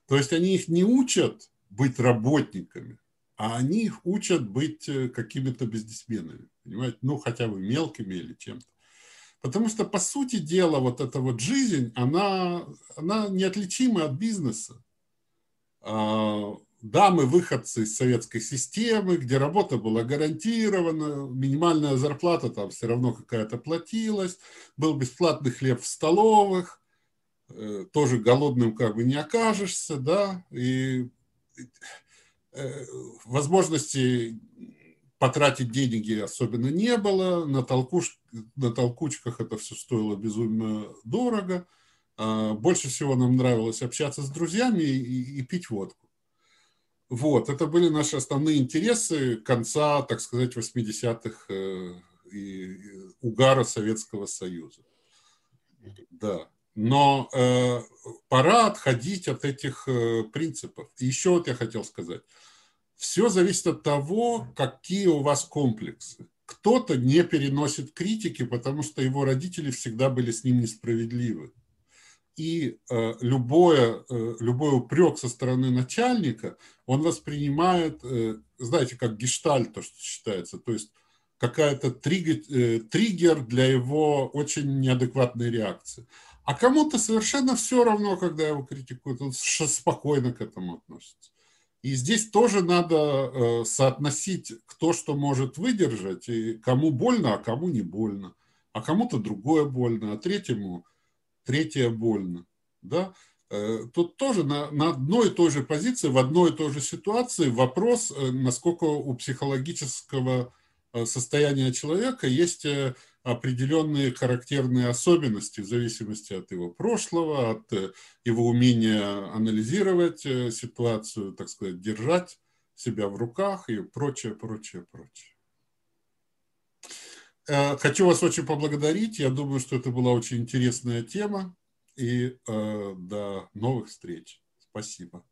A: То есть они их не учат быть работниками, а они их учат быть э, какими-то бизнесменами, понимаете, ну, хотя бы мелкими или чем-то. Потому что, по сути дела, вот эта вот жизнь, она, она неотличима от бизнеса. А, да, мы выходцы из советской системы, где работа была гарантирована, минимальная зарплата там все равно какая-то платилась, был бесплатный хлеб в столовых, э, тоже голодным как бы не окажешься, да, и возможности потратить деньги особенно не было, на, толкуш, на толкучках это все стоило безумно дорого. А, больше всего нам нравилось общаться с друзьями и, и пить водку. Вот, это были наши основные интересы конца, так сказать, 80-х э, и угара Советского Союза. Да. Но э, пора отходить от этих э, принципов. И еще вот я хотел сказать. Все зависит от того, какие у вас комплексы. Кто-то не переносит критики, потому что его родители всегда были с ним несправедливы. И э, любое, э, любой упрек со стороны начальника он воспринимает, э, знаете, как гештальт, то, что считается. То есть какая-то триггер, э, триггер для его очень неадекватной реакции. А кому-то совершенно все равно, когда его критикуют, он спокойно к этому относится. И здесь тоже надо э, соотносить, кто что может выдержать, и кому больно, а кому не больно. А кому-то другое больно, а третьему третье больно. Да? Э, тут тоже на, на одной и той же позиции, в одной и той же ситуации вопрос, насколько у психологического Э, состояния человека есть э, определенные характерные особенности в зависимости от его прошлого, от э, его умения анализировать ситуацию, так сказать, держать себя в руках и прочее, прочее, прочее. Хочу вас очень поблагодарить. Я думаю, что это была очень интересная тема. И до новых встреч. Спасибо.